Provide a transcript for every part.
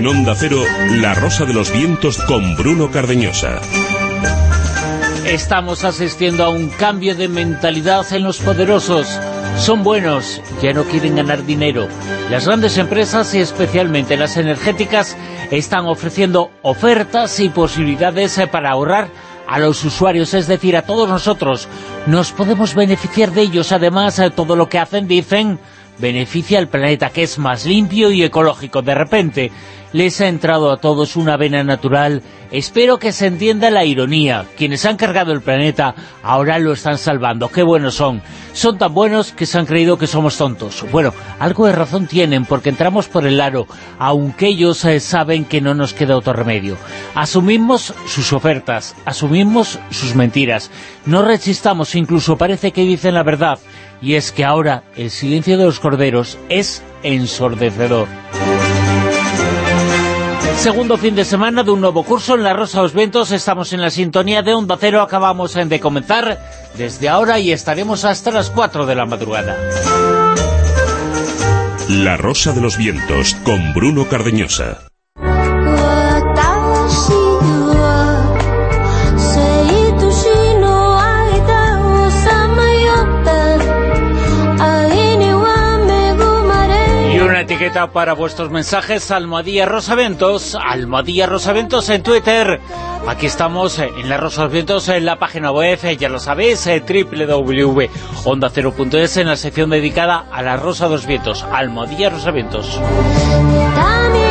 En Onda Cero, La Rosa de los Vientos con Bruno Cardeñosa. Estamos asistiendo a un cambio de mentalidad en los poderosos. Son buenos, ya no quieren ganar dinero. Las grandes empresas y especialmente las energéticas están ofreciendo ofertas y posibilidades para ahorrar a los usuarios, es decir, a todos nosotros. Nos podemos beneficiar de ellos. Además, todo lo que hacen, dicen, beneficia al planeta, que es más limpio y ecológico. De repente, les ha entrado a todos una vena natural. Espero que se entienda la ironía. Quienes han cargado el planeta ahora lo están salvando. ¡Qué buenos son! Son tan buenos que se han creído que somos tontos. Bueno, algo de razón tienen, porque entramos por el aro, aunque ellos eh, saben que no nos queda otro remedio. Asumimos sus ofertas, asumimos sus mentiras. No resistamos, incluso parece que dicen la verdad. Y es que ahora el silencio de los corderos es ensordecedor. Segundo fin de semana de un nuevo curso en La Rosa de los Vientos. Estamos en la sintonía de Onda Cero. Acabamos de comenzar desde ahora y estaremos hasta las 4 de la madrugada. La Rosa de los Vientos con Bruno Cardeñosa. Etiqueta para vuestros mensajes, Almohadilla Rosaventos, Almohadilla Rosaventos en Twitter. Aquí estamos eh, en la Rosaventos, en la página web, eh, ya lo sabéis, eh, www.onda0.es, en la sección dedicada a la Rosa dos Vientos, Almohadilla Rosaventos.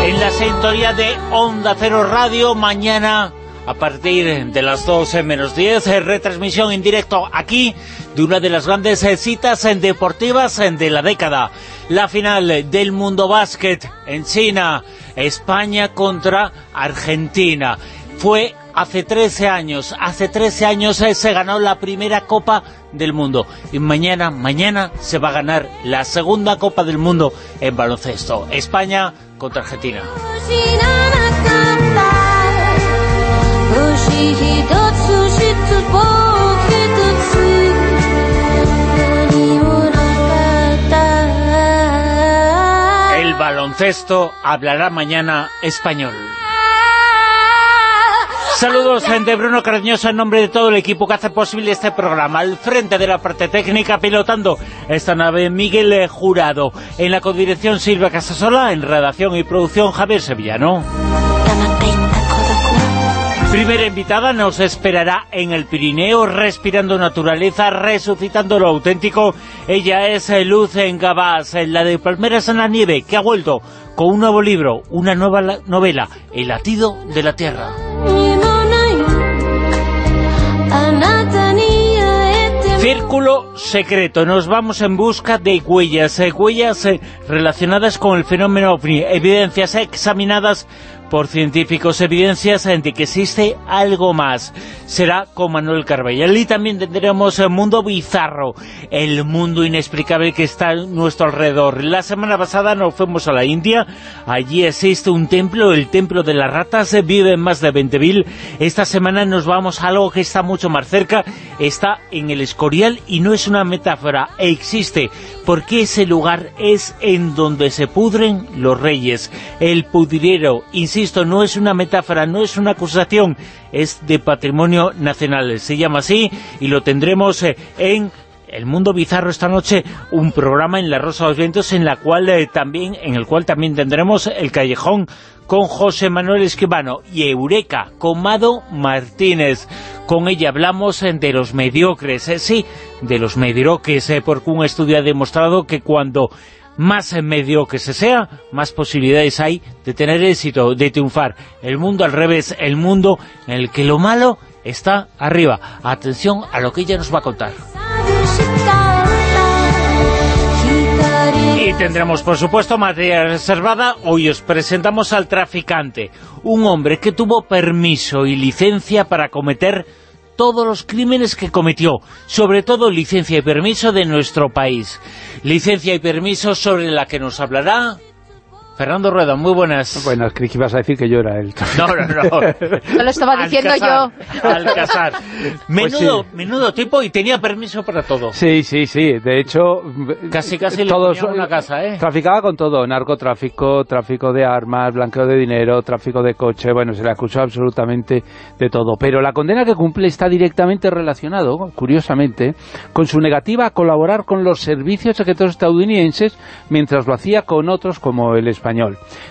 En la sintonía de Onda Cero Radio, mañana a partir de las 12 menos 10, retransmisión en directo aquí de una de las grandes citas deportivas de la década la final del Mundo Básquet en China, España contra Argentina. Fue hace 13 años, hace 13 años eh, se ganó la primera Copa del Mundo y mañana, mañana se va a ganar la segunda Copa del Mundo en baloncesto. España contra Argentina. Baloncesto hablará mañana español. Saludos de Bruno Cardeñosa en nombre de todo el equipo que hace posible este programa. Al frente de la parte técnica, pilotando esta nave, Miguel Jurado. En la codirección, Silvia Casasola. En redacción y producción, Javier Sevillano. Primera invitada nos esperará en el Pirineo, respirando naturaleza, resucitando lo auténtico. Ella es Luz en Gabás, la de Palmeras en la Nieve, que ha vuelto con un nuevo libro, una nueva novela, El latido de la tierra. Círculo secreto. Nos vamos en busca de huellas, eh, huellas eh, relacionadas con el fenómeno OVNI, evidencias examinadas por científicos evidencias de que existe algo más. Será con Manuel Carballal. Y también tendremos el mundo bizarro, el mundo inexplicable que está a nuestro alrededor. La semana pasada nos fuimos a la India, allí existe un templo, el templo de las ratas, viven más de 20.000. Esta semana nos vamos a algo que está mucho más cerca, está en el Escorial y no es una metáfora, existe, porque ese lugar es en donde se pudren los reyes. El pudrirero, insisto, insisto, no es una metáfora, no es una acusación, es de patrimonio nacional. Se llama así y lo tendremos eh, en el mundo bizarro esta noche, un programa en La Rosa de los Vientos en la cual eh, también en el cual también tendremos el callejón con José Manuel Esquivano y Eureka con Mado Martínez. Con ella hablamos eh, de los mediocres, sí, de los mediocres, porque un estudio ha demostrado que cuando más en medio que se sea, más posibilidades hay de tener éxito, de triunfar. El mundo al revés, el mundo en el que lo malo está arriba. Atención a lo que ella nos va a contar. Y tendremos, por supuesto, materia reservada. Hoy os presentamos al traficante, un hombre que tuvo permiso y licencia para cometer todos los crímenes que cometió, sobre todo licencia y permiso de nuestro país. Licencia y permiso sobre la que nos hablará Fernando Rueda, muy buenas. Buenas, creí que ibas a decir que yo era el No, no, no. No lo estaba diciendo yo. Menudo, Pues sí. menudo tipo y tenía permiso para todo. Sí, sí, sí. De hecho... Casi, casi le todos- ponían una casa, ¿eh? Traficaba con todo. Narcotráfico, tráfico de armas, blanqueo de dinero, tráfico de coche. Bueno, se le acusó absolutamente de todo. Pero la condena que cumple está directamente relacionado, curiosamente, con su negativa a colaborar con los servicios secretos estadounidenses mientras lo hacía con otros como el español.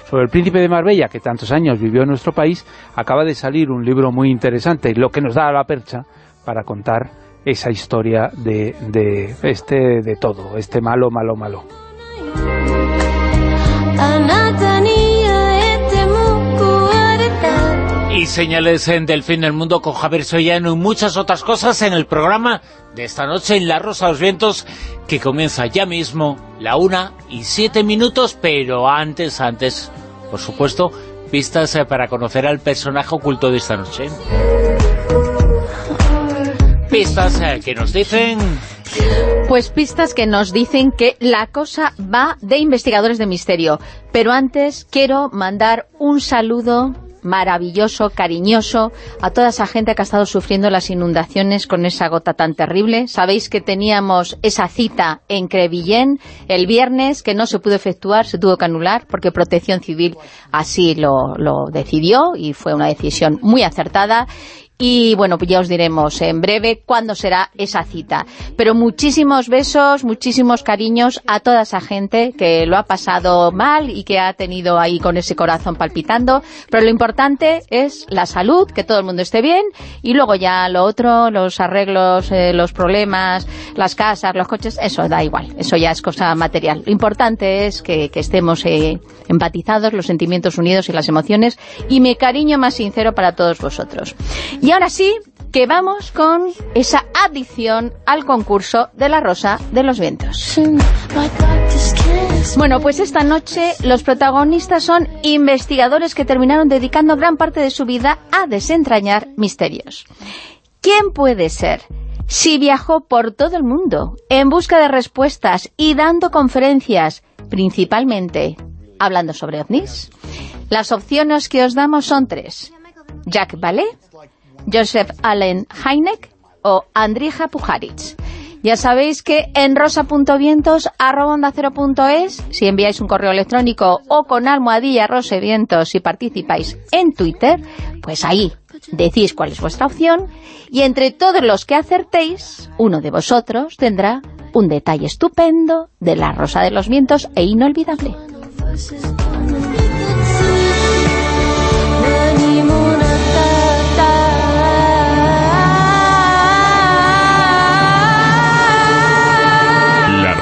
Sobre el príncipe de Marbella, que tantos años vivió en nuestro país, acaba de salir un libro muy interesante, lo que nos da la percha para contar esa historia de este de todo, este malo, malo, malo. Señales en del fin del mundo con Javier Sollano y muchas otras cosas en el programa de esta noche en La Rosa de los Vientos, que comienza ya mismo, la una y siete minutos, pero antes, antes, por supuesto, pistas eh, para conocer al personaje oculto de esta noche. Pistas eh, que nos dicen... Pues pistas que nos dicen que la cosa va de investigadores de misterio. Pero antes quiero mandar un saludo maravilloso, cariñoso, a toda esa gente que ha estado sufriendo las inundaciones con esa gota tan terrible. Sabéis que teníamos esa cita en Crevillén el viernes, que no se pudo efectuar, se tuvo que anular, porque Protección Civil así lo, lo decidió, y fue una decisión muy acertada. Y bueno, pues ya os diremos en breve cuándo será esa cita. Pero muchísimos besos, muchísimos cariños a toda esa gente que lo ha pasado mal y que ha tenido ahí con ese corazón palpitando. Pero lo importante es la salud, que todo el mundo esté bien. Y luego ya lo otro, los arreglos, eh, los problemas, las casas, los coches, eso da igual. Eso ya es cosa material. Lo importante es que, estemos eh, empatizados, los sentimientos unidos y las emociones. Y mi cariño más sincero para todos vosotros. Ahora sí, que vamos con esa adición al concurso de la Rosa de los Vientos. Bueno, pues esta noche los protagonistas son investigadores que terminaron dedicando gran parte de su vida a desentrañar misterios. ¿Quién puede ser? Si viajó por todo el mundo en busca de respuestas y dando conferencias, principalmente hablando sobre ovnis. Las opciones que os damos son tres. Jack Ballet, Joseph Allen Hynek o Andrija Pujaric. Ya sabéis que en rosa.vientos.es, si enviáis un correo electrónico o con almohadilla rosevientos si participáis en Twitter, pues ahí decís cuál es vuestra opción y entre todos los que acertéis, uno de vosotros tendrá un detalle estupendo de la Rosa de los Vientos e inolvidable.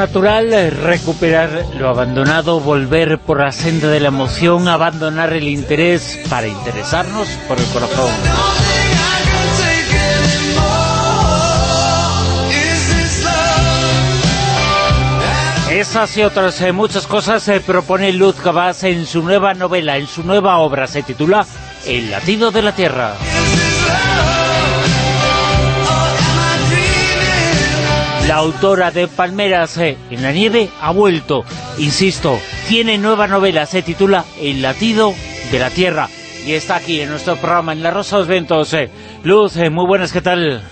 Natural, eh, recuperar lo abandonado, volver por la senda de la emoción, abandonar el interés para interesarnos por el corazón. Esas y otras eh, muchas cosas se propone Luz Cabas en su nueva novela, en su nueva obra, se titula El latido de la tierra. La autora de Palmeras eh, en la nieve ha vuelto, insisto, tiene nueva novela, se titula El latido de la tierra y está aquí en nuestro programa en La Rosa de los Ventos. eh. Luz, eh, muy buenas, ¿qué tal?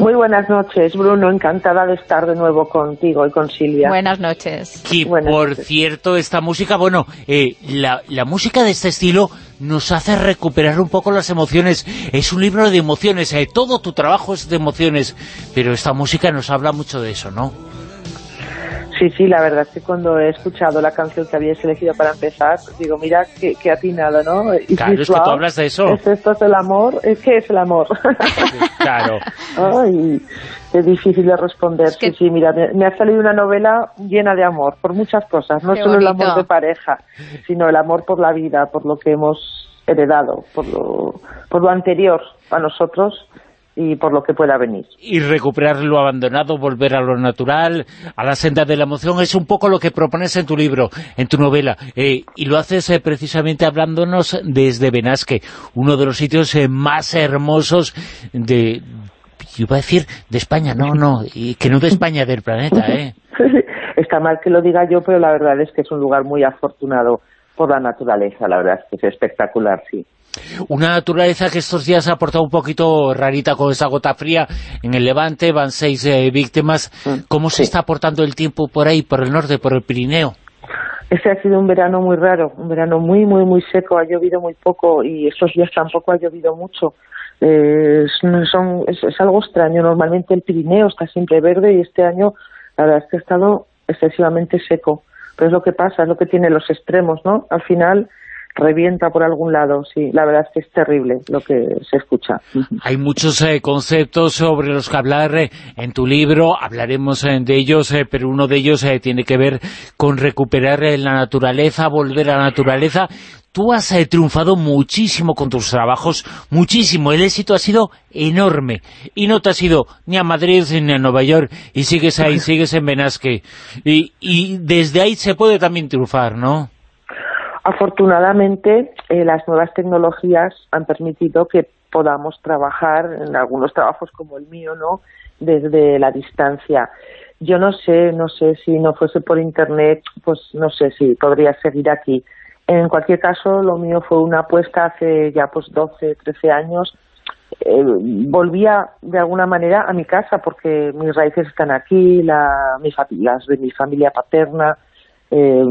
Muy buenas noches, Bruno. Encantada de estar de nuevo contigo y con Silvia. Buenas noches. Y Buenas por noches. cierto, esta música, bueno, eh, la, la música de este estilo nos hace recuperar un poco las emociones. Es un libro de emociones, eh, todo tu trabajo es de emociones, pero esta música nos habla mucho de eso, ¿no? Sí, sí, la verdad es que cuando he escuchado la canción que habíais elegido para empezar, digo, mira qué, qué atinado, ¿no? Claro, es que tú hablas de eso. ¿Es esto es el amor? ¿Es que es el amor? claro. Ay, es difícil de responder. Sí, sí, mira, me, me, ha salido una novela llena de amor, por muchas cosas. No Qué solo el amor de pareja, sino el amor por la vida, por lo que hemos heredado, por lo, por lo anterior a nosotros y por lo que pueda venir. Y recuperar lo abandonado, volver a lo natural, a la senda de la emoción, es un poco lo que propones en tu libro, en tu novela. Eh, y lo haces eh, precisamente hablándonos desde Benasque, uno de los sitios eh, más hermosos de... Yo iba a decir de España, no, no, y que no de España, del planeta, ¿eh? Está mal que lo diga yo, pero la verdad es que es un lugar muy afortunado por la naturaleza, la verdad es que es espectacular, sí. Una naturaleza que estos días ha portado un poquito rarita con esa gota fría en el Levante, van seis eh, víctimas. ¿Cómo se está portando el tiempo por ahí, por el norte, por el Pirineo? Este ha sido un verano muy raro, un verano muy, muy, muy seco, ha llovido muy poco y estos días tampoco ha llovido mucho. Eh, son, es, es algo extraño, normalmente el Pirineo está siempre verde y este año la verdad es que ha estado excesivamente seco. Pero es lo que pasa, es lo que tiene los extremos, ¿no? Al final revienta por algún lado, sí, la verdad es que es terrible lo que se escucha. Hay muchos eh, conceptos sobre los que hablar eh, en tu libro, hablaremos eh, de ellos, pero uno de ellos tiene que ver con recuperar la naturaleza, volver a la naturaleza. Tú has triunfado muchísimo con tus trabajos, muchísimo, el éxito ha sido enorme, y no te has ido ni a Madrid ni a Nueva York, y sigues ahí, sigues en Benasque, y, y desde ahí se puede también triunfar, ¿no? Afortunadamente, eh, las nuevas tecnologías han permitido que podamos trabajar en algunos trabajos como el mío, ¿no?, desde la distancia. Yo no sé, no sé si no fuese por Internet, pues no sé si podría seguir aquí. En cualquier caso, lo mío fue una apuesta hace ya pues 12, 13 años. Eh, volvía de alguna manera a mi casa porque mis raíces están aquí, la, mi, las de mi familia paterna, eh,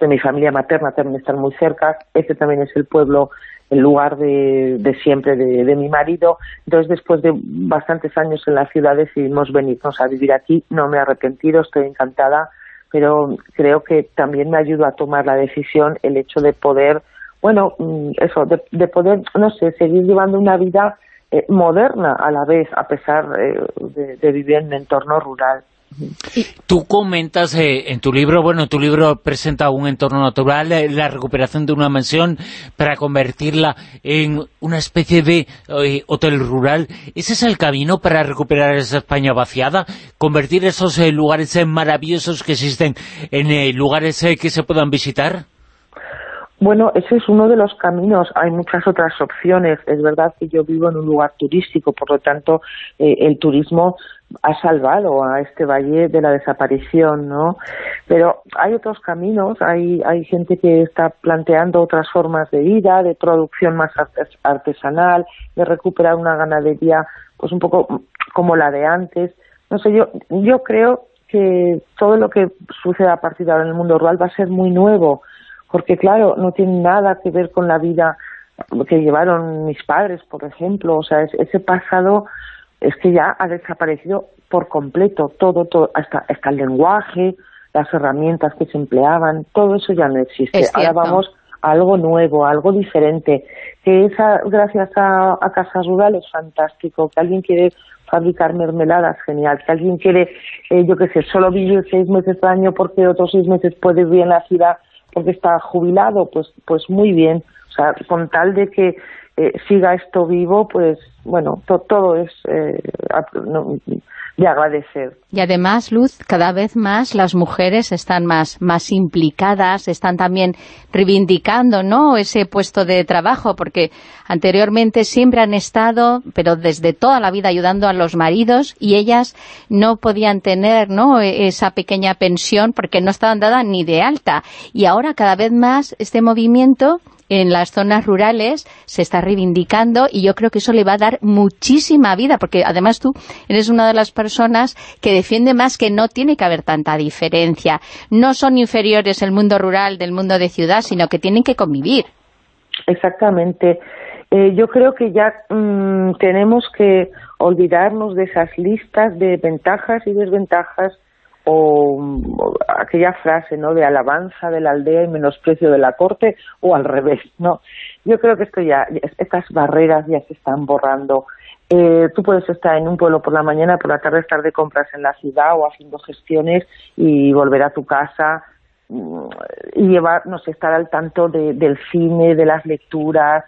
de mi familia materna también están muy cerca. Este también es el pueblo, el lugar de, de siempre de, de, mi marido. Entonces, después de bastantes años en la ciudad decidimos venirnos a vivir aquí. No me he arrepentido, estoy encantada pero creo que también me ayuda a tomar la decisión el hecho de poder, bueno, eso, de, de poder, no sé, seguir llevando una vida eh, moderna a la vez, a pesar eh, de, de, vivir en un entorno rural. Tú comentas eh, en tu libro, bueno, tu libro presenta un entorno natural, eh, la recuperación de una mansión para convertirla en una especie de eh, hotel rural. ¿Ese es el camino para recuperar esa España vaciada? ¿Convertir esos lugares maravillosos que existen en lugares que se puedan visitar? Bueno, ese es uno de los caminos. Hay muchas otras opciones. Es verdad que yo vivo en un lugar turístico, por lo tanto, eh, el turismo ha salvado a este valle de la desaparición, ¿no? Pero hay otros caminos. Hay, hay gente que está planteando otras formas de vida, de producción más artesanal, de recuperar una ganadería, pues un poco como la de antes. No sé, yo, yo creo que todo lo que suceda a partir de ahora en el mundo rural va a ser muy nuevo porque claro, no tiene nada que ver con la vida que llevaron mis padres, por ejemplo, o sea, ese pasado es que ya ha desaparecido por completo, todo, todo, hasta, hasta el lenguaje, las herramientas que se empleaban, todo eso ya no existe. Ahora vamos a algo nuevo, a algo diferente, que esa, gracias a, a casas rurales, fantástico, que alguien quiere fabricar mermeladas, genial, que alguien quiere, eh, yo qué sé, solo vivir seis meses al año porque otros seis meses puede vivir en la ciudad porque está jubilado, pues pues muy bien. O sea, con tal de que eh, siga esto vivo, pues bueno, to, todo es eh, de agradecer. Y además, Luz, cada vez más las mujeres están más, más implicadas, están también reivindicando ¿no? ese puesto de trabajo, porque anteriormente siempre han estado, pero desde toda la vida ayudando a los maridos, y ellas no podían tener ¿no? esa pequeña pensión porque no estaban dadas ni de alta. Y ahora cada vez más este movimiento en las zonas rurales se está reivindicando y yo creo que eso le va a dar muchísima vida, porque además tú eres una de las personas que defiende más que no tiene que haber tanta diferencia. No son inferiores el mundo rural del mundo de ciudad, sino que tienen que convivir. Exactamente. Eh, yo creo que ya mmm, tenemos que olvidarnos de esas listas de ventajas y desventajas o, aquella frase no de alabanza de la aldea y menosprecio de la corte o al revés no yo creo que esto ya estas barreras ya se están borrando. Eh, tú puedes estar en un pueblo por la mañana por la tarde estar de compras en la ciudad o haciendo gestiones y volver a tu casa mm, y llevar no sé estar al tanto del cine de las lecturas.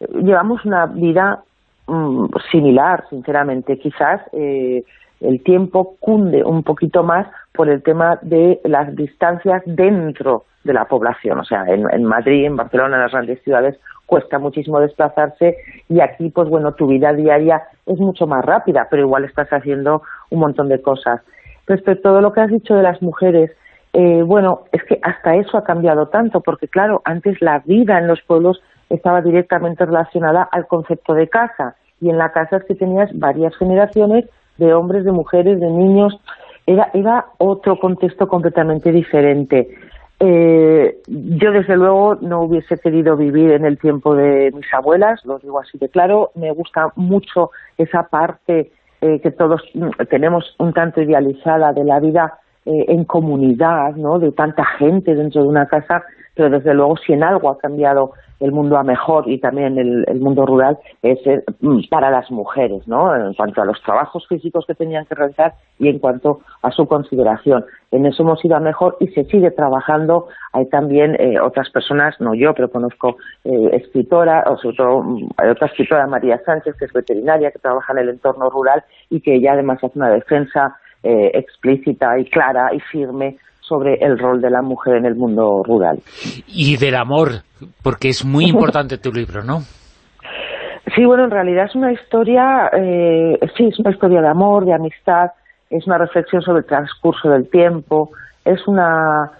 Llevamos una vida mm, similar sinceramente. Quizás eh, el tiempo cunde un poquito más por el tema de las distancias dentro de la población. O sea, en, Madrid, en Barcelona, en las grandes ciudades, cuesta muchísimo desplazarse y aquí, pues bueno, tu vida diaria es mucho más rápida, pero igual estás haciendo un montón de cosas. Respecto a lo que has dicho de las mujeres, eh, bueno, es que hasta eso ha cambiado tanto, porque claro, antes la vida en los pueblos estaba directamente relacionada al concepto de casa, y en la casa es que tenías varias generaciones de hombres, de mujeres, de niños, era, era otro contexto completamente diferente. Eh, yo, desde luego, no hubiese querido vivir en el tiempo de mis abuelas, lo digo así de claro. Me gusta mucho esa parte eh, que todos tenemos un tanto idealizada de la vida eh, en comunidad, ¿no? de tanta gente dentro de una casa, pero desde luego si en algo ha cambiado el mundo a mejor y también el, mundo rural es eh, mm, para las mujeres, ¿no? En cuanto a los trabajos físicos que tenían que realizar y en cuanto a su consideración. En eso hemos ido a mejor y se sigue trabajando. Hay también eh, otras personas, no yo, pero conozco eh, escritora, o sobre todo mm, hay otra escritora, María Sánchez, que es veterinaria, que trabaja en el entorno rural y que ella además hace una defensa explícita y clara y firme sobre el rol de la mujer en el mundo rural. Y del amor, porque es muy importante tu libro, ¿no? Sí, bueno, en realidad es una historia, eh, sí, es una historia de amor, de amistad, es una reflexión sobre el transcurso del tiempo, es una...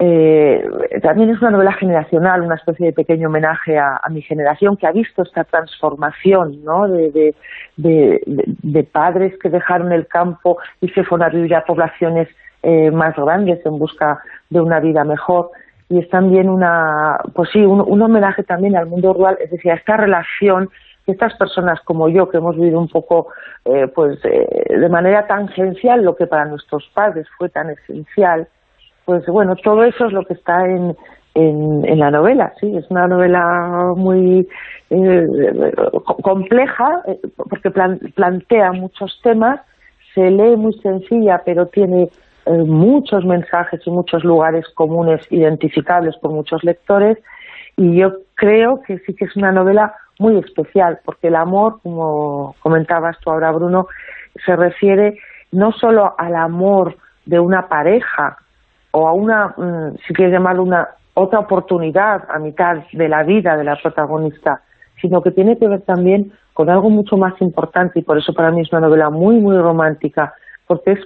Eh, también es una novela generacional, una especie de pequeño homenaje a, mi generación que ha visto esta transformación ¿no? de, de, padres que dejaron el campo y se fueron a vivir a poblaciones eh, más grandes en busca de una vida mejor. Y es también una, pues sí, un, homenaje también al mundo rural, es decir, a esta relación que estas personas como yo, que hemos vivido un poco, eh, pues, eh, de manera tangencial lo que para nuestros padres fue tan esencial, pues bueno, todo eso es lo que está en, en, la novela, sí, es una novela muy compleja, porque plantea muchos temas, se lee muy sencilla, pero tiene eh, muchos mensajes y muchos lugares comunes identificables por muchos lectores. Y yo creo que sí que es una novela muy especial porque el amor, como comentabas tú ahora Bruno, se refiere no solo al amor de una pareja o a una, mm, si quieres llamarlo una otra oportunidad a mitad de la vida de la protagonista, sino que tiene que ver también con algo mucho más importante y por eso para mí es una novela muy, muy romántica, porque es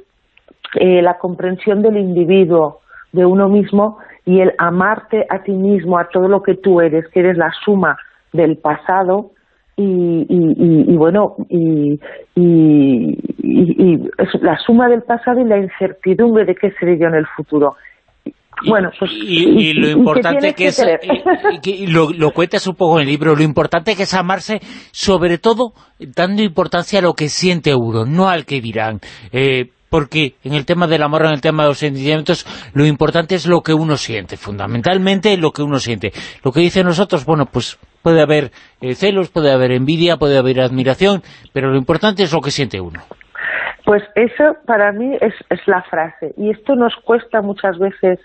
eh, la comprensión del individuo, de uno mismo y el amarte a ti mismo, a todo lo que tú eres, que eres la suma del pasado y, y, y, bueno, y, la suma del pasado y la incertidumbre de qué seré yo en el futuro. Bueno, pues, y, lo importante que, es, y, lo, lo, cuentas un poco en el libro, lo importante que es amarse, sobre todo dando importancia a lo que siente uno, no al que dirán. Eh, porque en el tema del amor, en el tema de los sentimientos, lo importante es lo que uno siente, fundamentalmente lo que uno siente. Lo que dicen nosotros, bueno, pues puede haber eh, celos, puede haber envidia, puede haber admiración, pero lo importante es lo que siente uno. Pues eso para mí es, es la frase, y esto nos cuesta muchas veces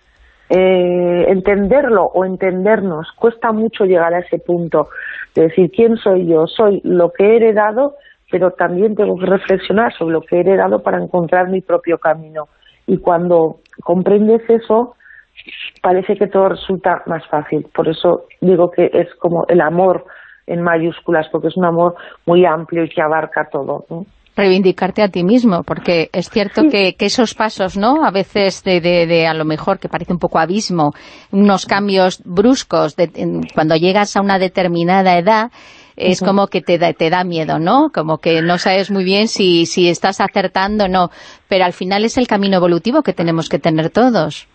eh, entenderlo o entendernos, cuesta mucho llegar a ese punto de decir, ¿quién soy yo? Soy lo que he heredado pero también tengo que reflexionar sobre lo que he heredado para encontrar mi propio camino. Y cuando comprendes eso, parece que todo resulta más fácil. Por eso digo que es como el amor en mayúsculas, porque es un amor muy amplio y que abarca todo. reivindicarte a ti mismo, porque es cierto que, esos pasos, ¿no? A veces de, de, a lo mejor que parece un poco abismo, unos cambios bruscos de, cuando llegas a una determinada edad, es como que te da, te da miedo, ¿no? Como que no sabes muy bien si, si estás acertando o no, pero al final es el camino evolutivo que tenemos que tener todos.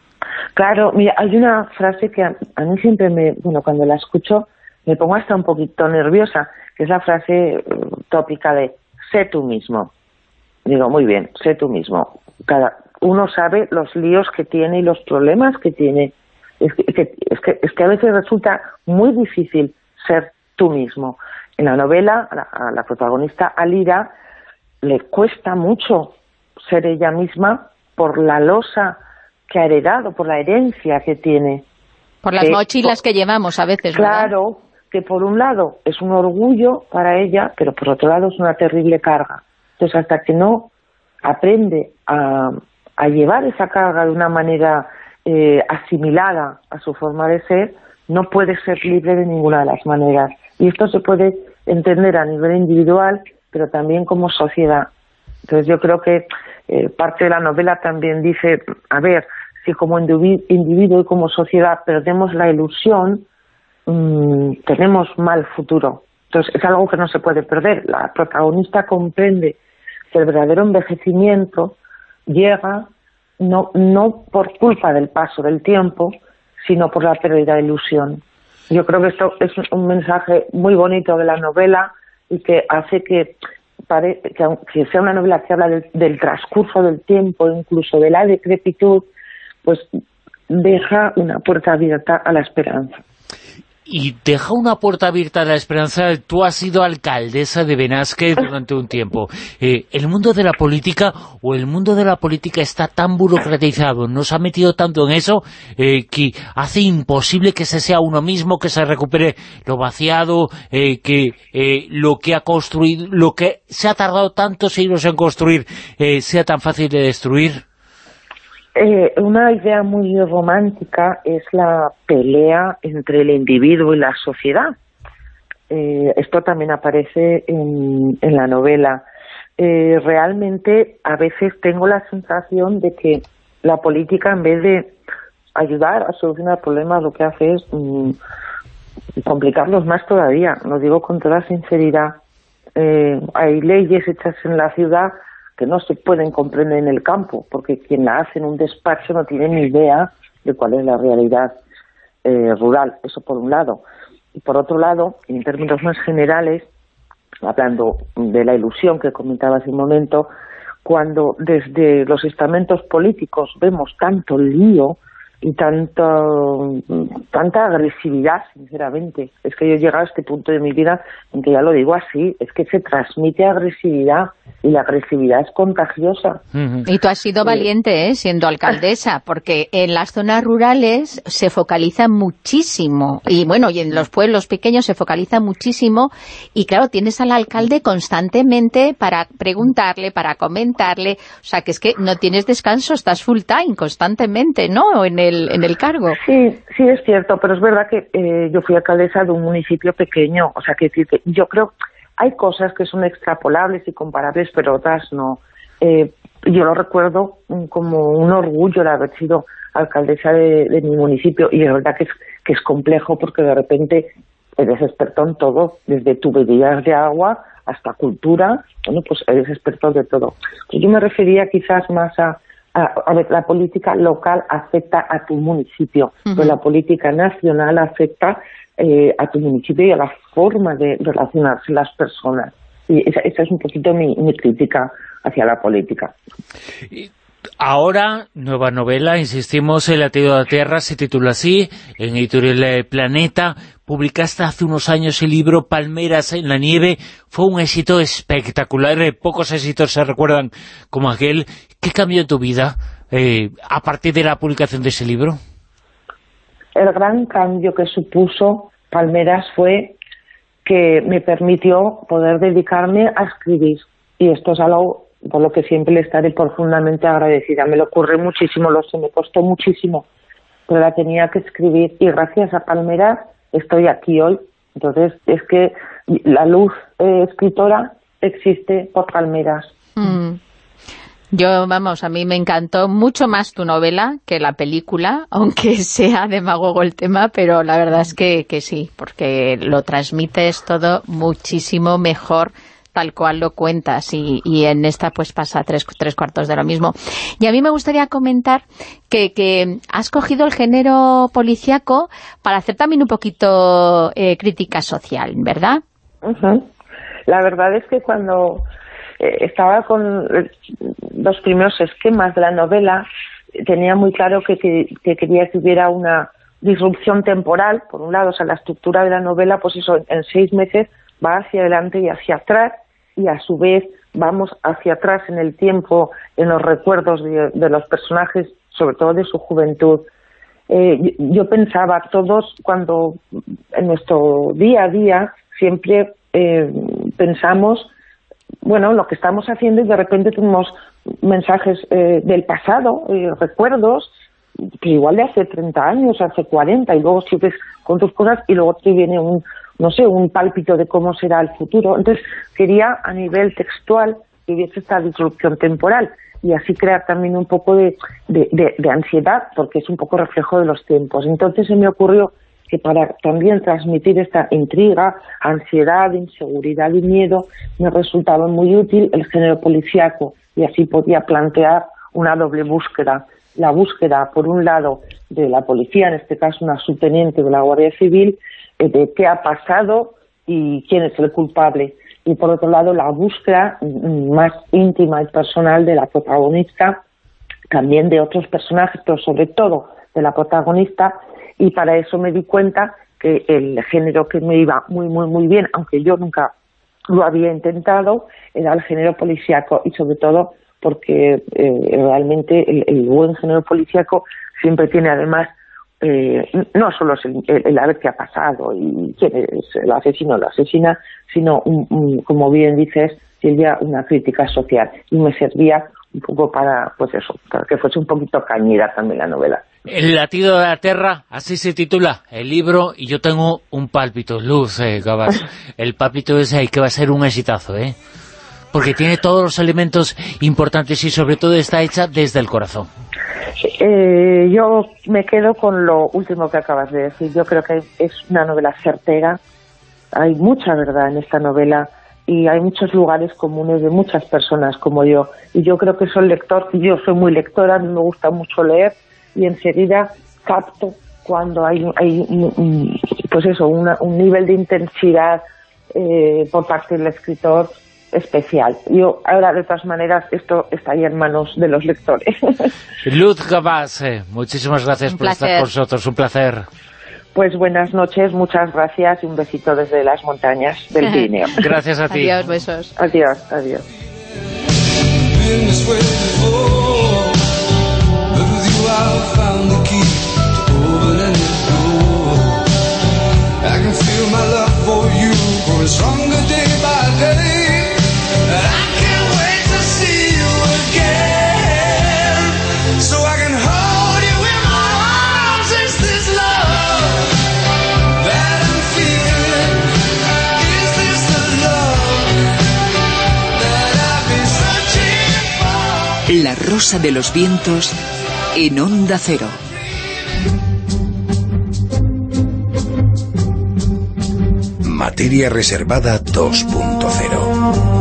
Claro, mira, hay una frase que a, mí siempre me, bueno, cuando la escucho me pongo hasta un poquito nerviosa, que es la frase mm, tópica de sé tú mismo. Digo, muy bien, sé tú mismo. Cada, uno sabe los líos que tiene y los problemas que tiene. Es que, es que, es que a veces resulta muy difícil ser tú mismo. En la novela, a la, protagonista Alira le cuesta mucho ser ella misma por la losa que ha heredado, por la herencia que tiene. Por las mochilas que llevamos a veces, Claro, que por un lado es un orgullo para ella, pero por otro lado es una terrible carga. Entonces, hasta que no aprende a, a llevar esa carga de una manera eh, asimilada a su forma de ser, no puede ser libre de ninguna de las maneras. Y esto se puede entender a nivel individual, pero también como sociedad. Entonces yo creo que eh, parte de la novela también dice, a ver, si como individuo y como sociedad perdemos la ilusión, mmm, tenemos mal futuro. Entonces es algo que no se puede perder. La protagonista comprende que el verdadero envejecimiento llega no, no por culpa del paso del tiempo, sino por la pérdida de ilusión. Yo creo que esto es un mensaje muy bonito de la novela y que hace que, pare, que sea una novela que habla del transcurso del tiempo, incluso de la decrepitud, pues deja una puerta abierta a la esperanza y deja una puerta abierta a la esperanza. Tú has sido alcaldesa de Benasque durante un tiempo. Eh, ¿El mundo de la política o el mundo de la política está tan burocratizado, nos ha metido tanto en eso, eh, que hace imposible que se sea uno mismo, que se recupere lo vaciado, eh, que lo que ha construido, lo que se ha tardado tantos siglos en construir, sea tan fácil de destruir? Eh, una idea muy romántica es la pelea entre el individuo y la sociedad. Eh, esto también aparece en, la novela. Eh, realmente a veces tengo la sensación de que la política en vez de ayudar a solucionar problemas lo que hace es mm, complicarlos más todavía. Lo digo con toda sinceridad. hay leyes hechas en la ciudad que no se pueden comprender en el campo, porque quien la hace en un despacho no tiene ni idea de cuál es la realidad eh, rural. Eso por un lado. Y por otro lado, en términos más generales, hablando de la ilusión que comentaba hace un momento, cuando desde los estamentos políticos vemos tanto lío, y tanto, tanta agresividad, sinceramente. Es que yo he llegado a este punto de mi vida en que ya lo digo así, es que se transmite agresividad y la agresividad es contagiosa. Y tú has sido valiente, ¿eh? siendo alcaldesa, porque en las zonas rurales se focaliza muchísimo, y bueno, y en los pueblos pequeños se focaliza muchísimo, y claro, tienes al alcalde constantemente para preguntarle, para comentarle, o sea, que es que no tienes descanso, estás full time constantemente, ¿no?, en en el cargo. Sí, sí es cierto, pero es verdad que eh, yo fui alcaldesa de un municipio pequeño, o sea que yo creo hay cosas que son extrapolables y comparables, pero otras no. Eh, yo lo recuerdo como un orgullo de haber sido alcaldesa de, mi municipio y es verdad que es, que es complejo porque de repente eres experto en todo, desde tuberías de agua hasta cultura, bueno, pues eres experto de todo. Yo me refería quizás más a a, ver, la política local afecta a tu municipio, pero la política nacional afecta eh, a tu municipio y a la forma de relacionarse las personas. Y esa, es un poquito mi, crítica hacia la política. Ahora, nueva novela, insistimos, El latido de la Tierra, se titula así, en Editorial Planeta. Publicaste hace unos años el libro Palmeras en la nieve. Fue un éxito espectacular. Eh, pocos éxitos se recuerdan como aquel. ¿Qué cambió en tu vida eh, a partir de la publicación de ese libro? El gran cambio que supuso Palmeras fue que me permitió poder dedicarme a escribir. Y esto es algo por lo que siempre le estaré profundamente agradecida. Me lo ocurre muchísimo, lo sé, me costó muchísimo, pero la tenía que escribir y gracias a Palmeras estoy aquí hoy. Entonces, es que la luz eh, escritora existe por Palmeras. Mm. Yo, vamos, a mí me encantó mucho más tu novela que la película, aunque sea demagogo el tema, pero la verdad es que, que sí, porque lo transmites todo muchísimo mejor tal cual lo cuentas y, en esta pues pasa tres, tres, cuartos de lo mismo. Y a mí me gustaría comentar que, que has cogido el género policiaco para hacer también un poquito eh, crítica social, ¿verdad? La verdad es que cuando eh, estaba con los primeros esquemas de la novela tenía muy claro que, que, quería que hubiera una disrupción temporal, por un lado, o sea, la estructura de la novela, pues eso, en seis meses va hacia adelante y hacia atrás, y a su vez vamos hacia atrás en el tiempo, en los recuerdos de, los personajes, sobre todo de su juventud. Eh, yo pensaba, todos cuando en nuestro día a día siempre eh, pensamos, bueno, lo que estamos haciendo y de repente tenemos mensajes eh, del pasado, recuerdos, que igual de hace 30 años, hace 40, y luego sigues con tus cosas y luego te viene un, no sé, un pálpito de cómo será el futuro. Entonces, quería a nivel textual que hubiese esta disrupción temporal y así crear también un poco de, de, ansiedad, porque es un poco reflejo de los tiempos. Entonces se me ocurrió que para también transmitir esta intriga, ansiedad, inseguridad y miedo, me resultaba muy útil el género policíaco y así podía plantear una doble búsqueda. La búsqueda, por un lado, de la policía, en este caso una subteniente de la Guardia Civil, de qué ha pasado y quién es el culpable. Y por otro lado, la búsqueda mm, más íntima y personal de la protagonista, también de otros personajes, pero sobre todo de la protagonista, y para eso me di cuenta que el género que me iba muy, muy, muy bien, aunque yo nunca lo había intentado, era el género policíaco y sobre todo porque eh, realmente el, buen género policíaco siempre tiene además eh, no solo es el, el, qué ha pasado y quién es el asesino o la asesina, sino, como bien dices, Silvia, una crítica social. Y me servía un poco para, pues eso, para que fuese un poquito cañera también la novela. El latido de la tierra, así se titula el libro, y yo tengo un pálpito, luz, eh, Gabas. El pálpito ese que va a ser un exitazo, ¿eh? Porque tiene todos los elementos importantes y sobre todo está hecha desde el corazón. Eh, yo me quedo con lo último que acabas de decir. Yo creo que es una novela certera. Hay mucha verdad en esta novela y hay muchos lugares comunes de muchas personas como yo. Y yo creo que soy lector, yo soy muy lectora, a mí me gusta mucho leer y enseguida capto cuando hay, hay pues eso, un nivel de intensidad eh, por parte del escritor especial. Yo, ahora, de todas maneras, esto estaría en manos de los lectores. Luz Gabás, eh, muchísimas gracias por estar con nosotros, un placer. Pues buenas noches, muchas gracias y un besito desde las montañas del Pirineo. gracias a ti. Adiós, besos. Adiós, adiós. La Rosa de los Vientos en Onda Cero. Materia Reservada 2.0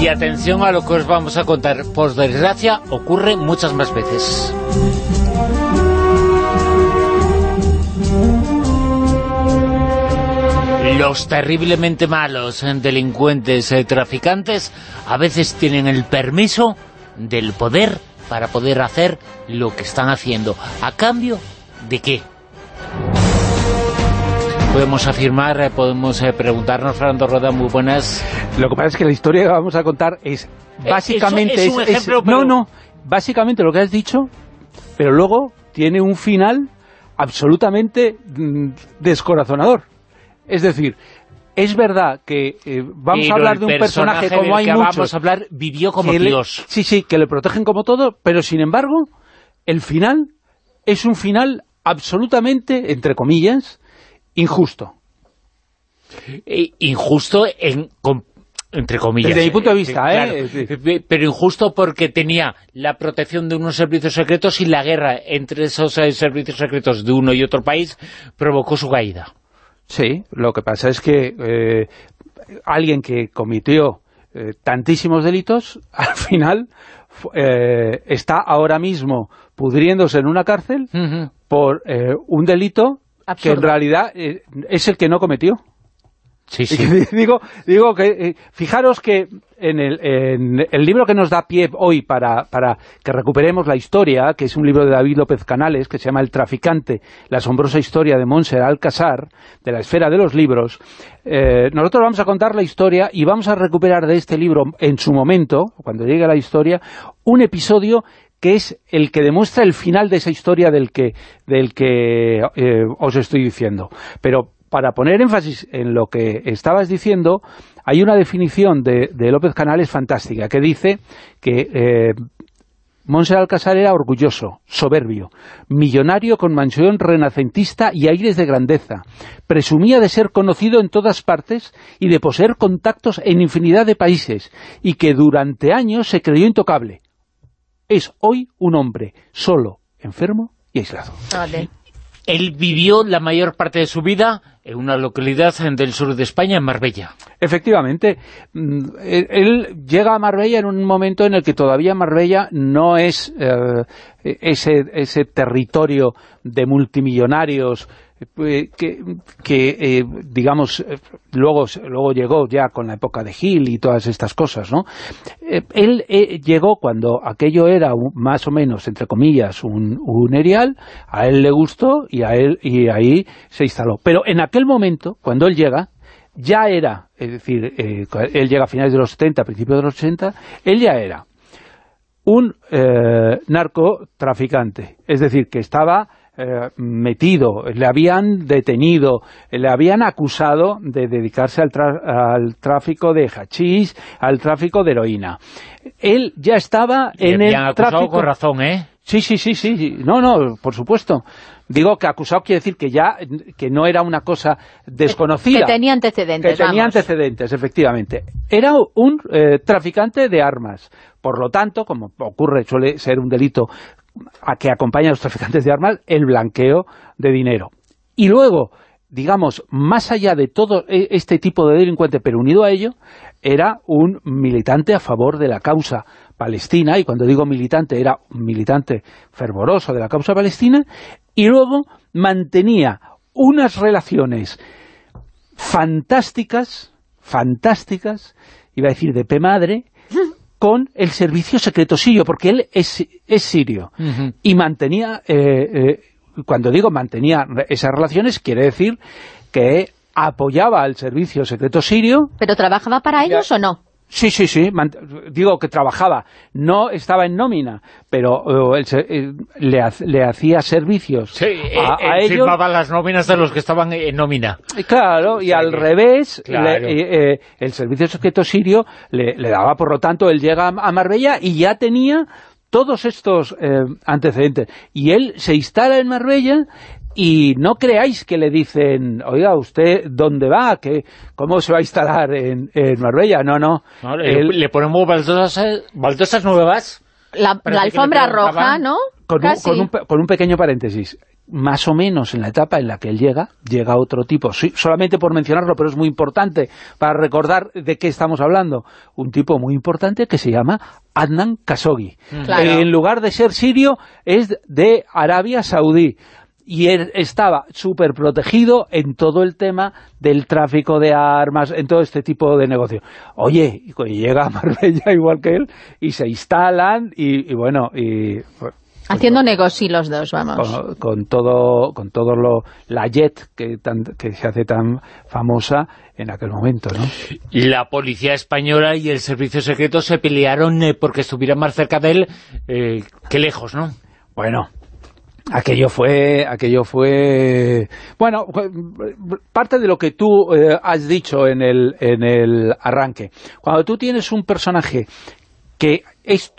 Y atención a lo que os vamos a contar. Por desgracia, ocurre muchas más veces. Los terriblemente malos delincuentes y traficantes a veces tienen el permiso del poder para poder hacer lo que están haciendo. ¿A cambio de qué? Podemos afirmar, eh, podemos eh, preguntarnos, Fernando Roda, muy buenas. Lo que pasa es que la historia que vamos a contar es eh, básicamente... Es, un ejemplo, No, no, básicamente lo que has dicho, pero luego tiene un final absolutamente mm, descorazonador. Es decir, es verdad que eh, vamos a hablar de un personaje como hay muchos... vamos a hablar vivió como Dios. sí, sí, que le protegen como todo, pero sin embargo, el final es un final absolutamente, entre comillas, injusto. Eh, injusto en, entre comillas. Desde mi punto de vista, ¿eh? Pero injusto porque tenía la protección de unos servicios secretos y la guerra entre esos servicios secretos de uno y otro país provocó su caída. Sí, lo que pasa es que eh, alguien que cometió eh, tantísimos delitos, al final eh, está ahora mismo pudriéndose en una cárcel por un delito que en realidad es el que no cometió. Sí, sí. digo, digo que, eh, fijaros que en el, en el libro que nos da pie hoy para, que recuperemos la historia, que es un libro de David López Canales, que se llama El traficante, la asombrosa historia de Montserrat Alcázar, de la esfera de los libros, eh, nosotros vamos a contar la historia y vamos a recuperar de este libro, en su momento, cuando llegue la historia, un episodio que es el que demuestra el final de esa historia del que, del que eh, os estoy diciendo. Pero para poner énfasis en lo que estabas diciendo, hay una definición de, de López Canales fantástica, que dice que eh, Montserrat Alcázar era orgulloso, soberbio, millonario con mansión renacentista y aires de grandeza. Presumía de ser conocido en todas partes y de poseer contactos en infinidad de países, y que durante años se creyó intocable. Es hoy un hombre solo, enfermo y aislado. Vale. Él vivió la mayor parte de su vida en una localidad del sur de España, en Marbella. Efectivamente, mm, él, él llega a Marbella en un momento en el que todavía Marbella no es eh, ese, ese territorio de multimillonarios que, que, eh, digamos, eh, luego, luego llegó ya con la época de Gil y todas estas cosas, ¿no? Eh, él eh, llegó cuando aquello era un- más o menos, entre comillas, un, un erial, a él le gustó y, a él, y ahí se instaló. Pero en aquel momento, cuando él llega, ya era, es decir, eh, él llega a finales de los 70, principios de los 80, él ya era un eh, narcotraficante, es decir, que estaba eh, metido, le habían detenido, le habían acusado de dedicarse al, tra- al tráfico de hachís, al tráfico de heroína. Él ya estaba Le en el habían acusado tráfico... con razón, ¿eh? Sí, sí, sí, sí, sí. No, no, por supuesto. Digo que acusado quiere decir que ya que no era una cosa desconocida. Que tenía antecedentes, Que tenía vamos. antecedentes, efectivamente. Era un eh, traficante de armas. Por lo tanto, como ocurre, suele ser un delito a que acompaña a los traficantes de armas, el blanqueo de dinero. Y luego, digamos, más allá de todo e- este tipo de delincuente, pero unido a ello, era un militante a favor de la causa palestina, y cuando digo militante, era un militante fervoroso de la causa palestina, y luego mantenía unas relaciones fantásticas, fantásticas, iba a decir de P madre, con el servicio secreto sirio, porque él es, es sirio. Y mantenía, eh, eh, cuando digo mantenía esas relaciones, quiere decir que apoyaba al servicio secreto sirio, ¿Pero trabajaba para ellos o no? Sí, sí, sí, digo que trabajaba, no estaba en nómina, pero eh, eh, le, ha- le hacía servicios Sí, a, a él ellos. firmaba las nóminas de los que estaban en nómina. Eh, Claro, y al revés, claro. le- eh, eh, el servicio secreto sirio le, le daba, por lo tanto, él llega a a Marbella y ya tenía todos estos eh, antecedentes. Y él se instala en Marbella y no creáis que le dicen, oiga, ¿usted dónde va? ¿Qué, ¿Cómo se va a instalar en, en Marbella? No, no. ¿no? Le, Él- le ponemos baldosas, baldosas nuevas. La, alfombra roja, ¿no? con un, con, un, con un pequeño paréntesis, más o menos en la etapa en la que él llega, llega otro tipo, sí, solamente por mencionarlo, pero es muy importante para recordar de qué estamos hablando, un tipo muy importante que se llama Adnan Khashoggi. Claro. Eh, en lugar de ser sirio, es de Arabia Saudí. Y él estaba súper protegido en todo el tema del tráfico de armas, en todo este tipo de negocio. Oye, llega a Marbella igual que él, y se instalan, y, y bueno, y Haciendo negocio los dos, vamos. con, con todo con todo lo la jet que tan- que se hace tan famosa en aquel momento, ¿no? La policía española y el servicio secreto se pelearon eh, porque estuviera más cerca de él eh, que lejos, ¿no? Bueno, aquello fue aquello fue bueno, parte de lo que tú eh, has dicho en el en el arranque. Cuando tú tienes un personaje que es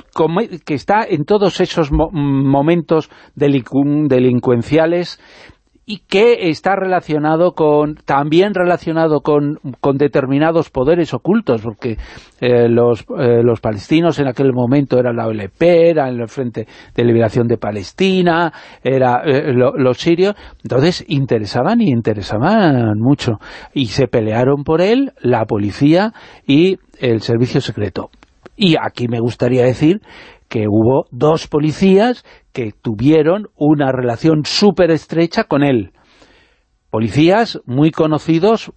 que está en todos esos mo- momentos delincu- delincuenciales y que está relacionado con también relacionado con, con determinados poderes ocultos porque eh, los, eh, los palestinos en aquel momento eran la OLP, eran el Frente de Liberación de Palestina, era eh, lo- los sirios, entonces interesaban y interesaban mucho y se pelearon por él la policía y el servicio secreto. Y aquí me gustaría decir que hubo dos policías que tuvieron una relación súper estrecha con él. Policías muy conocidos,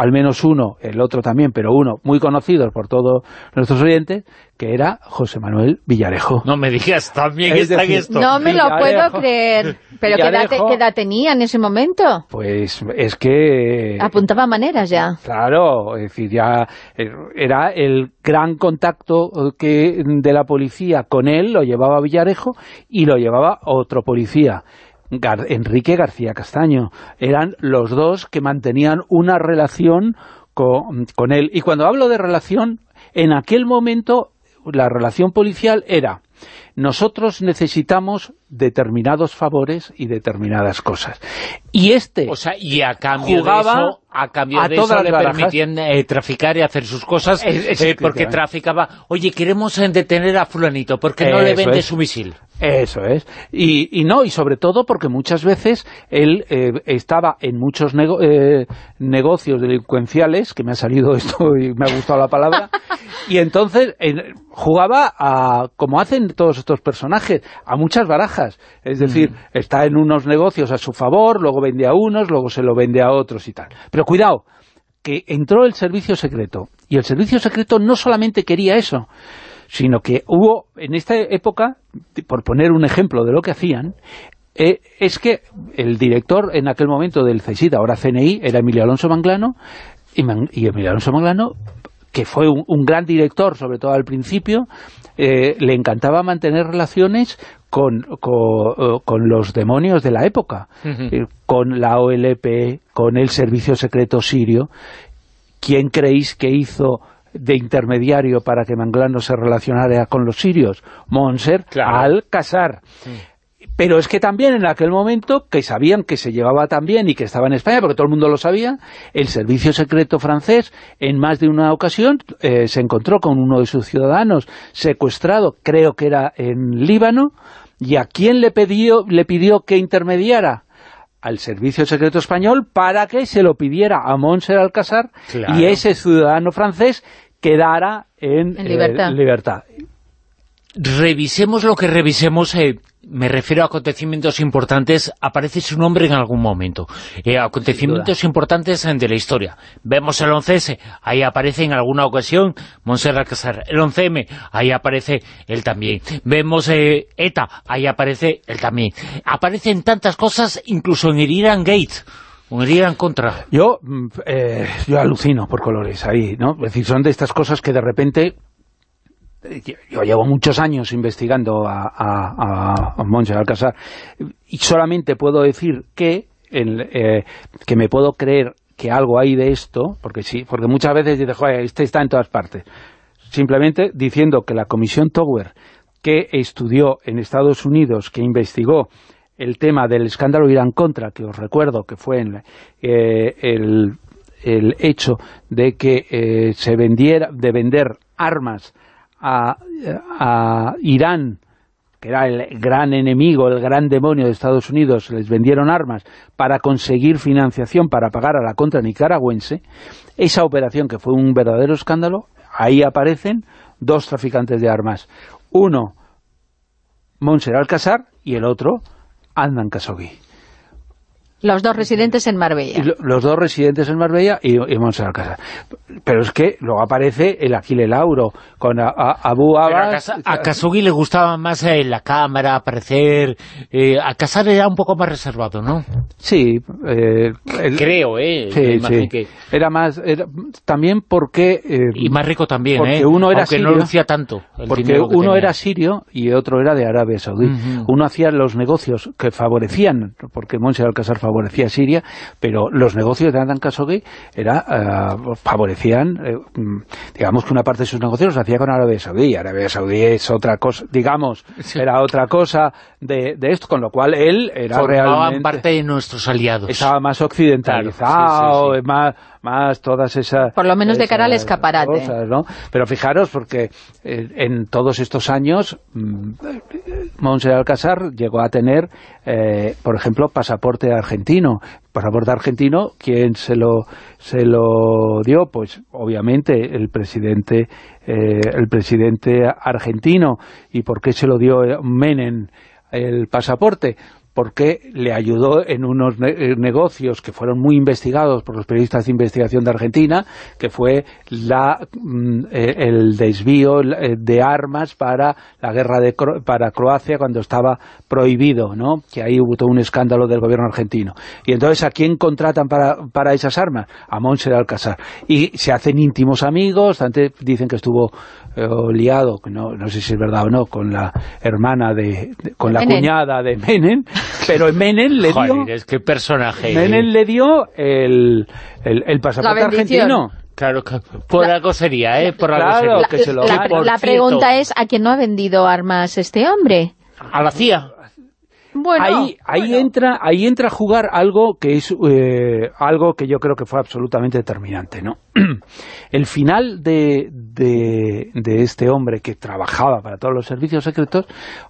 al menos uno, el otro también, pero uno muy conocido por todos nuestros oyentes, que era José Manuel Villarejo. No me digas, también está en esto. No me lo puedo creer. ¿Pero qué edad, qué edad, tenía en ese momento? Pues es que... Apuntaba maneras ya. Claro, es decir, ya era el gran contacto que de la policía con él, lo llevaba Villarejo y lo llevaba otro policía. Enrique García Castaño. Eran los dos que mantenían una relación con, él. Y cuando hablo de relación, en aquel momento la relación policial era nosotros necesitamos determinados favores y determinadas cosas. Y este O sea, y a cambio de eso, a cambio de eso le permitían eh, traficar y hacer sus cosas, eh, porque traficaba, oye, queremos detener a fulanito, porque no le vende su misil. Eso es. Y, no, y sobre todo porque muchas veces él eh, estaba en muchos negocios delincuenciales, que me ha salido esto y me ha gustado la palabra, y entonces jugaba a, como hacen todos estos personajes, a muchas barajas. Es decir, está en unos negocios a su favor, luego vende a unos, luego se lo vende a otros y tal. Pero cuidado, que entró el servicio secreto, y el servicio secreto no solamente quería eso, sino que hubo, en esta época, por poner un ejemplo de lo que hacían, eh, es que el director en aquel momento del CSID, ahora CNI, era Emilio Alonso Manglano, y, y Emilio Alonso Manglano que fue un, gran director, sobre todo al principio, eh, le encantaba mantener relaciones con, con, los demonios de la época, eh, con la OLP, con el Servicio Secreto Sirio. ¿Quién creéis que hizo de intermediario para que Manglano se relacionara con los sirios? Monser al-Qasar. Pero es que también en aquel momento, que sabían que se llevaba tan bien y que estaba en España, porque todo el mundo lo sabía, el servicio secreto francés, en más de una ocasión, eh, se encontró con uno de sus ciudadanos secuestrado, creo que era en Líbano, y a quién le pidió, le pidió que intermediara al Servicio Secreto Español para que se lo pidiera a Monser Alcázar y ese ciudadano francés quedara en, libertad. Eh, libertad. Revisemos lo que revisemos, eh, me refiero a acontecimientos importantes, aparece su nombre en algún momento. Eh, acontecimientos importantes de la historia. Vemos el 11S, ahí aparece en alguna ocasión Montserrat Casar. El 11M, ahí aparece él también. Vemos eh, ETA, ahí aparece él también. Aparecen tantas cosas, incluso en el Iran Gate. Un Irán contra. Yo, mm, eh, yo alucino por colores ahí, ¿no? Es decir, son de estas cosas que de repente yo llevo muchos años investigando a, a, a Alcázar y solamente puedo decir que, eh, que me puedo creer que algo hay de esto, porque sí, porque muchas veces dices, joder, este está en todas partes. Simplemente diciendo que la Comisión Tower, que estudió en Estados Unidos, que investigó el tema del escándalo Irán-Contra, que os recuerdo que fue en, eh, el, el, hecho de que eh, se vendiera, de vender armas a, Irán, que era el gran enemigo, el gran demonio de Estados Unidos, les vendieron armas para conseguir financiación para pagar a la contra nicaragüense, esa operación que fue un verdadero escándalo, ahí aparecen dos traficantes de armas. Uno, Monser Alcázar, y el otro, Andan Khashoggi. Los dos residentes en Marbella. los dos residentes en Marbella y, y Montserrat Pero es que luego aparece el Aquile Lauro con Abu Abbas. a, Kasugi le gustaba más eh, la cámara, aparecer... Eh, a Casar era un poco más reservado, ¿no? Sí. Eh, Creo, ¿eh? Sí, Que... Era más... también porque... Eh, y más rico también, porque ¿eh? Uno era Aunque sirio, no lucía tanto. Porque uno era sirio y otro era de Arabia Saudí. Uno hacía los negocios que favorecían, porque Montserrat Casar favorecía a Siria, pero los negocios de Andan Khashoggi era, eh, favorecían, eh, mm, digamos que una parte de sus negocios los hacía con Arabia Saudí. Arabia Saudí es otra cosa, digamos, era otra cosa de, esto, con lo cual él era Formaban parte de nuestros aliados. Estaba más occidentalizado, más, más todas esas... Por lo menos de cara al escaparate. Pero fijaros, porque eh, en todos estos años, mm, Monse Alcázar llegó a tener, eh, por ejemplo, pasaporte argentino. Pasaporte argentino, ¿quién se lo, se lo dio? Pues obviamente el presidente, eh, el presidente argentino. ¿Y por qué se lo dio Menem el pasaporte? Porque le ayudó en unos eh, negocios que fueron muy investigados por los periodistas de investigación de Argentina, que fue la, mm, eh, el desvío eh, de armas para la guerra de para Croacia cuando estaba prohibido, ¿no? que ahí hubo todo un escándalo del gobierno argentino. Y entonces, ¿a quién contratan para, para esas armas? A Monse de Alcázar. Y se hacen íntimos amigos, antes dicen que estuvo liado, no, no sé si es verdad o no, con la hermana de, con la cuñada de Menem, pero Menem le dio... es que personaje... Menem le dio el, el, pasaporte argentino. Claro, por algo sería, ¿eh? Por algo que se lo la, la pregunta es, ¿a quién no ha vendido armas este hombre? A la CIA. Bueno, ahí, ahí entra ahí entra a jugar algo que es eh, algo que yo creo que fue absolutamente determinante no el final de, de, este hombre que trabajaba para todos los servicios secretos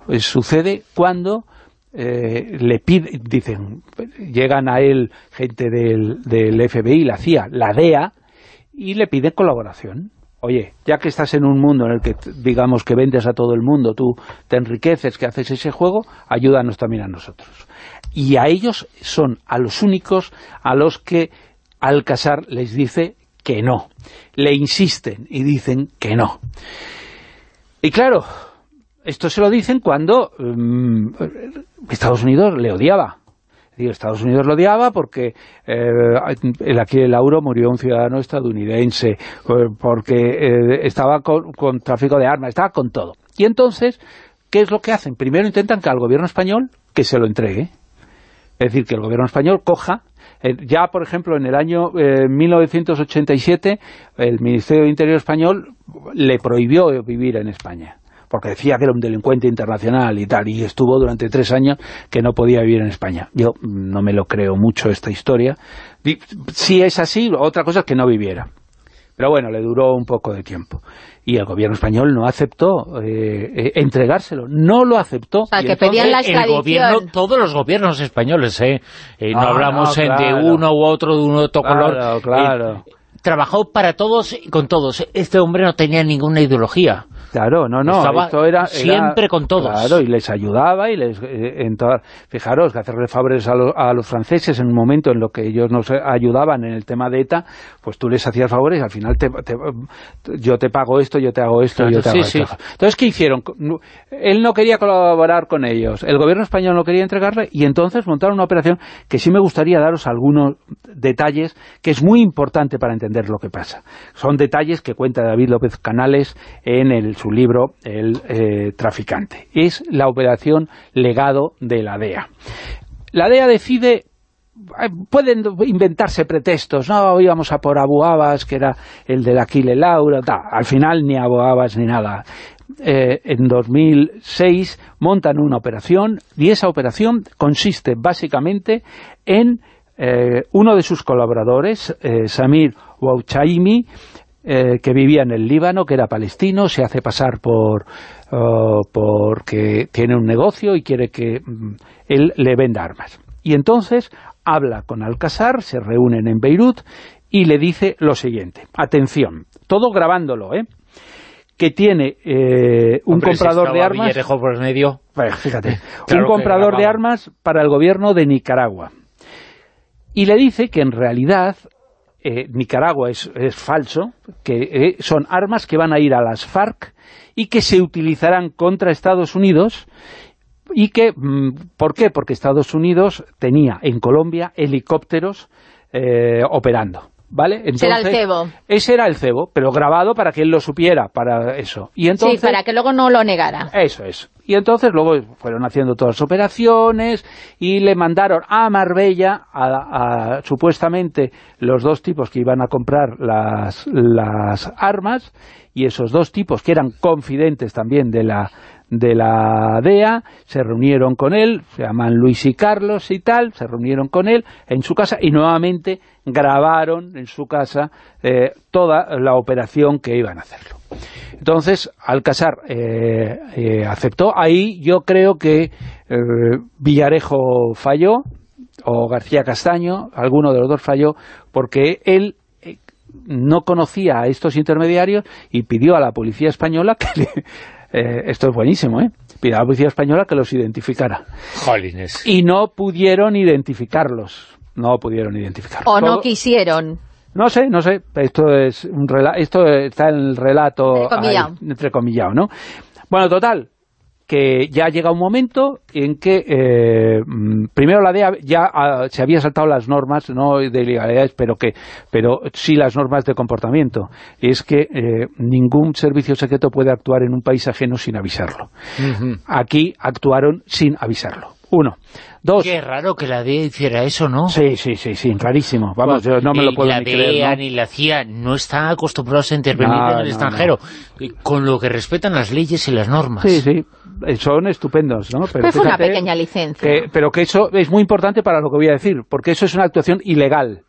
pues, sucede cuando eh, le pide, dicen, llegan a él gente del, del FBI, la CIA, la DEA, y le piden colaboración oye, ya que estás en un mundo en el que, digamos, que vendes a todo el mundo, tú te enriqueces, que haces ese juego, ayúdanos también a nosotros. Y a ellos son a los únicos a los que Alcázar les dice que no. Le insisten y dicen que no. Y claro, esto se lo dicen cuando mm, Estados Unidos le odiaba. Estados Unidos lo odiaba porque eh, aquí el Lauro murió un ciudadano estadounidense, eh, porque eh, estaba con, tráfico de armas, estaba con todo. Y entonces, ¿qué es lo que hacen? Primero intentan que al gobierno español que se lo entregue. Es decir, que el gobierno español coja ya, por ejemplo, en el año 1987, el Ministerio de Interior español le prohibió vivir en España porque decía que era un delincuente internacional y tal, y estuvo durante tres años que no podía vivir en España. Yo no me lo creo mucho esta historia. Si es así, otra cosa es que no viviera. Pero bueno, le duró un poco de tiempo. Y el gobierno español no aceptó eh, eh, entregárselo, no lo aceptó. O que pedían la el gobierno, todos los gobiernos españoles, ¿eh? eh no ah, hablamos de uno u otro, de uno de otro color. Claro, trabajó para todos y con todos. Este hombre no tenía ninguna ideología. Claro, no, no, esto era, siempre con todos. Claro, y les ayudaba y les eh, en fijaros, que hacerle favores a, a, los franceses en un momento en lo que ellos nos ayudaban en el tema de ETA, pues tú les hacías favores y al final te, yo te pago esto, yo te hago esto, yo te hago esto. Entonces, ¿qué hicieron? Él no quería colaborar con ellos, el gobierno español no quería entregarle y entonces montaron una operación que sí me gustaría daros algunos detalles que es muy importante para entender lo que pasa. Son detalles que cuenta David López Canales en el su libro El eh, traficante. Es la operación legado de la DEA. La DEA decide eh, pueden inventarse pretextos, no, íbamos a por Abu Abbas, que era el de Aquile Laura, al final ni Abu Abbas ni nada. Eh, en 2006 montan una operación y esa operación consiste básicamente en uno de sus colaboradores, Samir Wauchaimi, eh, que vivía en el Líbano, que era palestino, se hace pasar por oh, porque tiene un negocio y quiere que mm, él le venda armas. Y entonces habla con Alcázar, se reúnen en Beirut y le dice lo siguiente, atención, todo grabándolo, ¿eh? que tiene eh, un comprador de armas... por medio. fíjate, un comprador de armas para el gobierno de Nicaragua. Y le dice que en realidad eh, Nicaragua es, falso, que eh, son armas que van a ir a las FARC y que se utilizarán contra Estados Unidos y que, mm, ¿por qué? Porque Estados Unidos tenía en Colombia helicópteros eh, operando. ¿Vale? Entonces, era el cebo. Ese era el cebo, pero grabado para que él lo supiera, para eso. Y entonces, sí, para que luego no lo negara. Eso es. Y entonces luego fueron haciendo todas las operaciones y le mandaron a Marbella, a, supuestamente, los dos tipos que iban a comprar las, las armas, y esos dos tipos que eran confidentes también de la de la DEA, se reunieron con él, se llaman Luis y Carlos y tal, se reunieron con él en su casa y nuevamente grabaron en su casa eh, toda la operación que iban a hacerlo. Entonces, Alcázar eh, eh, aceptó. Ahí yo creo que Villarejo falló, o García Castaño, alguno de los dos falló, porque él no conocía a estos intermediarios y pidió a la policía española que le, esto es buenísimo, ¿eh? Pidió a la policía española que los identificara. Jolines. Y no pudieron identificarlos. No pudieron identificarlos. O no quisieron. No sé, no sé. Esto es un esto está en el relato entrecomillado. entrecomillado, ¿no? Bueno, total, que ya llega un momento en que eh, mm, primero la DEA ya ah, se había saltado las normas, no de ilegalidades, pero que pero sí las normas de comportamiento. Es que eh, ningún servicio secreto puede actuar en un país ajeno sin avisarlo. Aquí actuaron sin avisarlo. Uno. Dos. Qué raro que la DEA hiciera eso, ¿no? Sí, sí, sí, sí, rarísimo. Vamos, yo no me lo puedo la ni creer, DEA ¿no? ni la CIA no están acostumbrados a intervenir No, en el no, extranjero, con lo que respetan las leyes y las normas. Sí, sí, eh, son estupendos, ¿no? Pero fue una pequeña licencia. que- pero que eso es muy importante para lo que voy a decir, porque eso es una actuación ilegal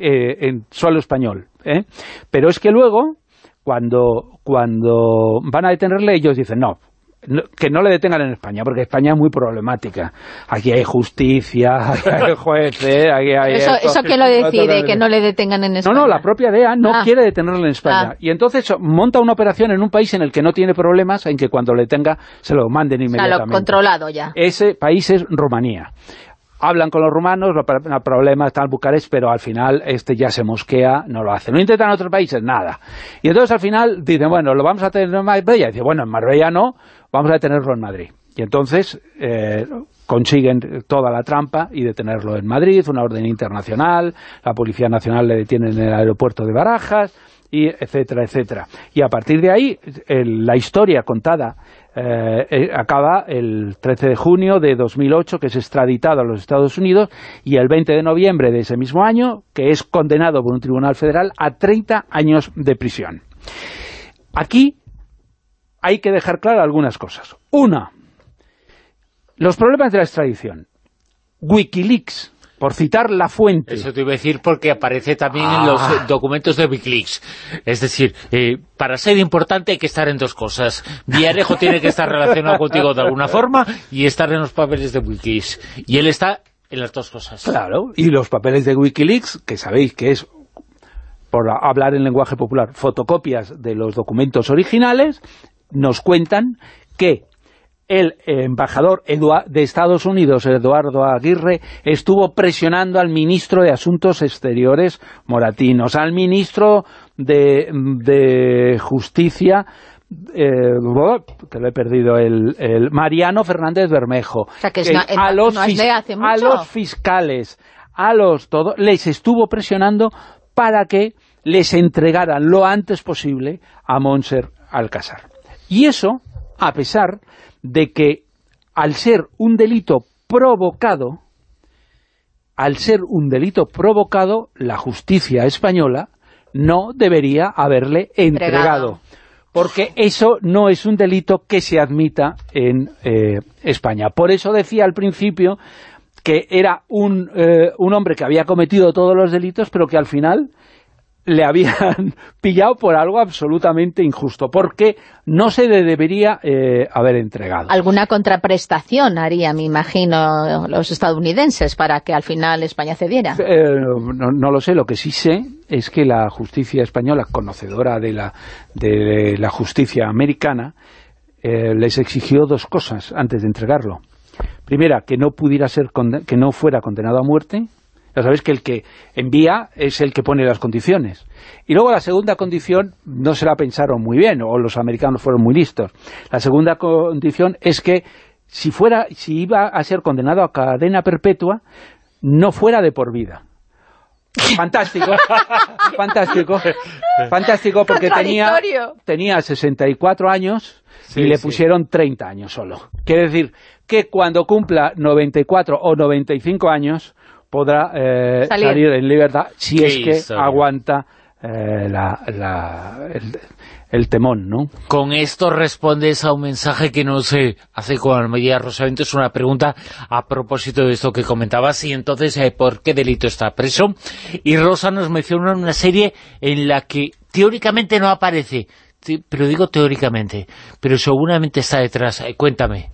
eh, en suelo español. ¿eh? Pero es que luego, cuando, cuando van a detenerle, ellos dicen, no, no- que no le detengan en España, porque España es muy problemática. Aquí hay justicia, aquí hay jueces, aquí hay... ¿Eso, esto. ¿Eso quién lo decide? Que no le detengan en No, España. no, la propia DEA no Ah. quiere detenerle en España. Ah. Y entonces monta una operación en un país en el que no tiene problemas, en que cuando le tenga se lo manden O sea, lo inmediatamente. controlado ya. Ese país es Rumanía. Hablan con los rumanos, no no hay problema, está en Bucarest, pero al final este ya se mosquea, no lo hace. No intentan en otros países, nada. Y entonces al final dicen, bueno, lo vamos a tener en Marbella. Y dice, bueno, en Marbella no, vamos a detenerlo en Madrid. Y entonces eh, consiguen toda la trampa y detenerlo en Madrid, una orden internacional, la Policía Nacional le detiene en el aeropuerto de Barajas, y etcétera, etcétera. Y a partir de ahí, el- la historia contada eh, eh, acaba el 13 de junio de 2008, que es extraditado a los Estados Unidos, y el 20 de noviembre de ese mismo año, que es condenado por un tribunal federal a 30 años de prisión. Aquí hay que dejar claras algunas cosas. Una, los problemas de la extradición. Wikileaks, por citar la fuente. Eso te iba a decir porque aparece también en los Ah. eh, documentos de Wikileaks. Es decir, eh, para ser importante hay que estar en dos cosas. Villarejo tiene que estar relacionado contigo de alguna forma y estar en los papeles de Wikileaks. Y él está en las dos cosas. Claro, y los papeles de Wikileaks, que sabéis que es, por hablar en lenguaje popular, fotocopias de los documentos originales, nos cuentan que el embajador de Estados Unidos, Eduardo Aguirre, estuvo presionando al ministro de Asuntos Exteriores moratinos, al ministro de, de Justicia, eh, que lo he perdido, el, el Mariano Fernández Bermejo, sea, que es eh, no- a, los no fis- a los fiscales, a los todo, les estuvo presionando para que les entregaran lo antes posible a Monser Alcázar. Y eso, a pesar de que al ser un delito provocado, al ser un delito provocado, la justicia española no debería haberle entregado. Entregado. Porque eso no es un delito que se admita en eh, España. Por eso decía al principio que era un, eh, un hombre que había cometido todos los delitos, pero que al final le habían pillado por algo absolutamente injusto, porque no se le debería eh, haber entregado. Alguna contraprestación haría, me imagino, los estadounidenses para que al final España cediera. Eh, no, no lo sé, lo que sí sé es que la justicia española, conocedora de la, de la justicia americana, eh, les exigió dos cosas antes de entregarlo. Primera, que no pudiera ser que no fuera condenado a muerte. Ya sabéis que el que envía es el que pone las condiciones. Y luego la segunda condición no se la pensaron muy bien, o los americanos fueron muy listos. La segunda condición es que si fuera, si iba a ser condenado a cadena perpetua, no fuera de por vida. Fantástico, fantástico, fantástico porque tenía, tenía 64 años y le sí. pusieron 30 años solo. Quiere decir que cuando cumpla 94 o 95 años podrá eh, Salir. salir. en libertad si es que historia. aguanta eh, la, la, el, el, temón, ¿no? Con esto respondes a un mensaje que nos eh, hace con Almería Rosavento, es una pregunta a propósito de esto que comentabas, y entonces, eh, ¿por qué delito está preso? Y Rosa nos menciona una serie en la que teóricamente no aparece, pero digo teóricamente, pero seguramente está detrás. Eh, cuéntame.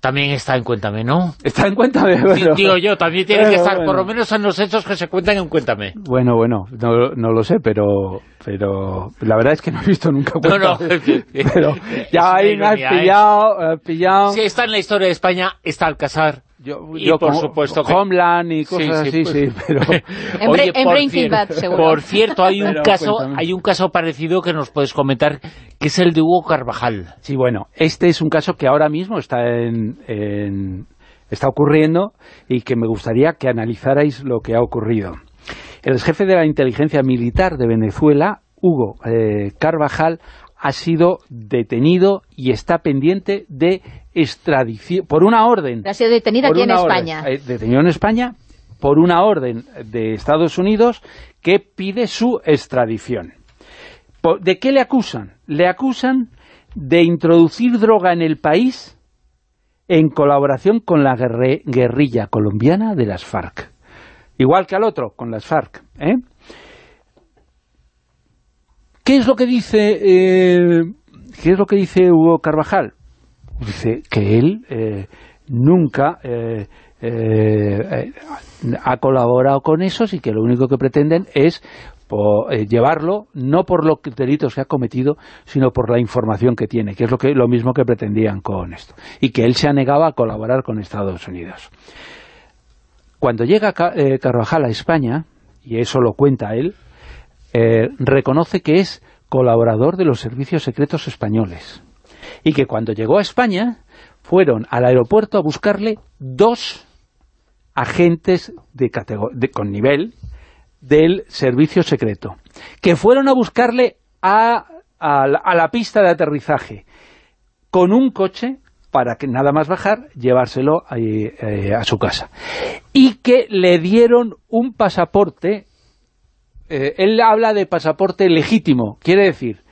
También está en Cuéntame, ¿no? Está en Cuéntame, bueno. Digo yo, también tiene que estar, por lo menos en los hechos que se cuentan en Cuéntame. Bueno, bueno, no, no lo sé, pero pero la verdad es que no he visto nunca Cuéntame. No, no. pero ya ahí me has pillado, ¿eh? pillado. Si está en la historia de España, está Alcázar, yo, y por supuesto Homeland y cosas así, pues. sí, pero... en, Oye, Bad, seguro. Por cierto, hay un caso hay un caso parecido que nos puedes comentar, que es el de Hugo Carvajal. Sí, bueno, este es un caso que ahora mismo está en, está ocurriendo y que me gustaría que analizarais lo que ha ocurrido. El jefe de la inteligencia militar de Venezuela, Hugo eh, Carvajal, ha sido detenido y está pendiente de extradición, por una orden. Ha sido detenido aquí en España. Eh, detenido en España por una orden de Estados Unidos que pide su extradición. ¿De qué le acusan? Le acusan de introducir droga en el país en colaboración con la guerrilla colombiana de las FARC. Igual que al otro, con las FARC. ¿eh? ¿Qué es lo que dice eh, qué es lo que dice Hugo Carvajal? Dice que él eh, nunca eh, ha colaborado con esos y que lo único que pretenden es llevarlo no por los delitos que ha cometido, sino por la información que tiene, que es lo, que, lo mismo que pretendían con esto. Y que él se ha negado a colaborar con Estados Unidos. Cuando llega Carvajal a España, y eso lo cuenta él, eh, reconoce que es colaborador de los servicios secretos españoles y que cuando llegó a España fueron al aeropuerto a buscarle dos agentes de, con nivel del servicio secreto, que fueron a buscarle a, la, pista de aterrizaje con un coche para que nada más bajar, llevárselo eh, a su casa. Y que le dieron un pasaporte eh, él habla de pasaporte legítimo, quiere decir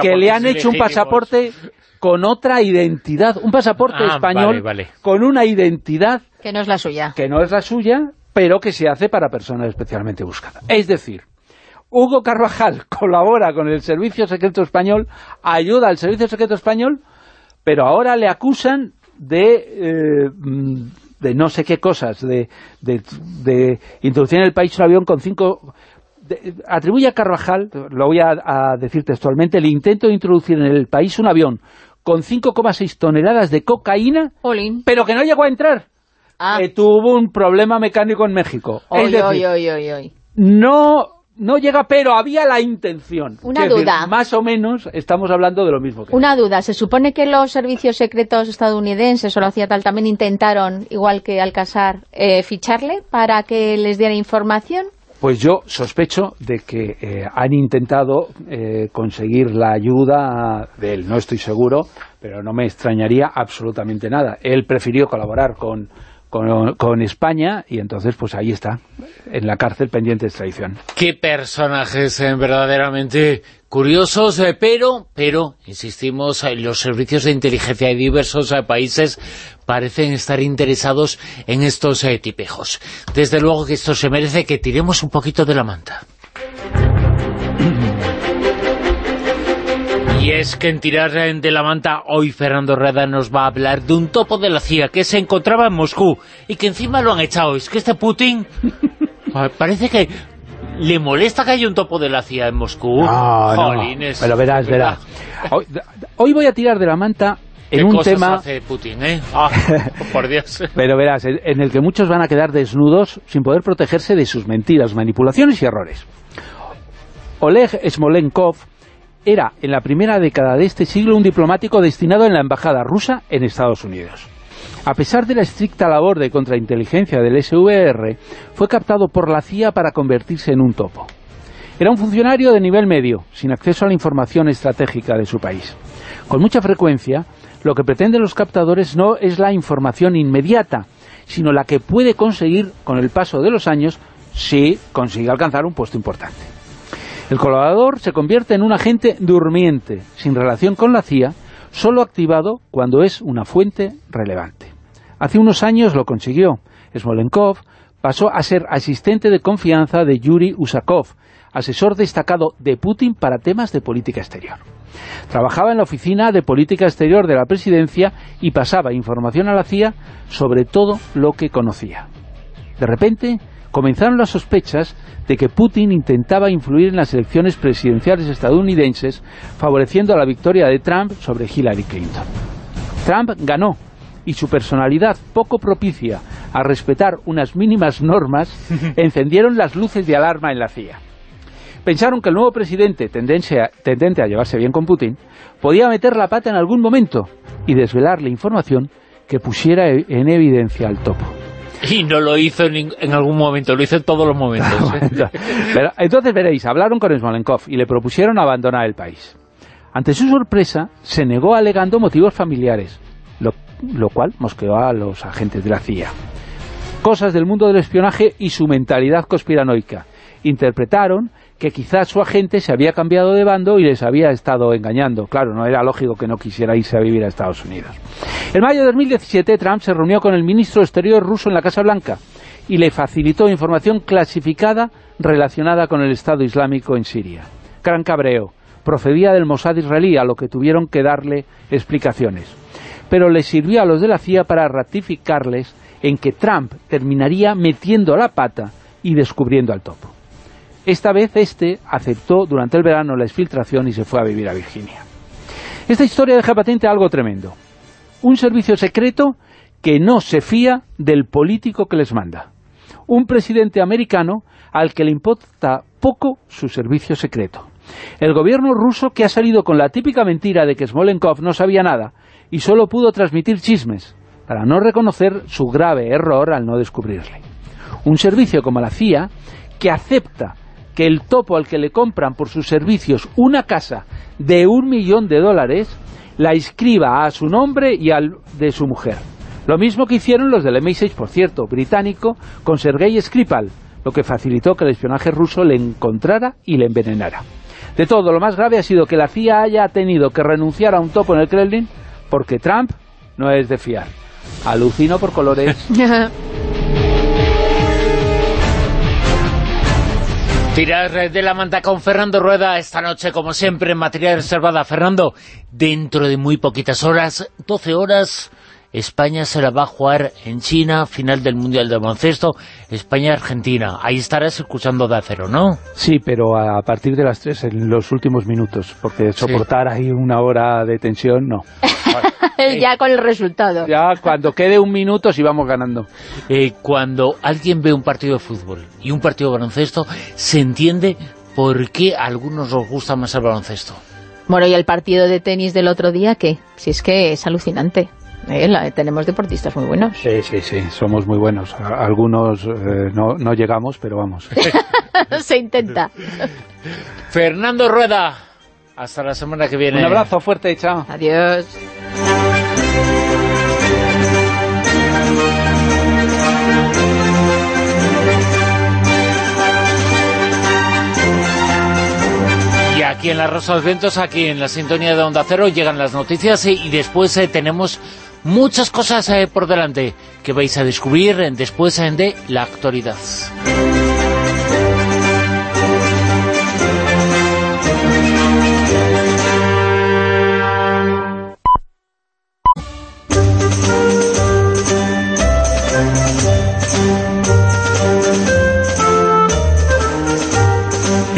que le han hecho un pasaporte con otra identidad, un pasaporte ah, español con una identidad que no es la suya, que no es la suya, pero que se hace para personas especialmente buscadas. Es decir, Hugo Carvajal colabora con el Servicio Secreto Español, ayuda al Servicio Secreto Español, pero ahora le acusan de eh, de no sé qué cosas, de, de, de introducir en el país un avión con cinco atribuye a Carvajal, lo voy a, decir textualmente, el intento de introducir en el país un avión con 5,6 toneladas de cocaína, pero que no llegó a entrar. Ah. tuvo un problema mecánico en México. no no llega, pero había la intención. Una duda. más o menos estamos hablando de lo mismo. Una duda. ¿Se supone que los servicios secretos estadounidenses o la CIA tal también intentaron, igual que Alcázar, eh, ficharle para que les diera información? Pues yo sospecho de que eh, han intentado eh, conseguir la ayuda de él. No estoy seguro, pero no me extrañaría absolutamente nada. Él prefirió colaborar con, con, España y entonces pues ahí está, en la cárcel pendiente de extradición. Qué personajes eh, verdaderamente curiosos, eh, pero, pero, insistimos, eh, los servicios de inteligencia de diversos países parecen estar interesados en estos tipejos. Desde luego que esto se merece que tiremos un poquito de la manta. Y es que en Tirar de la Manta hoy Fernando Reda nos va a hablar de un topo de la CIA que se encontraba en Moscú y que encima lo han echado. Es que este Putin parece que le molesta que haya un topo de la CIA en Moscú. No, pero verás, verás. Hoy, voy a tirar de la manta en un tema... hace Putin, eh? Ah, por Dios. Pero verás, en el que muchos van a quedar desnudos sin poder protegerse de sus mentiras, manipulaciones y errores. Oleg Smolenkov era en la primera década de este siglo un diplomático destinado en la embajada rusa en Estados Unidos. A pesar de la estricta labor de contrainteligencia del SVR, fue captado por la CIA para convertirse en un topo. Era un funcionario de nivel medio, sin acceso a la información estratégica de su país. Con mucha frecuencia, lo que pretenden los captadores no es la información inmediata, sino la que puede conseguir con el paso de los años si consigue alcanzar un puesto importante. El colaborador se convierte en un agente durmiente, sin relación con la CIA, solo activado cuando es una fuente relevante. Hace unos años lo consiguió. Smolenkov pasó a ser asistente de confianza de Yuri Usakov, asesor destacado de Putin para temas de política exterior. Trabajaba en la oficina de política exterior de la presidencia y pasaba información a la CIA sobre todo lo que conocía. De repente comenzaron las sospechas de que Putin intentaba influir en las elecciones presidenciales estadounidenses favoreciendo la victoria de Trump sobre Hillary Clinton. Trump ganó y su personalidad poco propicia a respetar unas mínimas normas encendieron las luces de alarma en la CIA. Pensaron que el nuevo presidente, tendente a llevarse bien con Putin, podía meter la pata en algún momento y desvelarle información que pusiera e-, en evidencia al topo. Y no lo hizo en, algún momento, lo hizo en todos los momentos. ¿eh? entonces veréis, hablaron con Smolenkov y le propusieron abandonar el país. Ante su sorpresa, se negó alegando motivos familiares, lo, lo cual mosqueó a los agentes de la CIA. Cosas del mundo del espionaje y su mentalidad conspiranoica. Interpretaron que quizás su agente se había cambiado de bando y les había estado engañando. Claro, no era lógico que no quisiera irse a vivir a Estados Unidos. En mayo de 2017, Trump se reunió con el ministro exterior ruso en la Casa Blanca y le facilitó información clasificada relacionada con el Estado Islámico en Siria. Gran cabreo. Procedía del Mossad israelí, a lo que tuvieron que darle explicaciones. Pero le sirvió a los de la CIA para ratificarles en que Trump terminaría metiendo la pata y descubriendo al topo. Esta vez este aceptó durante el verano la exfiltración y se fue a vivir a Virginia. Esta historia deja patente algo tremendo. Un servicio secreto que no se fía del político que les manda. Un presidente americano al que le importa poco su servicio secreto. El gobierno ruso que ha salido con la típica mentira de que Smolenkov no sabía nada y solo pudo transmitir chismes para no reconocer su grave error al no descubrirle. Un servicio como la CIA que acepta que el topo al que le compran por sus servicios una casa de un millón de dólares, la inscriba a su nombre y al de su mujer. Lo mismo que hicieron los del MI6, por cierto, británico, con Sergei Skripal, lo que facilitó que el espionaje ruso le encontrara y le envenenara. De todo, lo más grave ha sido que la CIA haya tenido que renunciar a un topo en el Kremlin porque Trump no es de fiar. Alucino por colores. Tirar de la manta con Fernando Rueda esta noche, como siempre, en materia reservada. Fernando, dentro de muy poquitas horas, 12 horas, España se la va a jugar en China, final del Mundial de Baloncesto, España-Argentina. Ahí estarás escuchando de acero, ¿no? Sí, pero a partir de las 3 en los últimos minutos, porque soportar ahí una hora de tensión, no. ya con el resultado. Ya cuando quede un minuto si vamos ganando. Eh, cuando alguien ve un partido de fútbol y un partido de baloncesto, se entiende por qué a algunos nos gusta más el baloncesto. Bueno, y el partido de tenis del otro día, ¿qué? Si es que es alucinante. Eh, tenemos deportistas muy buenos. Sí, sí, sí, somos muy buenos. Algunos eh, no, no llegamos, pero vamos. se intenta. Fernando Rueda, hasta la semana que viene. Un abrazo fuerte, chao. Adiós. Y aquí en la Rosa de los Vientos, aquí en la sintonía de Onda Cero, llegan las noticias y, después eh, tenemos muchas cosas eh, por delante que vais a descubrir después de la actualidad.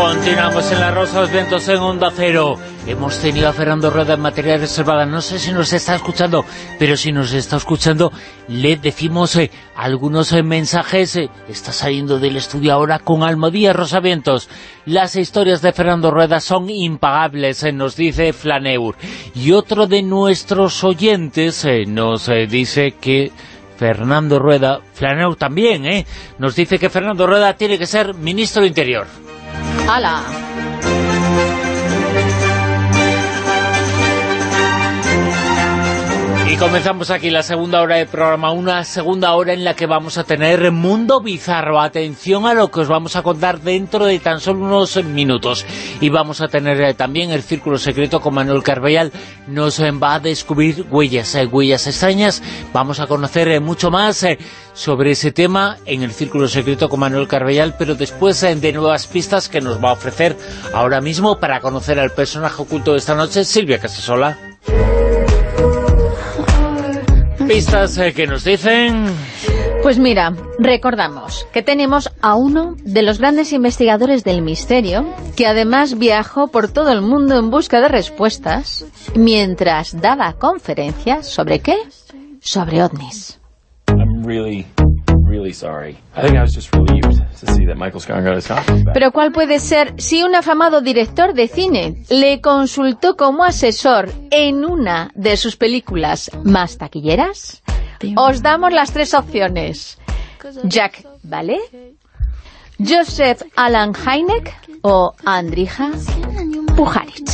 Continuamos en La Rosa de los Vientos en Onda Cero. Hemos tenido a Fernando Rueda en materia reservada. No sé si nos está escuchando, pero si nos está escuchando, le decimos eh, algunos eh, mensajes. Eh, está saliendo del estudio ahora con Almodía Rosavientos. Las historias de Fernando Rueda son impagables, nos dice Flaneur. Y otro de nuestros oyentes nos dice que Fernando Rueda, Flaneur también, nos dice que Fernando Rueda tiene que ser ministro de Interior. Hola. Y comenzamos aquí la segunda hora del programa, una segunda hora en la que vamos a tener Mundo Bizarro. Atención a lo que os vamos a contar dentro de tan solo unos minutos. Y vamos a tener eh, también el Círculo Secreto con Manuel Carvellal. Nos eh, va a descubrir huellas, eh, huellas extrañas. Vamos a conocer mucho más sobre ese tema en el Círculo Secreto con Manuel Carvellal, pero después de nuevas pistas que nos va a ofrecer ahora mismo para conocer al personaje oculto de esta noche, Silvia Casasola pistas eh, que nos dicen... Pues mira, recordamos que tenemos a uno de los grandes investigadores del misterio, que además viajó por todo el mundo en busca de respuestas, mientras daba conferencias sobre qué? Sobre ovnis. Pero ¿cuál puede ser si un afamado director de cine le consultó como asesor en una de sus películas más taquilleras? Os damos las tres opciones. Jack ¿vale? Joseph Alan Hynek o Andrija Pujarit.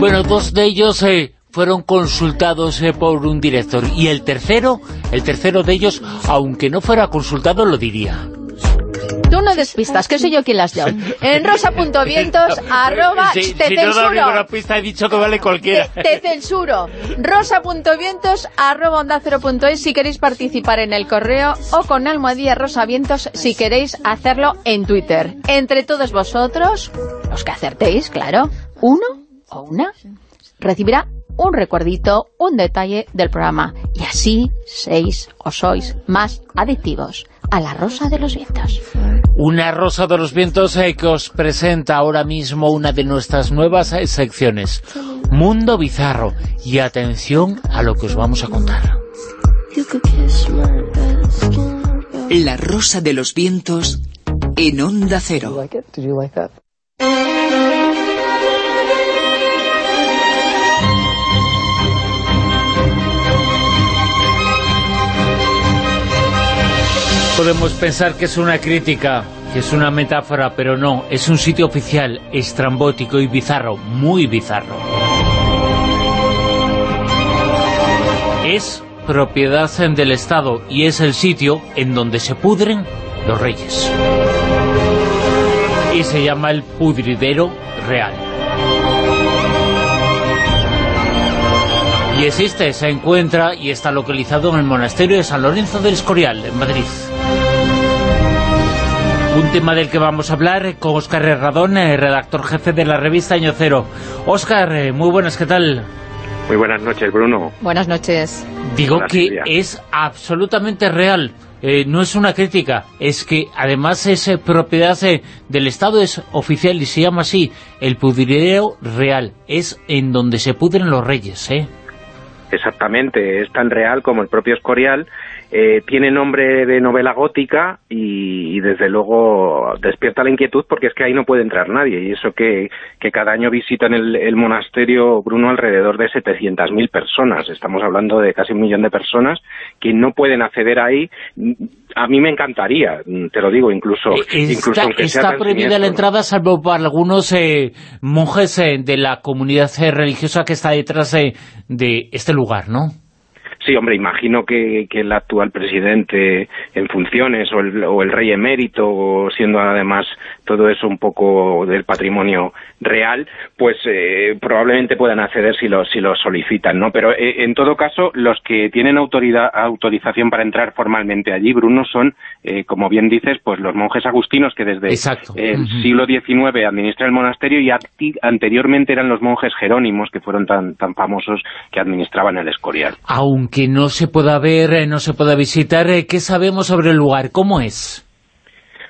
Bueno, dos de ellos eh, fueron consultados eh, por un director y el tercero, el tercero de ellos, aunque no fuera consultado, lo diría. Tú no despistas, que soy yo quien las dio. En rosa.vientos, arroba, te censuro. pista he dicho que vale cualquiera. Te, censuro. Rosa.vientos, arroba onda cero si queréis participar en el correo o con almohadilla rosavientos si queréis hacerlo en Twitter. Entre todos vosotros, los que acertéis, claro, uno o una recibirá un recuerdito, un detalle del programa. Y así seis o sois más adictivos a la Rosa de los Vientos. Una Rosa de los Vientos eh, que os presenta ahora mismo una de nuestras nuevas eh, secciones. Mundo Bizarro. Y atención a lo que os vamos a contar. La Rosa de los Vientos en Onda Cero. Podemos pensar que es una crítica, que es una metáfora, pero no, es un sitio oficial, estrambótico y bizarro, muy bizarro. Es propiedad del Estado y es el sitio en donde se pudren los reyes. Y se llama el pudridero real. Y existe, se encuentra y está localizado en el monasterio de San Lorenzo del Escorial, en Madrid. Un tema del que vamos a hablar con Óscar Herradón, eh, redactor jefe de la revista Año Cero. Óscar, eh, muy buenas, ¿qué tal? Muy buenas noches, Bruno. Buenas noches. Digo que es absolutamente real, eh, no es una crítica, es que además es propiedad del Estado, es oficial y se llama así, el pudridero real, es en donde se pudren los reyes, ¿eh? Exactamente, es tan real como el propio Escorial eh, tiene nombre de novela gótica y, desde luego despierta la inquietud porque es que ahí no puede entrar nadie. Y eso que, que cada año visitan el, el, monasterio Bruno alrededor de 700.000 personas, estamos hablando de casi un millón de personas que no pueden acceder ahí, a mí me encantaría, te lo digo, incluso, eh, incluso aunque está prohibida la entrada salvo para algunos eh, monjes de la comunidad religiosa que está detrás de este lugar, ¿no? Sí, hombre, imagino que, el actual presidente en funciones o el, o el rey emérito, siendo además todo eso un poco del patrimonio real, pues eh, probablemente puedan acceder si lo, si lo solicitan, ¿no? Pero eh, en todo caso, los que tienen autoridad, autorización para entrar formalmente allí, Bruno, son, eh, como bien dices, pues los monjes agustinos que desde el siglo XIX administran el monasterio y anteriormente eran los monjes jerónimos que fueron tan, tan famosos que administraban el Escorial. Aunque no se pueda ver, no se pueda visitar, ¿qué sabemos sobre el lugar? ¿Cómo es?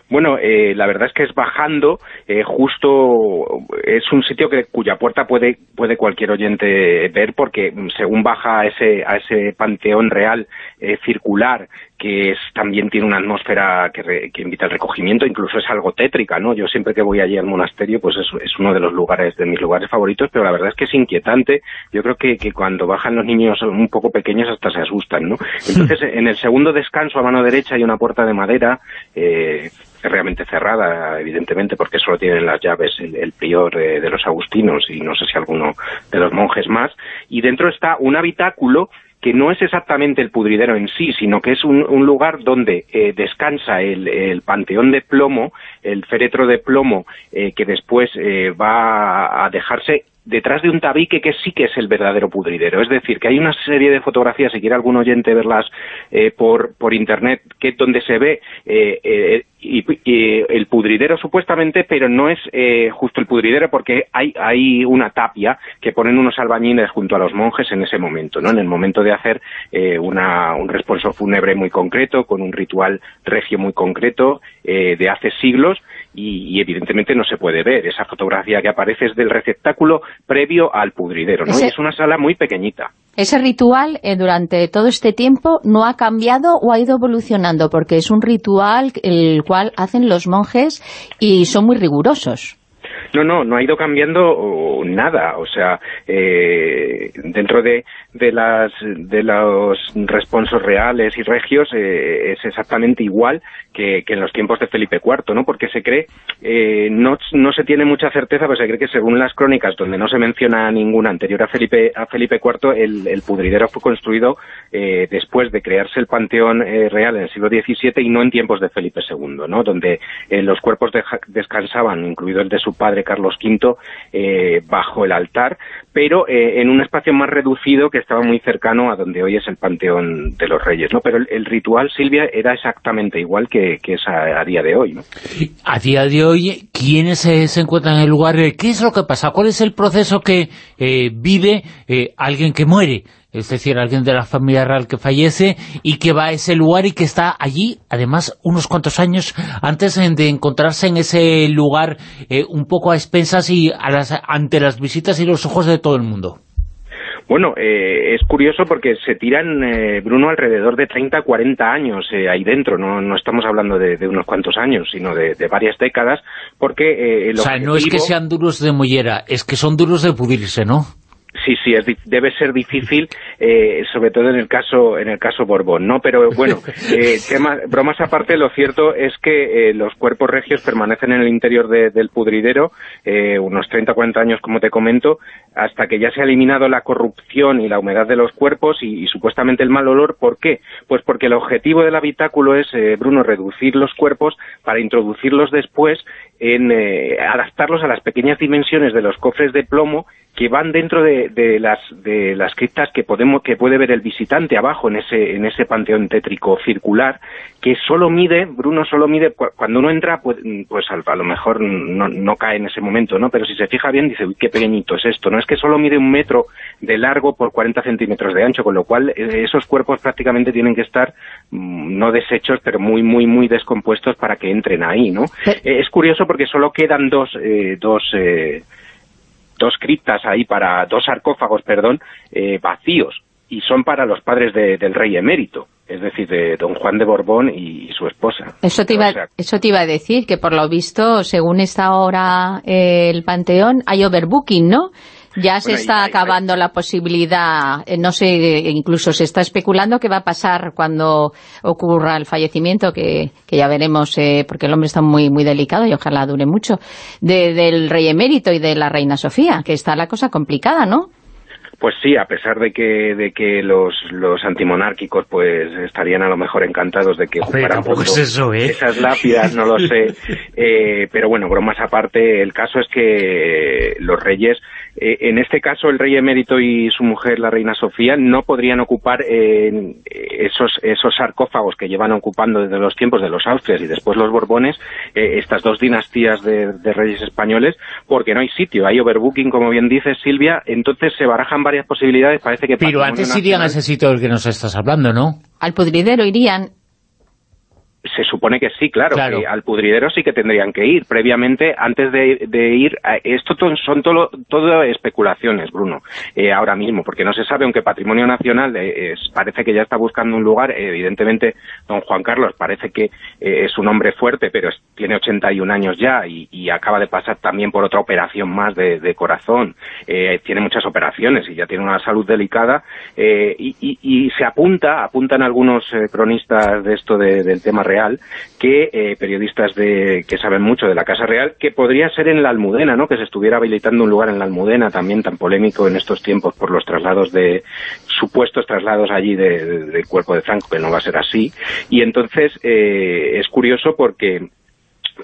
Bueno, eh, la verdad es que es bajando, eh, justo es un sitio que cuya puerta puede, puede cualquier oyente ver porque mm, según baja a ese, a ese panteón real eh, circular que es, también tiene una atmósfera que, que, invita al recogimiento, incluso es algo tétrica, ¿no? Yo siempre que voy allí al monasterio, pues es, es, uno de los lugares, de mis lugares favoritos, pero la verdad es que es inquietante. Yo creo que, que cuando bajan los niños un poco pequeños hasta se asustan, ¿no? Entonces, en el segundo descanso a mano derecha hay una puerta de madera, eh, realmente cerrada, evidentemente, porque solo tienen las llaves el, prior de, los agustinos y no sé si alguno de los monjes más, y dentro está un habitáculo que no es exactamente el pudridero en sí, sino que es un, lugar donde eh, descansa el, panteón de plomo, el féretro de plomo, eh, que después eh, va a dejarse detrás de un tabique que sí que es el verdadero pudridero. Es decir, que hay una serie de fotografías, si quiere algún oyente verlas por, por internet, que donde se ve y, el pudridero supuestamente, pero no es eh, justo el pudridero porque hay, hay una tapia que ponen unos albañiles junto a los monjes en ese momento, ¿no? En el momento de hacer eh, una, un responso fúnebre muy concreto, con un ritual regio muy concreto eh, de hace siglos y, evidentemente no se puede ver. Esa fotografía que aparece es del receptáculo previo al pudridero, ¿no? Y es una sala muy pequeñita. Ese ritual eh, durante todo este tiempo no ha cambiado o ha ido evolucionando, porque es un ritual el cual hacen los monjes y son muy rigurosos. No, no, no ha ido cambiando nada. O sea, eh, dentro de, de, las, de los responsos reales y regios eh, es exactamente igual que, en los tiempos de Felipe IV, ¿no? Porque se cree, eh, no, no se tiene mucha certeza, pero se cree que según las crónicas, donde no se menciona ninguna anterior a Felipe, a Felipe IV, el, pudridero fue construido eh, después de crearse el panteón eh, real en el siglo XVII y no en tiempos de Felipe II, ¿no? Donde eh, los cuerpos descansaban, incluido el de su padre Carlos V, bajo el altar, pero en un espacio más reducido que estaba muy cercano a donde hoy es el Panteón de los Reyes, ¿no? Pero el, ritual, Silvia, era exactamente igual que, es a, día de hoy, ¿no? A día de hoy, ¿quiénes se, encuentran en el lugar? ¿Qué es lo que pasa? ¿Cuál es el proceso que vive alguien que muere? es decir, alguien de la familia real que fallece y que va a ese lugar y que está allí, además, unos cuantos años antes de encontrarse en ese lugar eh, un poco a expensas y ante las visitas y los ojos de todo el mundo. Bueno, eh, es curioso porque se tiran, eh, Bruno, alrededor de 30, 40 años ahí dentro. No, no estamos hablando de, unos cuantos años, sino de, varias décadas, porque... o sea, no es que sean duros de mollera, es que son duros de pudrirse, ¿no? Sí, sí, debe ser difícil, eh, sobre todo en el caso en el caso Borbón, ¿no? Pero bueno, eh, bromas aparte, lo cierto es que eh, los cuerpos regios permanecen en el interior del pudridero unos 30 40 años, como te comento, hasta que ya se ha eliminado la corrupción y la humedad de los cuerpos y, supuestamente el mal olor. ¿Por qué? Pues porque el objetivo del habitáculo es, Bruno, reducir los cuerpos para introducirlos después en adaptarlos a las pequeñas dimensiones de los cofres de plomo que van dentro de, las de las criptas que podemos que puede ver el visitante abajo en ese en ese panteón tétrico circular que solo mide Bruno solo mide cuando uno entra pues, pues a, lo mejor no, no, cae en ese momento no pero si se fija bien dice uy qué pequeñito es esto no es que solo mide un metro de largo por 40 centímetros de ancho con lo cual eh, esos cuerpos prácticamente tienen que estar no deshechos pero muy muy muy descompuestos para que entren ahí no eh, es curioso porque solo quedan dos eh, dos dos criptas ahí para, dos sarcófagos, perdón, eh, vacíos, y son para los padres del rey emérito, es decir, de don Juan de Borbón y, su esposa. Eso te, iba, eso te iba a decir, que por lo visto, según está ahora eh, el panteón, hay overbooking, ¿no? Ya se está acabando la posibilidad, eh, no sé, incluso se está especulando qué va a pasar cuando ocurra el fallecimiento, que, ya veremos, eh, porque el hombre está muy muy delicado y ojalá dure mucho, del rey emérito y de la reina Sofía, que está la cosa complicada, ¿no? Pues sí, a pesar de que, de que los, los antimonárquicos pues estarían a lo mejor encantados de que ocuparan eso, ¿eh? esas lápidas, no lo sé. Eh, pero bueno, bromas aparte, el caso es que los reyes eh, en este caso, el rey emérito y su mujer, la reina Sofía, no podrían ocupar eh, esos, esos sarcófagos que llevan ocupando desde los tiempos de los Austrias y después los Borbones, eh, estas dos dinastías de, reyes españoles, porque no hay sitio, hay overbooking, como bien dice Silvia, entonces se barajan varias posibilidades, parece que... Pero antes irían a ese sitio del que nos estás hablando, ¿no? Al pudridero irían se supone que sí, claro, Claro. que al pudridero sí que tendrían que ir. Previamente, antes de, de ir, a- esto to- son todo, todo especulaciones, Bruno, eh, ahora mismo, porque no se sabe, aunque Patrimonio Nacional eh, es- parece que ya está buscando un lugar, eh, evidentemente don Juan Carlos parece que eh, es un hombre fuerte, pero es- tiene 81 años ya y, y acaba de pasar también por otra operación más de, de corazón, eh, tiene muchas operaciones y ya tiene una salud delicada eh, y, y- y se apunta, apuntan algunos eh, cronistas de esto de- del tema real, que eh, periodistas de, que saben mucho de la Casa Real, que podría ser en la Almudena, ¿no? que se estuviera habilitando un lugar en la Almudena, también tan polémico en estos tiempos por los traslados de, supuestos traslados allí de- de- del cuerpo de Franco, que no va a ser así. Y entonces eh, es curioso porque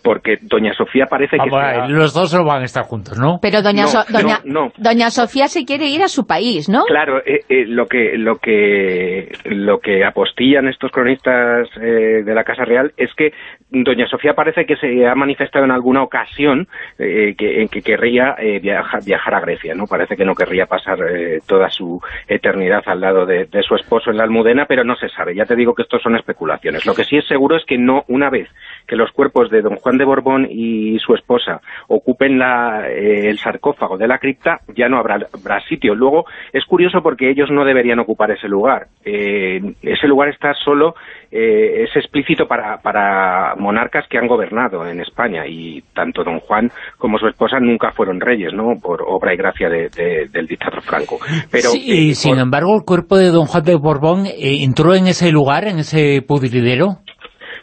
porque doña Sofía parece que... Vamos a se ha- ver, los dos no van a estar juntos, ¿no? Pero doña, No, So- no, doña, no. doña Sofía se quiere ir a su país, ¿no? Claro, eh, eh, lo que lo que lo que apostillan estos cronistas eh, de la Casa Real es que doña Sofía parece que se ha manifestado en alguna ocasión eh, que, en que querría eh, viaja- viajar a Grecia, ¿no? Parece que no querría pasar eh, toda su eternidad al lado de, su esposo en la Almudena, pero no se sabe. Ya te digo que esto son especulaciones. Lo que sí es seguro es que no una vez que los cuerpos de don Juan de Borbón y su esposa ocupen la, eh, el sarcófago de la cripta, ya no habrá, habrá sitio. Luego, es curioso porque ellos no deberían ocupar ese lugar. Eh, ese lugar está solo, eh, es explícito para, para monarcas que han gobernado en España y tanto don Juan como su esposa nunca fueron reyes, ¿no? Por obra y gracia de- de- del dictador Franco. Pero, Sí, y eh, sin embargo, el cuerpo de don Juan de Borbón eh, entró en ese lugar, en ese pudridero.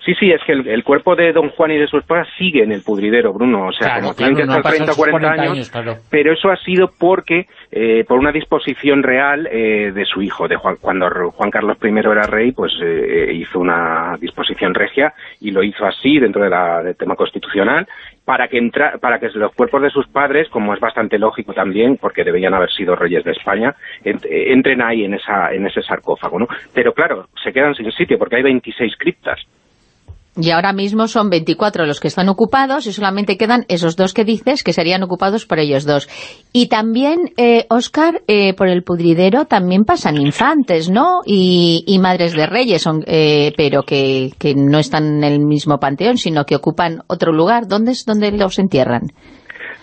Sí, sí, es que el, el cuerpo de don Juan y de su esposa sigue en el pudridero, Bruno. O sea, Claro, como claro, tienen que estar 30 o pasado 40 sus 40 años, años, claro. pero eso ha sido porque, eh, por una disposición real eh, de su hijo, de Juan, cuando Juan Carlos I era rey, pues eh, hizo una disposición regia y lo hizo así dentro de la- del tema constitucional para que entra, para que los cuerpos de sus padres, como es bastante lógico también, porque deberían haber sido reyes de España, ent- eh, entren ahí en esa en ese sarcófago, ¿no? Pero claro, se quedan sin sitio porque hay 26 criptas. Y ahora mismo son 24 los que están ocupados y solamente quedan esos dos que dices que serían ocupados por ellos dos. Y también, eh, Óscar, eh, por el pudridero también pasan infantes, ¿no? Y, y madres de reyes, son, eh, pero que, que no están en el mismo panteón, sino que ocupan otro lugar. ¿Dónde es donde los entierran?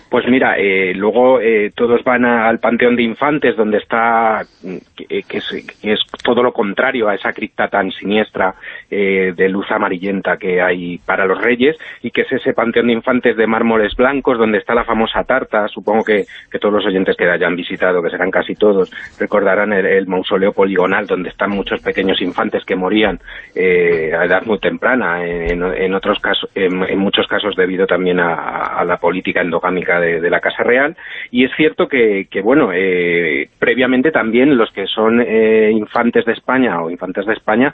Pues mira, eh, luego eh, todos van a- al Panteón de Infantes, donde está, mm, que, es, todo lo contrario a esa cripta tan siniestra eh, de luz amarillenta que hay para los reyes, y que es ese Panteón de Infantes de mármoles blancos, donde está la famosa tarta, supongo que, que todos los oyentes que hayan visitado, que serán casi todos, recordarán el, mausoleo poligonal, donde están muchos pequeños infantes que morían eh, a edad muy temprana, en, en otros casos, en, en muchos casos debido también a, a la política endogámica de, la Casa Real, y es cierto que, que bueno, eh, previamente también los que son eh, infantes de España o infantes de España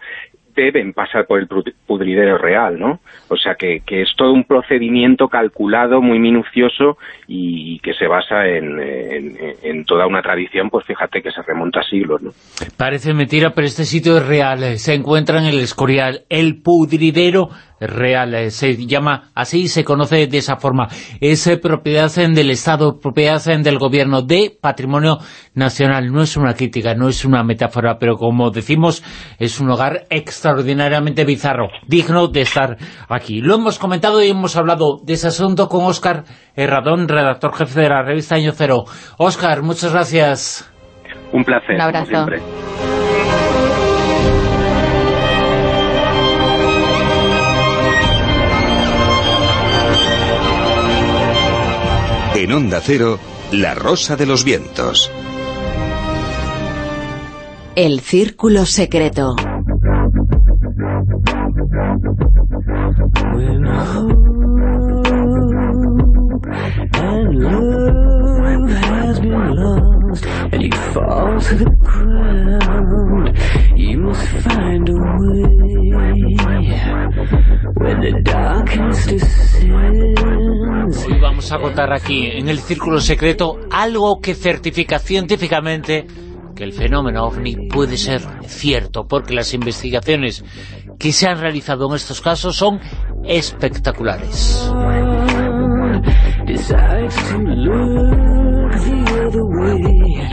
deben pasar por el pudridero real, ¿no? O sea que, que es todo un procedimiento calculado, muy minucioso y que se basa en, en- en toda una tradición, pues fíjate que se remonta a siglos, ¿no? Parece mentira, pero este sitio es real. Se encuentra en el Escorial, el pudridero real. Se llama así, se conoce de esa forma. Es propiedad del Estado, propiedad del Gobierno de Patrimonio Nacional. No es una crítica, no es una metáfora, pero como decimos, es un hogar extraordinariamente bizarro, digno de estar aquí. Lo hemos comentado y hemos hablado de ese asunto con Óscar Herradón, redactor jefe de la revista Año Cero. Óscar, muchas gracias. Un placer, Un abrazo. como siempre. En Onda Cero, La Rosa de los Vientos. El círculo secreto. Hoy vamos a contar aquí, en el Círculo Secreto, algo que certifica científicamente que el fenómeno OVNI puede ser cierto, porque las investigaciones que se han realizado en estos casos son espectaculares.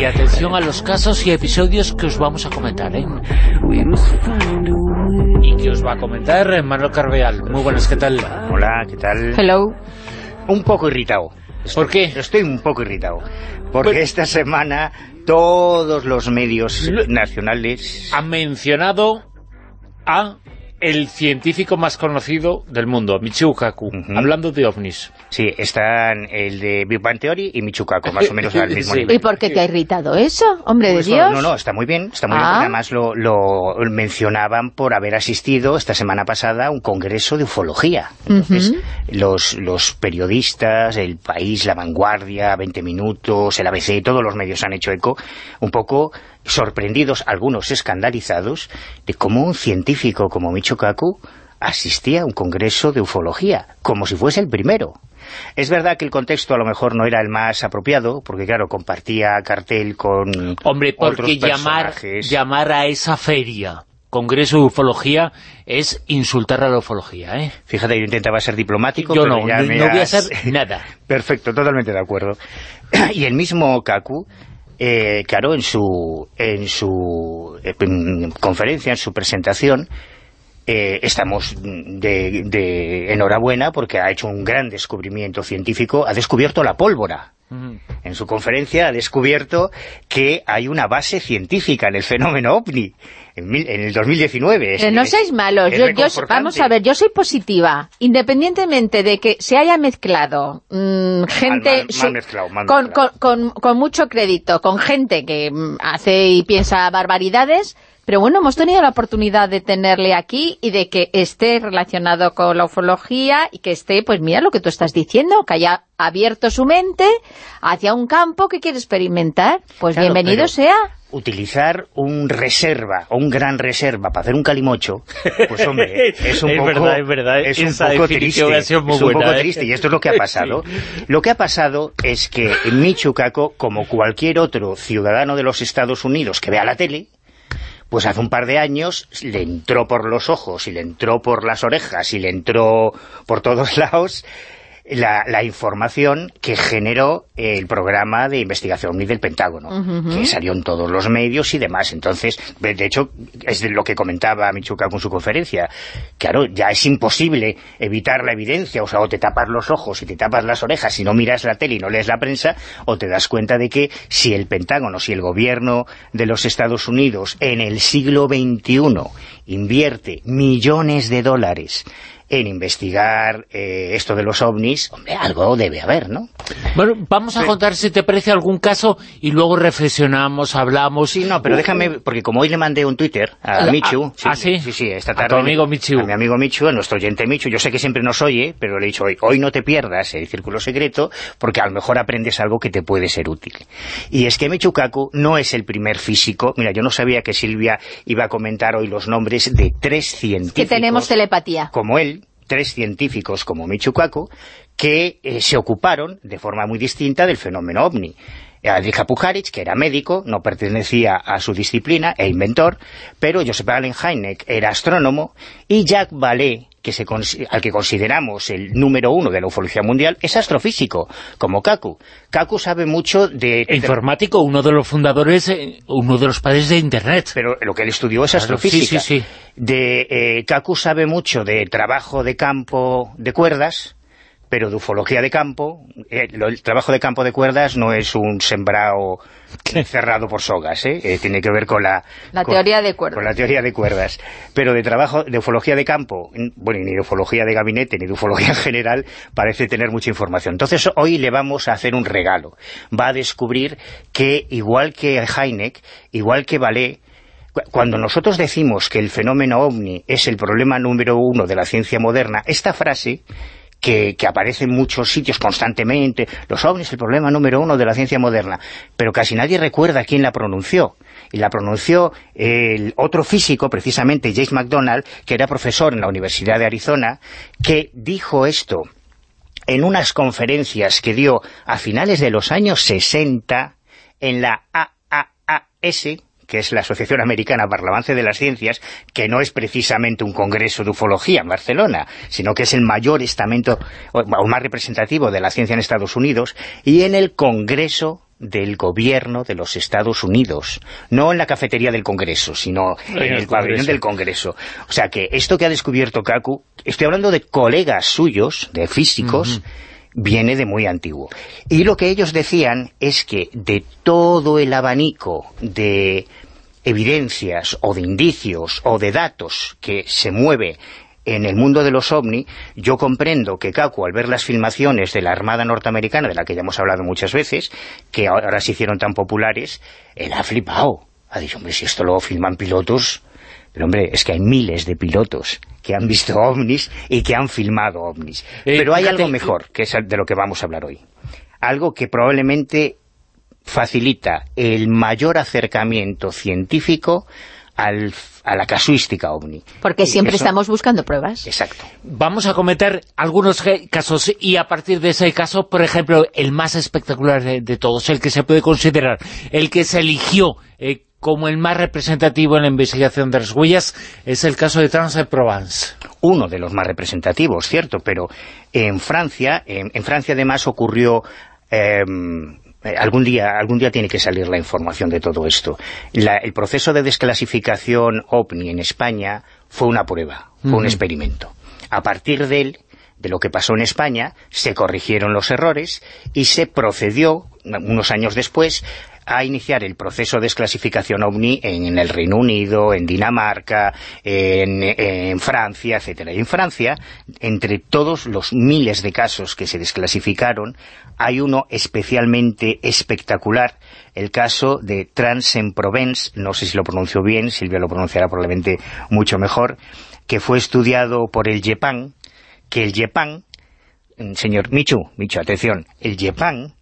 Y atención a los casos y episodios que os vamos a comentar, ¿eh? Y que os va a comentar Manuel Carveal. Muy buenas, ¿qué tal? Hola, ¿qué tal? Hello. Un poco irritado. ¿Por qué? Estoy un poco irritado. Porque esta semana todos los medios nacionales... Han mencionado a el científico más conocido del mundo, Michio Kaku, hablando de ovnis. Sí, están el de Big Bang Theory y Michio Kaku, más o menos al mismo ¿Y nivel. por qué te ha irritado eso, hombre de Pues Dios? No, no, está muy bien, está muy bien, Ah. además lo, lo mencionaban por haber asistido esta semana pasada a un congreso de ufología. Entonces, los, los periodistas, El País, La Vanguardia, 20 Minutos, el ABC, todos los medios han hecho eco, un poco sorprendidos, algunos escandalizados, de cómo un científico como Michio Kaku asistía a un congreso de ufología, como si fuese el primero. Es verdad que el contexto a lo mejor no era el más apropiado, porque claro, compartía cartel con Hombre, porque otros llamar, llamar a esa feria Congreso de Ufología es insultar a la ufología, ¿eh? Fíjate, yo intentaba ser diplomático, Yo pero no, ya no, me no voy a hacer nada. Perfecto, totalmente de acuerdo. y el mismo Kaku, eh, claro, en su, en su eh, en conferencia, en su presentación, eh, estamos de, de enhorabuena porque ha hecho un gran descubrimiento científico, ha descubierto la pólvora. En su conferencia ha descubierto que hay una base científica en el fenómeno OVNI en, mil- en el 2019. Es- Pero no seáis malos, es yo, vamos a ver, yo soy positiva, independientemente de que se haya mezclado gente mal- mal su- mezclado, mal con, mezclado. con- con- con mucho crédito, con gente que mm, hace y piensa barbaridades, pero bueno, hemos tenido la oportunidad de tenerle aquí y de que esté relacionado con la ufología y que esté, pues mira lo que tú estás diciendo, que haya abierto su mente hacia un campo que quiere experimentar. Pues Claro, bienvenido sea. utilizar un reserva o un gran reserva para hacer un calimocho, pues hombre, es un Es poco, verdad, es verdad. es un Esa poco definición triste, ha sido muy es un buena, poco ¿eh? triste y esto es lo que ha pasado. Lo que ha pasado es que Michu Kaku, como cualquier otro ciudadano de los Estados Unidos que vea la tele, pues hace un par de años le entró por los ojos y le entró por las orejas y le entró por todos lados la, la información que generó el programa de investigación OVNI del Pentágono, que salió en todos los medios y demás. Entonces, de hecho, es de lo que comentaba Michuca con su conferencia. Claro, ya es imposible evitar la evidencia, o sea, o te tapas los ojos y te tapas las orejas si no miras la tele y no lees la prensa, o te das cuenta de que si el Pentágono, si el gobierno de los Estados Unidos en el siglo XXI invierte millones de dólares en investigar eh, esto de los ovnis, hombre, algo debe haber, ¿no? Bueno, vamos a contar si te parece algún caso y luego reflexionamos, hablamos. Sí, no, pero déjame, porque como hoy le mandé un Twitter a Ah, Michu... ah, ¿sí? Sí, sí, esta A tarde... tu amigo Michu. A mi amigo Michu, a nuestro oyente Michu. Yo sé que siempre nos oye, pero le he dicho hoy, hoy no te pierdas el Círculo Secreto, porque a lo mejor aprendes algo que te puede ser útil. Y es que Michu Kaku no es el primer físico... Mira, yo no sabía que Silvia iba a comentar hoy los nombres de tres científicos... Que tenemos telepatía. como él, tres científicos como Michio Kaku, que eh, se ocuparon de forma muy distinta del fenómeno OVNI. Adrija Pujarich, que era médico, no pertenecía a su disciplina, e inventor, pero Joseph Allen Hynek era astrónomo, y Jacques Vallée, que se al que consideramos el número uno de la ufología mundial, es astrofísico, como Kaku. Kaku sabe mucho de... Informático, uno de los fundadores, eh, uno de los padres de Internet. pero lo que él estudió es Claro, astrofísica. sí, sí, sí. De, eh, Kaku sabe mucho de trabajo de campo de cuerdas, pero de ufología de campo. eh, el trabajo de campo de cuerdas no es un sembrado cerrado por sogas, ¿eh? Eh, tiene que ver con la... La con- teoría de cuerdas. Con la teoría de cuerdas. Pero de trabajo, de ufología de campo, bueno, ni de ufología de gabinete, ni de ufología en general, parece tener mucha información. Entonces, hoy le vamos a hacer un regalo. Va a descubrir que, igual que Heineck, igual que Vallée, cu- cuando nosotros decimos que el fenómeno OVNI es el problema número uno de la ciencia moderna, esta frase que, que aparece en muchos sitios constantemente, los ovnis el problema número uno de la ciencia moderna, pero casi nadie recuerda quién la pronunció. Y la pronunció el otro físico, precisamente James McDonald, que era profesor en la Universidad de Arizona, que dijo esto en unas conferencias que dio a finales de los años 60 en la AAAS, que es la Asociación Americana para el Avance de las Ciencias, que no es precisamente un congreso de ufología en Barcelona, sino que es el mayor estamento o más representativo de la ciencia en Estados Unidos, y en el Congreso del gobierno de los Estados Unidos, no en la cafetería del Congreso, sino en, el, pabellón del Congreso. O sea que esto que ha descubierto Kaku, estoy hablando de colegas suyos, de físicos, viene de muy antiguo. Y lo que ellos decían es que de todo el abanico de evidencias o de indicios o de datos que se mueve en el mundo de los ovni, yo comprendo que Kaku, al ver las filmaciones de la Armada Norteamericana, de la que ya hemos hablado muchas veces, que ahora se hicieron tan populares, él ha flipado. Ha dicho, hombre, si esto lo filman pilotos... Pero, hombre, es que hay miles de pilotos que han visto ovnis y que han filmado ovnis. Eh, Pero hay fíjate, algo mejor, que es de lo que vamos a hablar hoy. Algo que probablemente facilita el mayor acercamiento científico al- a la casuística ovni. Porque siempre eso- estamos buscando pruebas. Exacto. Vamos a cometer algunos casos y a partir de ese caso, por ejemplo, el más espectacular de, de todos, el que se puede considerar, el que se eligió eh, como el más representativo en la investigación de las huellas, es el caso de Trans-en-Provence. uno de los más representativos, cierto, pero en Francia, en, en Francia además ocurrió... em, eh, algún día algún día tiene que salir la información de todo esto. La- el proceso de desclasificación OVNI en España fue una prueba, fue un experimento. A partir de él, de lo que pasó en España, se corrigieron los errores y se procedió, unos años después, a iniciar el proceso de desclasificación OVNI en, en el Reino Unido, en Dinamarca, en, en Francia, etcétera. En Francia, entre todos los miles de casos que se desclasificaron, hay uno especialmente espectacular, el caso de Trans-en-Provence, no sé si lo pronuncio bien, Silvia lo pronunciará probablemente mucho mejor, que fue estudiado por el YEPAN, que el YEPAN, mm, señor Michu, Michu, atención, el YEPAN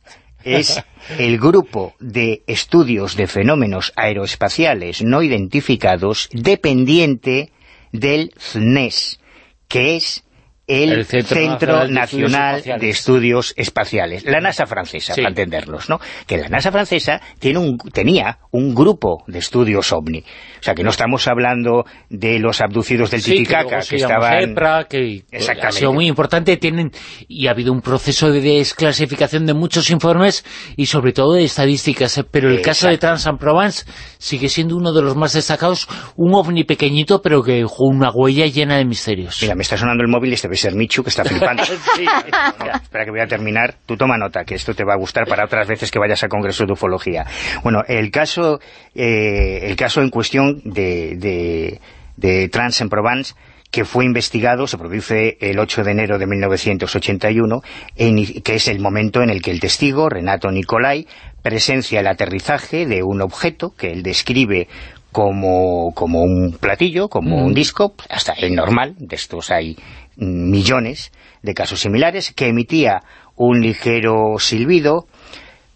es el grupo de estudios de fenómenos aeroespaciales no identificados dependiente del CNES, que es el, El Centro Centro, Nacional de Estudios Espaciales. de Estudios Espaciales, la NASA francesa, Sí. para entendernos, ¿no? Que la NASA francesa tiene un, tenía un grupo de estudios OVNI. O sea, que no estamos hablando de los abducidos del Sí, que Titicaca, que, llama estaban... CEPRA, que ha sido muy importante, tienen y ha habido un proceso de desclasificación de muchos informes y sobre todo de estadísticas, eh, pero el caso de Trans-en-Provence sigue siendo uno de los más destacados, un ovni pequeñito pero que dejó una huella llena de misterios. Mira, me está sonando el móvil y este ser Michu, que está flipando. Sí. No, espera que voy a terminar. Tú toma nota, que esto te va a gustar para otras veces que vayas a congresos de ufología. Bueno, el caso, eh, el caso en cuestión de, de, de Trans en Provence, que fue investigado, se produce el 8 de enero de 1981, en- que es el momento en el que el testigo, Renato Nicolai, presencia el aterrizaje de un objeto que él describe como, como un platillo, como Mm. un disco, hasta el normal, de estos hay millones de casos similares, que emitía un ligero silbido,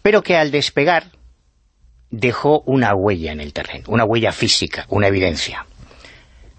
pero que al despegar dejó una huella en el terreno, una huella física, una evidencia.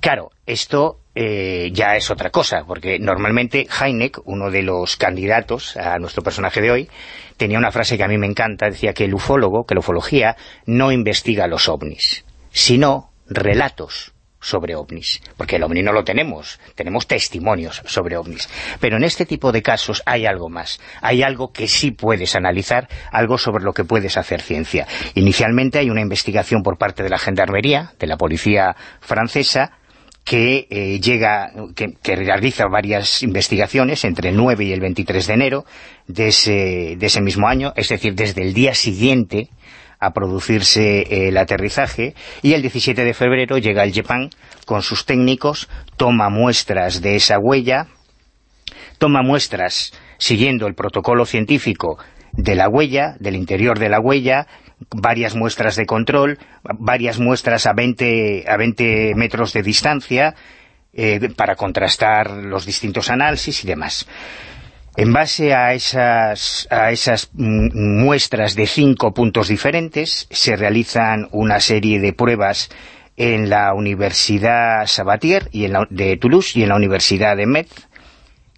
Claro, esto eh, ya es otra cosa, porque normalmente Heineck, uno de los candidatos a nuestro personaje de hoy, tenía una frase que a mí me encanta, decía que el ufólogo, que la ufología, no investiga los ovnis, sino relatos sobre ovnis, porque el ovni no lo tenemos, tenemos testimonios sobre ovnis. Pero en este tipo de casos hay algo más, hay algo que sí puedes analizar, algo sobre lo que puedes hacer ciencia. Inicialmente hay una investigación por parte de la Gendarmería, de la policía francesa, que eh, llega, que, realiza varias investigaciones entre el 9 y el 23 de enero de ese, de ese mismo año, es decir, desde el día siguiente a producirse el aterrizaje y el 17 de febrero llega el JEPAN con sus técnicos, toma muestras de esa huella, toma muestras siguiendo el protocolo científico de la huella, del interior de la huella, varias muestras de control, varias muestras a 20, a 20 metros de distancia eh, para contrastar los distintos análisis y demás. En base a esas, a esas mm, muestras de cinco puntos diferentes, se realizan una serie de pruebas en la Universidad Sabatier y en la, de Toulouse y en la Universidad de Metz,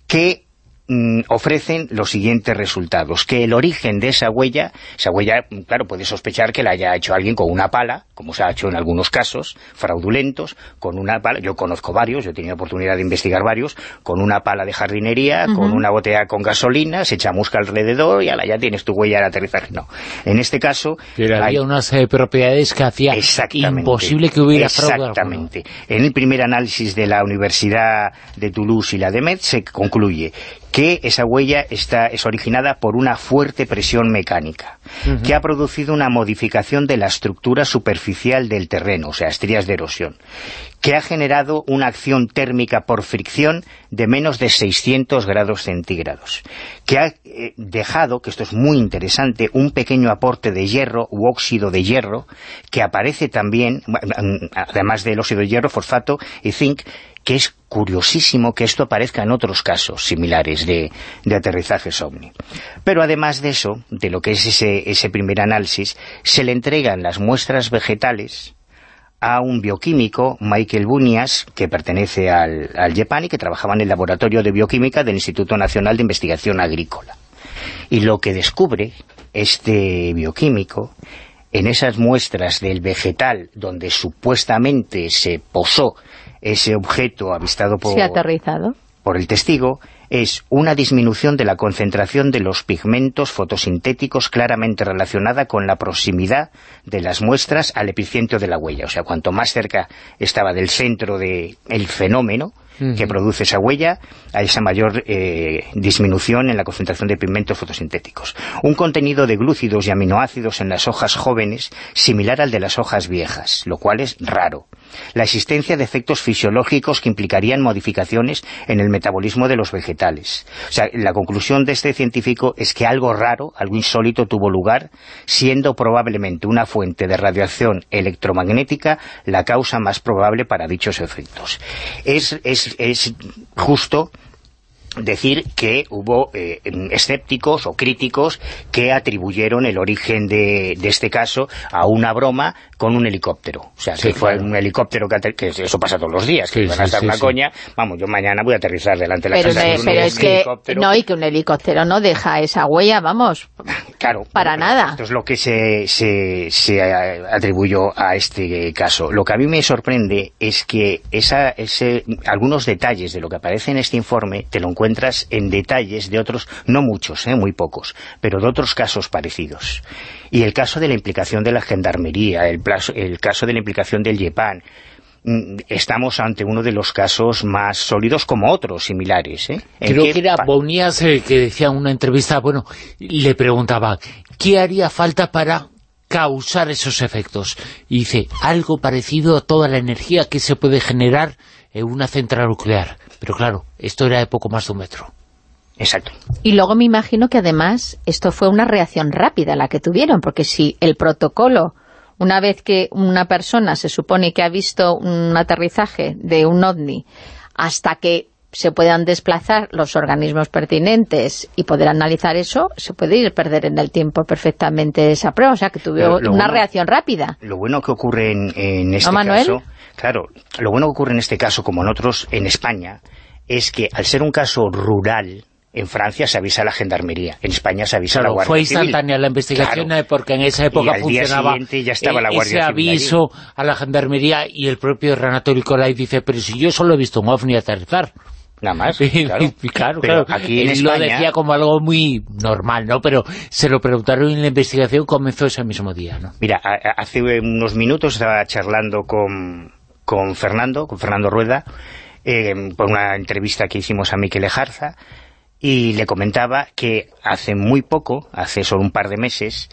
que mm, ofrecen los siguientes resultados, que el origen de esa huella, esa huella, claro, puede sospechar que la haya hecho alguien con una pala, como se ha hecho en algunos casos, fraudulentos, con una pala, yo conozco varios, yo he tenido oportunidad de investigar varios, con una pala de jardinería, con una botella con gasolina, se echa musca alrededor y ala, ya tienes tu huella de aterrizaje. No, en este caso... Pero había unas eh, propiedades que hacía imposible que hubiera fraude Exactamente. En el primer análisis de la Universidad de Toulouse y la de Metz se concluye que esa huella está, es originada por una fuerte presión mecánica, que ha producido una modificación de la estructura superficial del terreno, o sea, estrías de erosión, que ha generado una acción térmica por fricción de menos de 600 grados centígrados, que ha eh, dejado, que esto es muy interesante, un pequeño aporte de hierro u óxido de hierro, que aparece también, además del óxido de hierro, fosfato y zinc, que es curiosísimo que esto aparezca en otros casos similares de, aterrizajes OVNI. Pero además de eso, de lo que es ese, ese primer análisis, se le entregan las muestras vegetales a un bioquímico, Michael Bunias, que pertenece al, al y que trabajaba en el Laboratorio de Bioquímica del Instituto Nacional de Investigación Agrícola. Y lo que descubre este bioquímico en esas muestras del vegetal donde supuestamente se posó ese objeto avistado por, por el testigo es una disminución de la concentración de los pigmentos fotosintéticos claramente relacionada con la proximidad de las muestras al epicentro de la huella. O sea, cuanto más cerca estaba del centro del fenómeno, que produce esa huella, a esa mayor eh, disminución en la concentración de pigmentos fotosintéticos. Un contenido de glúcidos y aminoácidos en las hojas jóvenes similar al de las hojas viejas, lo cual es raro la existencia de efectos fisiológicos que implicarían modificaciones en el metabolismo de los vegetales. O sea, la conclusión de este científico es que algo raro, algo insólito tuvo lugar, siendo probablemente una fuente de radiación electromagnética la causa más probable para dichos efectos. Es, es, es justo decir que hubo eh, escépticos o críticos que atribuyeron el origen de, este caso a una broma con un helicóptero. O sea, que fue un helicóptero que, eso pasa todos los días, que van a estar una coña, vamos, yo mañana voy a aterrizar delante de la casa de Pero es que, no, y que un helicóptero no deja esa huella, vamos, claro, para nada. Esto es lo que se, se, se, atribuyó a este caso. Lo que a mí me sorprende es que esa, ese, algunos detalles de lo que aparece en este informe te lo encuentro encuentras en detalles de otros, no muchos, ¿eh? muy pocos, pero de otros casos parecidos. Y el caso de la implicación de la gendarmería, el, el caso de la implicación del YEPAN, mm, estamos ante uno de los casos más sólidos como otros similares. ¿eh? Creo que era Bonías eh, que decía en una entrevista, bueno, le preguntaba, ¿qué haría falta para causar esos efectos? Y dice, algo parecido a toda la energía que se puede generar en una central nuclear. Pero claro, esto era de poco más de un metro. Exacto. Y luego me imagino que además esto fue una reacción rápida la que tuvieron, porque si el protocolo, una vez que una persona se supone que ha visto un aterrizaje de un ovni, hasta que se puedan desplazar los organismos pertinentes y poder analizar eso, se puede ir a perder en el tiempo perfectamente esa prueba, o sea que tuvo una reacción rápida. Lo bueno que ocurre en, este caso, claro, lo bueno que ocurre en este caso, como en otros en España, es que al ser un caso rural, en Francia se avisa a la gendarmería, en España se avisa a la Guardia fue instantánea la investigación eh, porque en esa época funcionaba ya estaba la Guardia ese aviso a la gendarmería y el propio Renato Nicolai dice, pero si yo solo he visto un ovni aterrizar. Nada más, claro. claro, Aquí en lo decía como algo muy normal, ¿no? Pero se lo preguntaron y la investigación comenzó ese mismo día, ¿no? Mira, hace unos minutos estaba charlando con, con Fernando, con Fernando Rueda, eh, por una entrevista que hicimos a Miquel Ejarza, y le comentaba que hace muy poco, hace solo un par de meses,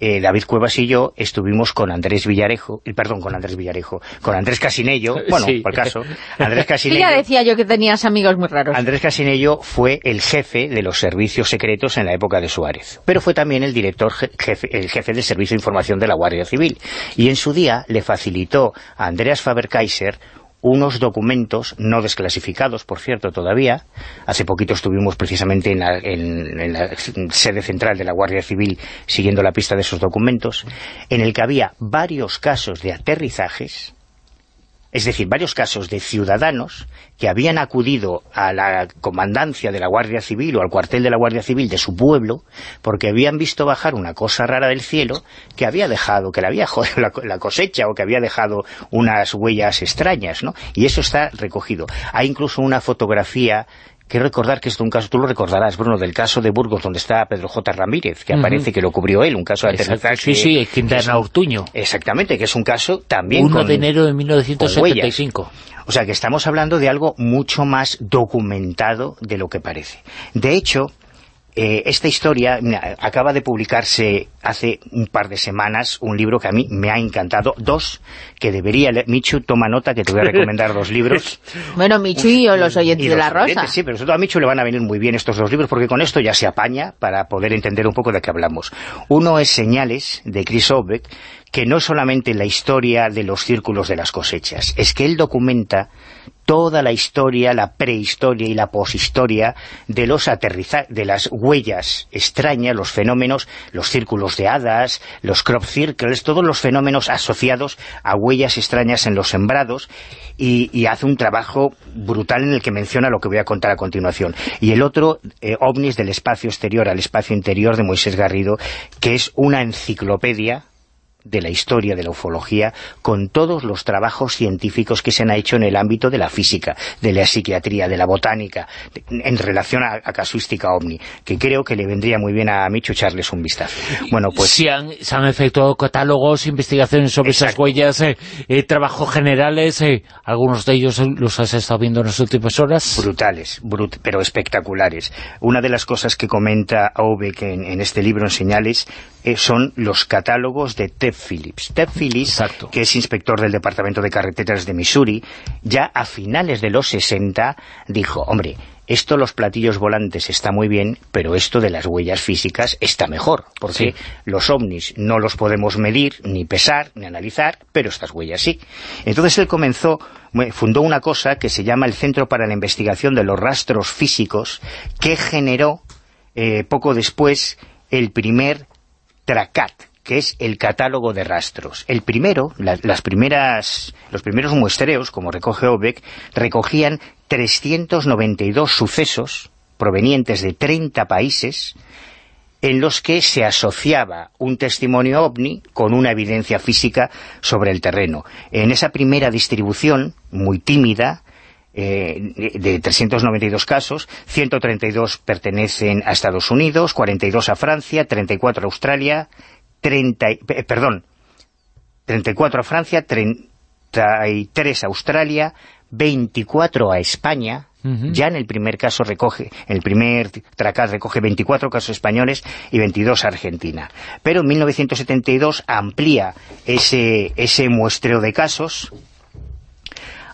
eh, David Cuevas y yo estuvimos con Andrés Villarejo, eh, perdón, con Andrés Villarejo, con Andrés Casinello, bueno, por caso, Andrés Casinello... ya decía yo que tenías amigos muy raros. Andrés Casinello fue el jefe de los servicios secretos en la época de Suárez, pero fue también el director, jefe, el jefe del Servicio de Información de la Guardia Civil, y en su día le facilitó a Andreas Faber-Kaiser unos documentos no desclasificados, por cierto, todavía. Hace poquito estuvimos precisamente en la, sede central de la Guardia Civil siguiendo la pista de esos documentos, en el que había varios casos de aterrizajes es decir, varios casos de ciudadanos que habían acudido a la comandancia de la Guardia Civil o al cuartel de la Guardia Civil de su pueblo porque habían visto bajar una cosa rara del cielo que había dejado, que le había jodido la, la cosecha o que había dejado unas huellas extrañas, ¿no? Y eso está recogido. Hay incluso una fotografía Quiero recordar que es un caso, tú lo recordarás, Bruno, del caso de Burgos, donde está Pedro J. Ramírez, que aparece que lo cubrió él, un caso de aterrizaje. Sí, sí, Quintana Ortuño. Exactamente, que es un caso también 1 con, de enero de 1975. O sea, que estamos hablando de algo mucho más documentado de lo que parece. De hecho, eh, esta historia acaba de publicarse hace un par de semanas un libro que a mí me ha encantado, dos que debería leer. Michu, toma nota que te voy a recomendar dos libros. Bueno, Michu y los oyentes Y de La Rosa. oyentes, Sí, pero sobre todo a Michu le van a venir muy bien estos dos libros porque con esto ya se apaña para poder entender un poco de qué hablamos. Uno es Señales, de Chris Obeck, que no solamente la historia de los círculos de las cosechas, es que él documenta toda la historia, la prehistoria y la poshistoria de los aterriza de las huellas extrañas, los fenómenos, los círculos de hadas, los crop circles, todos los fenómenos asociados a huellas extrañas en los sembrados y, y hace un trabajo brutal en el que menciona lo que voy a contar a continuación. Y el otro, eh, OVNIs del espacio exterior al espacio interior de Moisés Garrido, que es una enciclopedia de la historia de la ufología con todos los trabajos científicos que se han hecho en el ámbito de la física, de la psiquiatría, de la botánica, de- en relación a, a casuística ovni, que creo que le vendría muy bien a Micho echarles un vistazo. Bueno, pues se, han, se han efectuado catálogos, investigaciones sobre esas huellas, eh, eh, trabajos generales, eh, algunos de ellos los has estado viendo en las últimas horas. brutales, brut- pero espectaculares. Una de las cosas que comenta Aubeck en, en este libro en Señales son los catálogos de Ted Phillips. Ted Phillips, Exacto. que es inspector del Departamento de Carreteras de Missouri, ya a finales de los 60 dijo, hombre, esto los platillos volantes está muy bien, pero esto de las huellas físicas está mejor, porque Sí. los ovnis no los podemos medir, ni pesar, ni analizar, pero estas huellas sí. Entonces él comenzó, fundó una cosa que se llama el Centro para la Investigación de los Rastros Físicos, que generó eh, poco después el primer TRACAT, que es el catálogo de rastros. El primero, la- las primeras, los primeros muestreos, como recoge Obeck, recogían 392 sucesos provenientes de 30 países en los que se asociaba un testimonio ovni con una evidencia física sobre el terreno. En esa primera distribución, muy tímida, eh, de 392 casos, 132 pertenecen a Estados Unidos, 42 a Francia, 34 a Australia, 30, y- eh, perdón, 34 a Francia, 33 a Australia, 24 a España, ya en el primer caso recoge, en el primer tracat recoge 24 casos españoles y 22 a Argentina. Pero en 1972 amplía ese, ese muestreo de casos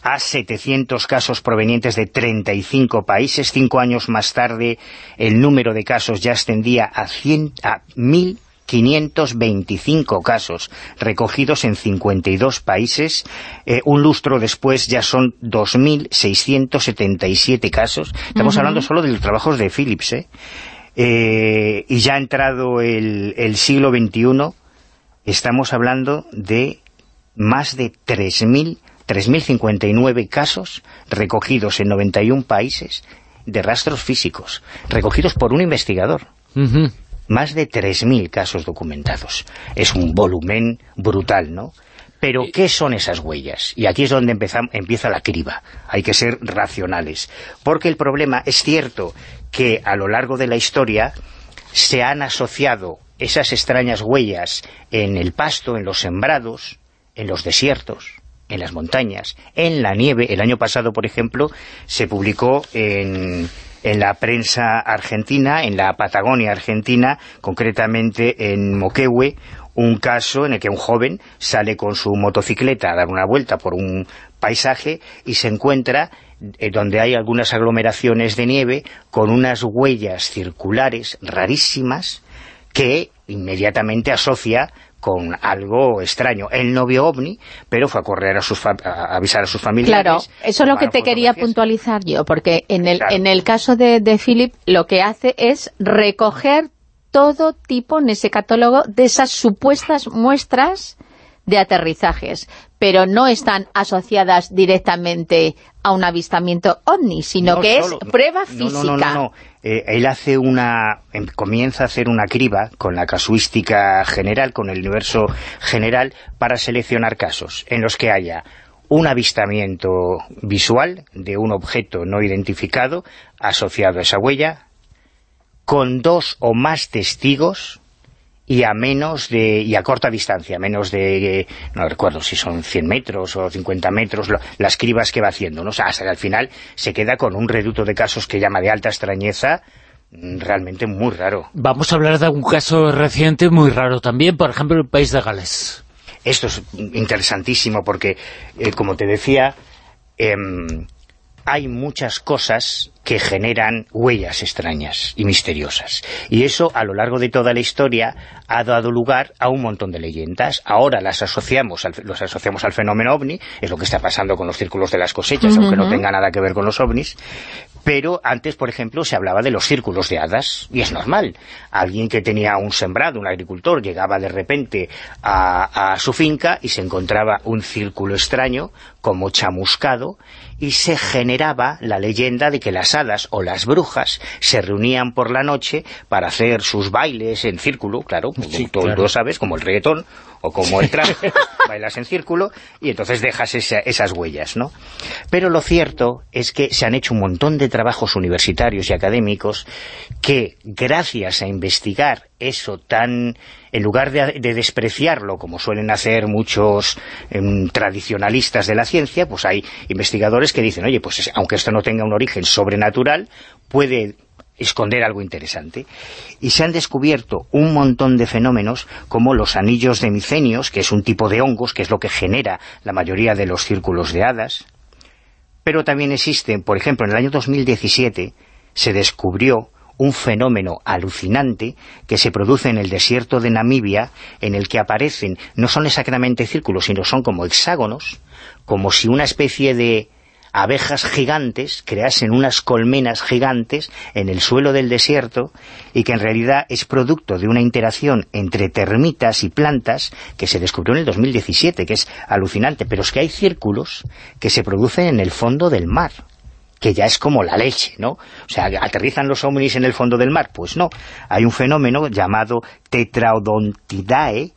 a 700 casos provenientes de 35 países. Cinco años más tarde el número de casos ya ascendía a, 100, a 1.525 casos recogidos en 52 países. Eh, un lustro después ya son 2.677 casos. Estamos hablando solo de los trabajos de Philips, ¿eh? Eh, y ya ha entrado el, el siglo XXI, estamos hablando de más de 3.000 3.059 casos recogidos en 91 países de rastros físicos, recogidos por un investigador. Más de 3.000 casos documentados. Es un volumen brutal, ¿no? Pero, ¿qué son esas huellas? Y aquí es donde empieza la criba. Hay que ser racionales. Porque el problema es cierto que a lo largo de la historia se han asociado esas extrañas huellas en el pasto, en los sembrados, en los desiertos, en las montañas, en la nieve. El año pasado, por ejemplo, se publicó en, la prensa argentina, en la Patagonia argentina, concretamente en Moquehue, un caso en el que un joven sale con su motocicleta a dar una vuelta por un paisaje y se encuentra eh, donde hay algunas aglomeraciones de nieve con unas huellas circulares rarísimas que inmediatamente asocia con algo extraño. Él no vio ovni, pero fue a correr a, sus fa- a avisar a sus familiares. Claro, eso es lo que te quería puntualizar yo, porque en el, Claro. en el caso de, de Philip lo que hace es recoger todo tipo en ese catálogo de esas supuestas muestras de aterrizajes. Pero no están asociadas directamente a un avistamiento ovni, sino No que solo- es prueba física. No, no, no, no. Eh, él hace una, em- comienza a hacer una criba con la casuística general, con el universo general, para seleccionar casos en los que haya un avistamiento visual de un objeto no identificado asociado a esa huella, con dos o más testigos y a menos de y a corta distancia, menos de, eh, no recuerdo si son 100 metros o 50 metros, lo- las cribas que va haciendo, ¿no? O sea, hasta que al final se queda con un reducto de casos que llama de alta extrañeza, mm, realmente muy raro. Vamos a hablar de un caso reciente muy raro también, por ejemplo, el país de Gales. Esto es interesantísimo porque, eh, como te decía, em, hay muchas cosas que generan huellas extrañas y misteriosas. Y eso, a lo largo de toda la historia, ha dado lugar a un montón de leyendas. Ahora las asociamos al, los asociamos al fenómeno ovni, es lo que está pasando con los círculos de las cosechas, aunque no tenga nada que ver con los ovnis. Pero antes, por ejemplo, se hablaba de los círculos de hadas, y es normal. Alguien que tenía un sembrado, un agricultor, llegaba de repente a, a su finca y se encontraba un círculo extraño, como chamuscado, y se generaba la leyenda de que las hadas o las brujas se reunían por la noche para hacer sus bailes en círculo, claro, como Sí, tú, claro. tú lo sabes, como el reggaetón o como el trap, bailas en círculo y entonces dejas esa- esas huellas, ¿no? Pero lo cierto es que se han hecho un montón de trabajos universitarios y académicos que, gracias a investigar eso tan... en lugar de, de despreciarlo, como suelen hacer muchos em, tradicionalistas de la ciencia, pues hay investigadores que dicen, oye, pues es- aunque esto no tenga un origen sobrenatural, puede esconder algo interesante. Y se han descubierto un montón de fenómenos como los anillos de micenios, que es un tipo de hongos, que es lo que genera la mayoría de los círculos de hadas. Pero también existen, por ejemplo, en el año 2017 se descubrió un fenómeno alucinante que se produce en el desierto de Namibia, en el que aparecen, no son exactamente círculos, sino son como hexágonos, como si una especie de abejas gigantes creasen unas colmenas gigantes en el suelo del desierto y que en realidad es producto de una interacción entre termitas y plantas que se descubrió en el 2017, que es alucinante, pero es que hay círculos que se producen en el fondo del mar que ya es como la leche, ¿no? O sea, ¿aterrizan los ovnis en el fondo del mar? Pues no. Hay un fenómeno llamado Tetraodontidae,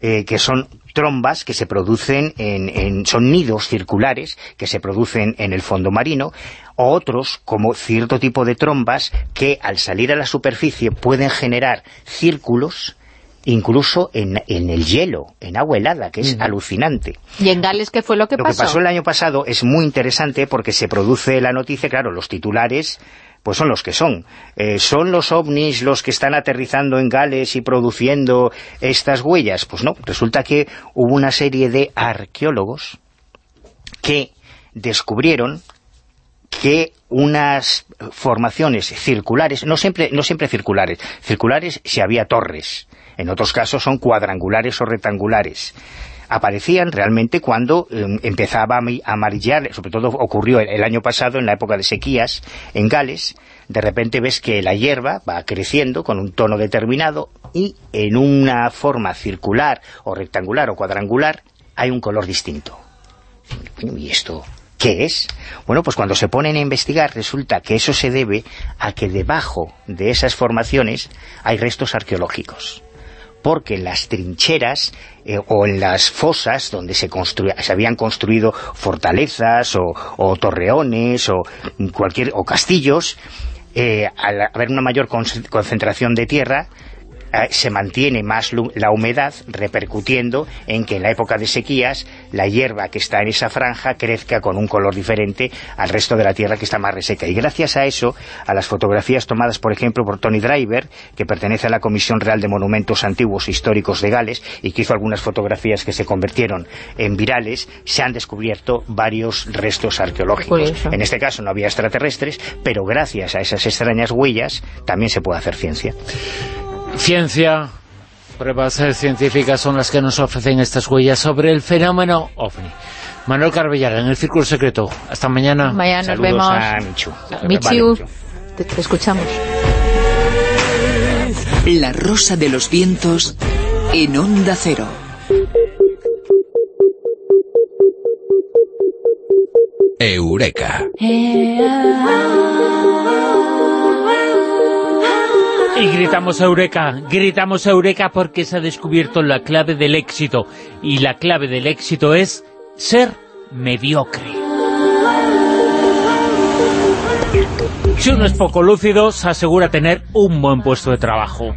eh, que son trombas que se producen en, en- son nidos circulares que se producen en el fondo marino o otros como cierto tipo de trombas que al salir a la superficie pueden generar círculos incluso en, en el hielo, en agua helada, que es alucinante. ¿Y en Gales qué fue lo que Lo pasó? que pasó el año pasado es muy interesante porque se produce la noticia, claro, los titulares pues son los que son. Eh, ¿Son los ovnis los que están aterrizando en Gales y produciendo estas huellas? Pues no, resulta que hubo una serie de arqueólogos que descubrieron que unas formaciones circulares, no siempre, no siempre circulares, circulares si había torres, en otros casos son cuadrangulares o rectangulares, aparecían realmente cuando eh, empezaba a amarillar, sobre todo ocurrió el, el año pasado en la época de sequías en Gales, de repente ves que la hierba va creciendo con un tono determinado y en una forma circular o rectangular o cuadrangular hay un color distinto. ¿Y esto qué es? Bueno, pues cuando se ponen a investigar resulta que eso se debe a que debajo de esas formaciones hay restos arqueológicos porque en las trincheras eh, o en las fosas donde se, se habían construido fortalezas o, o torreones o cualquier o castillos eh, al haber una mayor con- concentración de tierra se mantiene más la humedad repercutiendo en que en la época de sequías la hierba que está en esa franja crezca con un color diferente al resto de la tierra que está más reseca. Y gracias a eso, a las fotografías tomadas, por ejemplo, por Tony Driver, que pertenece a la Comisión Real de Monumentos Antiguos e Históricos de Gales y que hizo algunas fotografías que se convirtieron en virales, se han descubierto varios restos arqueológicos. En este caso no había extraterrestres, pero gracias a esas extrañas huellas también se puede hacer ciencia. Ciencia, pruebas eh, científicas son las que nos ofrecen estas huellas sobre el fenómeno OVNI. Manuel Carbellar, en el Círculo Secreto. Hasta mañana. Mañana nos Saludos vemos. a Michu. Michiu, Vale, te, te escuchamos. La rosa de los vientos en onda cero. Eureka. Y gritamos Eureka, gritamos Eureka porque se ha descubierto la clave del éxito. Y la clave del éxito es ser mediocre. Si uno es poco lúcido, se asegura tener un buen puesto de trabajo.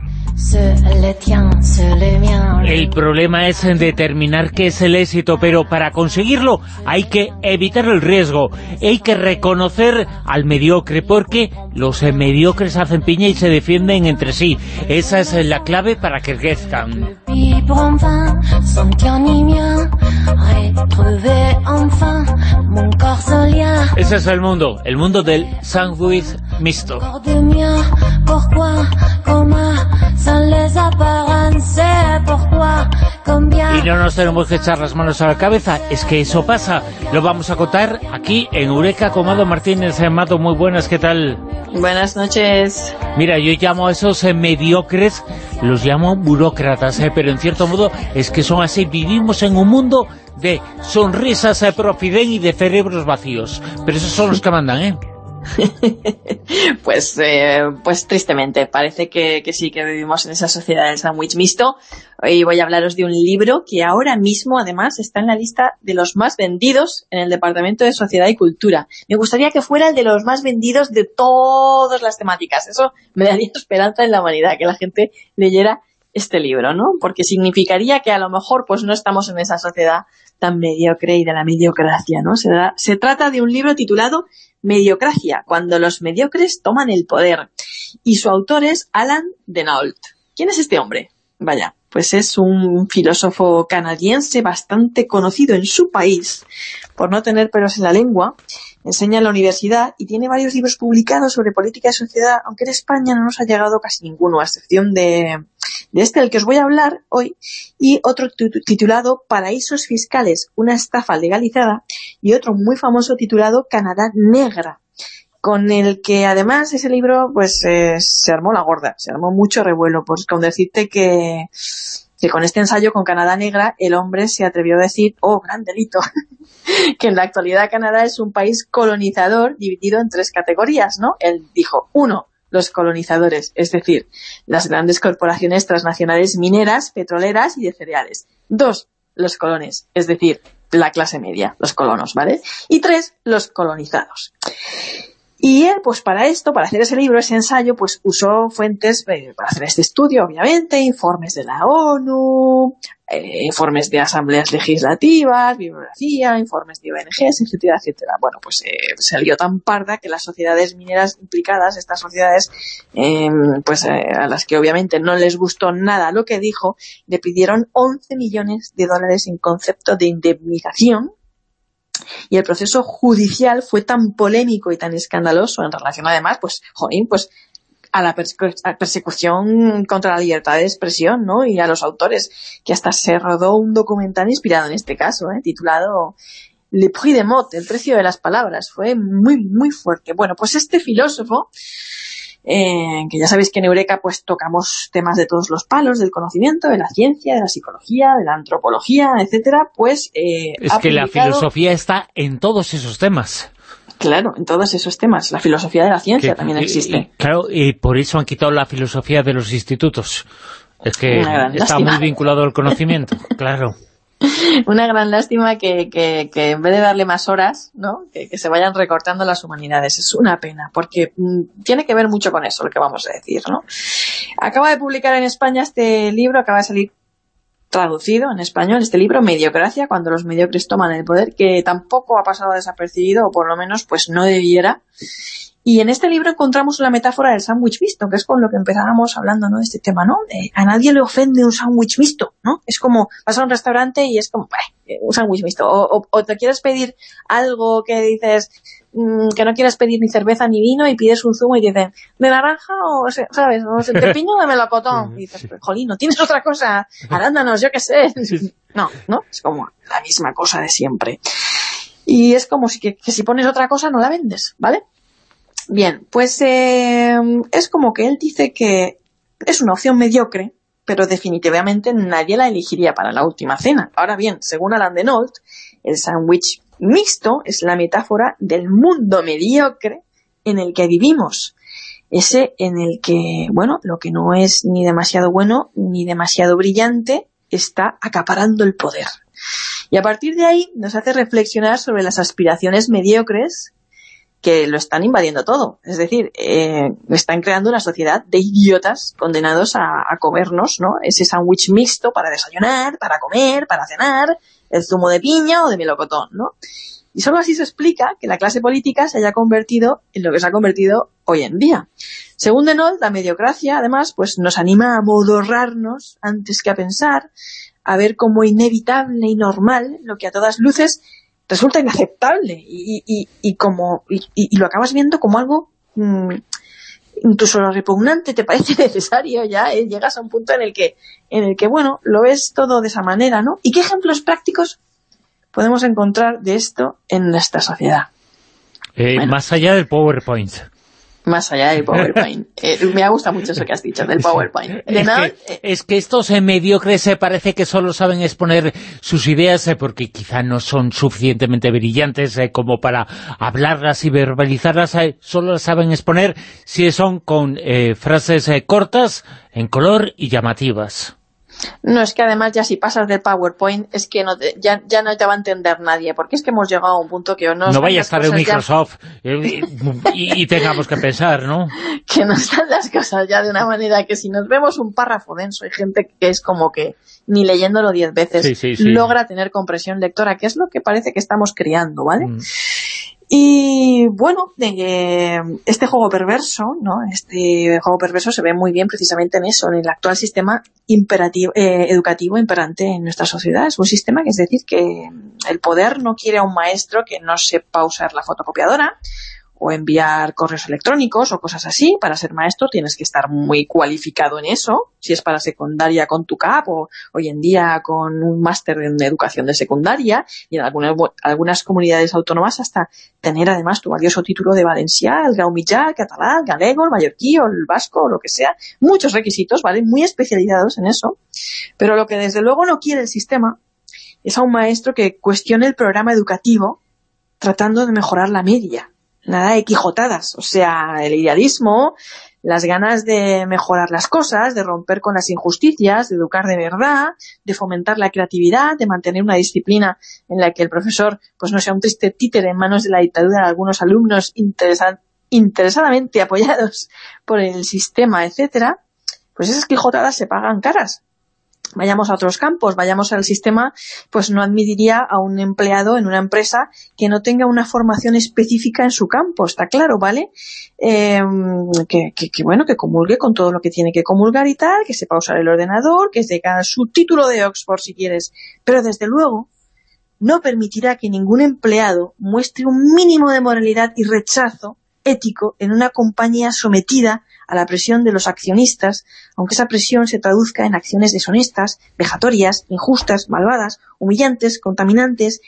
El problema es en determinar qué es el éxito, pero para conseguirlo hay que evitar el riesgo, hay que reconocer al mediocre, porque los mediocres hacen piña y se defienden entre sí. Esa es la clave para que crezcan. Ese es el mundo, el mundo del sándwich mixto. Y no nos tenemos que echar las manos a la cabeza, es que eso pasa. Lo vamos a contar aquí en Eureka con Mado Martínez. Amado, muy buenas, ¿qué tal? Buenas noches. Mira, yo llamo a esos eh, mediocres, los llamo burócratas, eh, pero en cierto modo es que son así. Vivimos en un mundo de sonrisas eh, profiden y de cerebros vacíos. Pero esos son los que mandan, ¿eh? pues, eh, pues tristemente, parece que, sí que vivimos en esa sociedad del sándwich mixto. Hoy voy a hablaros de un libro que ahora mismo, además, está en la lista de los más vendidos en el Departamento de Sociedad y Cultura. Me gustaría que fuera el de los más vendidos de todas las temáticas. Eso me daría esperanza en la humanidad, que la gente leyera este libro, ¿no? Porque significaría que a lo mejor pues no estamos en esa sociedad tan mediocre y de la mediocracia, ¿no? Se, se trata de un libro titulado Mediocracia, cuando los mediocres toman el poder. Y su autor es Alan Denault. ¿Quién es este hombre? Vaya, pues es un filósofo canadiense bastante conocido en su país por no tener pelos en la lengua, enseña en la universidad y tiene varios libros publicados sobre política y sociedad, aunque en España no nos ha llegado casi ninguno, a excepción de, este del que os voy a hablar hoy, y otro titulado Paraísos Fiscales, una estafa legalizada, y otro muy famoso titulado Canadá Negra, con el que además ese libro pues eh, se armó la gorda, se armó mucho revuelo, pues con decirte que, que con este ensayo con Canadá Negra el hombre se atrevió a decir, oh, gran delito, que en la actualidad Canadá es un país colonizador dividido en tres categorías, ¿no? Él dijo, uno, los colonizadores, es decir, las grandes corporaciones transnacionales mineras, petroleras y de cereales. Dos, los colones, es decir, la clase media, los colonos, ¿vale? Y tres, los colonizados. Y él, pues para esto, para hacer ese libro, ese ensayo, pues usó fuentes eh, para hacer este estudio, obviamente, informes de la ONU, eh, informes de asambleas legislativas, bibliografía, informes de ONGs, etcétera, etcétera. Bueno, pues eh, salió tan parda que las sociedades mineras implicadas, estas sociedades, em, pues a las que obviamente no les gustó nada lo que dijo, le pidieron 11 millones de dólares en concepto de indemnización y el proceso judicial fue tan polémico y tan escandaloso en relación además, pues, pues a la persecución contra la libertad de expresión, ¿no? Y a los autores, que hasta se rodó un documental inspirado en este caso, ¿eh? titulado Le prix de mots, el precio de las palabras. Fue muy, muy fuerte. Bueno, pues este filósofo eh, que ya sabéis que en Eureka pues tocamos temas de todos los palos, del conocimiento, de la ciencia, de la psicología, de la antropología, etcétera, pues... Eh, es que la filosofía está en todos esos temas. Claro, en todos esos temas. La filosofía de la ciencia también existe. claro, y por eso han quitado la filosofía de los institutos. Es que está muy vinculado al conocimiento, claro. una gran lástima que, que, que, en vez de darle más horas, ¿no? Que, se vayan recortando las humanidades. Es una pena, porque mm, tiene que ver mucho con eso, lo que vamos a decir, ¿no? Acaba de publicar en España este libro, acaba de salir traducido en español, este libro, Mediocracia, cuando los mediocres toman el poder, que tampoco ha pasado desapercibido, o por lo menos pues no debiera, y en este libro encontramos una metáfora del sándwich mixto, que es con lo que empezábamos hablando ¿no? de este tema, ¿no? a nadie le ofende un sándwich mixto, ¿no? Es como, vas a un restaurante y es como, eh, un sándwich mixto. O, te quieres pedir algo que dices mm, que no quieres pedir ni cerveza ni vino y pides un zumo y dices, ¿de naranja o, sabes? O de piño o de melocotón. Y dices, jolín, ¿no tienes otra cosa? Arándanos, yo qué sé. No, ¿no? Es como la misma cosa de siempre. Y es como si que si pones otra cosa no la vendes, ¿vale? Bien, pues eh, es como que él dice que es una opción mediocre, pero definitivamente nadie la elegiría para la última cena. Ahora bien, según Alan Denolt, el sándwich mixto es la metáfora del mundo mediocre en el que vivimos. Ese en el que, bueno, lo que no es ni demasiado bueno ni demasiado brillante está acaparando el poder. Y a partir de ahí nos hace reflexionar sobre las aspiraciones mediocres que lo están invadiendo todo. Es decir, eh, están creando una sociedad de idiotas condenados a, comernos, ¿no? Ese sándwich mixto para desayunar, para comer, para cenar, el zumo de piña o de melocotón, ¿no? Y solo así se explica que la clase política se haya convertido en lo que se ha convertido hoy en día. Según Denol, la mediocracia, además, pues nos anima a modorrarnos antes que a pensar, a ver como inevitable y normal lo que a todas luces resulta inaceptable y, y, como y, lo acabas viendo como algo mm, incluso lo repugnante te parece necesario ya, ¿eh? llegas a un punto en el que en el que bueno, lo ves todo de esa manera, ¿no? ¿Y qué ejemplos prácticos podemos encontrar de esto en nuestra sociedad? Eh, más allá del PowerPoint más allá del PowerPoint. Eh, me gusta mucho eso que has dicho, del PowerPoint. es, que, estos eh, mediocres se parece que solo saben exponer sus ideas eh, porque quizá no son suficientemente brillantes como para hablarlas y verbalizarlas, solo las saben exponer si son con frases cortas, en color y llamativas. No, es que además ya si pasas del PowerPoint es que no ya, no te va a entender nadie, porque es que hemos llegado a un punto que no... No vaya a estar en Microsoft y, tengamos que pensar, ¿no? Que no están las cosas ya de una manera que si nos vemos un párrafo denso, hay gente que es como que ni leyéndolo diez veces logra tener compresión lectora, que es lo que parece que estamos creando, ¿vale? Mm. Y bueno, este juego perverso, ¿no? Este juego perverso se ve muy bien precisamente en eso, en el actual sistema imperativo, eh, educativo imperante en nuestra sociedad. Es un sistema que es decir que el poder no quiere a un maestro que no sepa usar la fotocopiadora, o enviar correos electrónicos o cosas así. Para ser maestro tienes que estar muy cualificado en eso. Si es para secundaria con tu CAP o hoy en día con un máster en educación de secundaria y en algunas, algunas comunidades autónomas hasta tener además tu valioso título de valencià, el grau el catalán, galego, mallorquí o el vasco o lo que sea. Muchos requisitos, ¿vale? Muy especializados en eso. Pero lo que desde luego no quiere el sistema es a un maestro que cuestione el programa educativo tratando de mejorar la media nada de quijotadas, o sea, el idealismo, las ganas de mejorar las cosas, de romper con las injusticias, de educar de verdad, de fomentar la creatividad, de mantener una disciplina en la que el profesor pues no sea un triste títere en manos de la dictadura de algunos alumnos interesadamente apoyados por el sistema, etcétera, pues esas quijotadas se pagan caras vayamos a otros campos, vayamos al sistema, pues no admitiría a un empleado en una empresa que no tenga una formación específica en su campo, está claro, ¿vale? Em, que, bueno, que comulgue con todo lo que tiene que comulgar y tal, que sepa usar el ordenador, que tenga su título de Oxford si quieres, pero desde luego no permitirá que ningún empleado muestre un mínimo de moralidad y rechazo ético en una compañía sometida a la presión de los accionistas, aunque esa presión se traduzca en acciones deshonestas, vejatorias, injustas, malvadas, humillantes, contaminantes,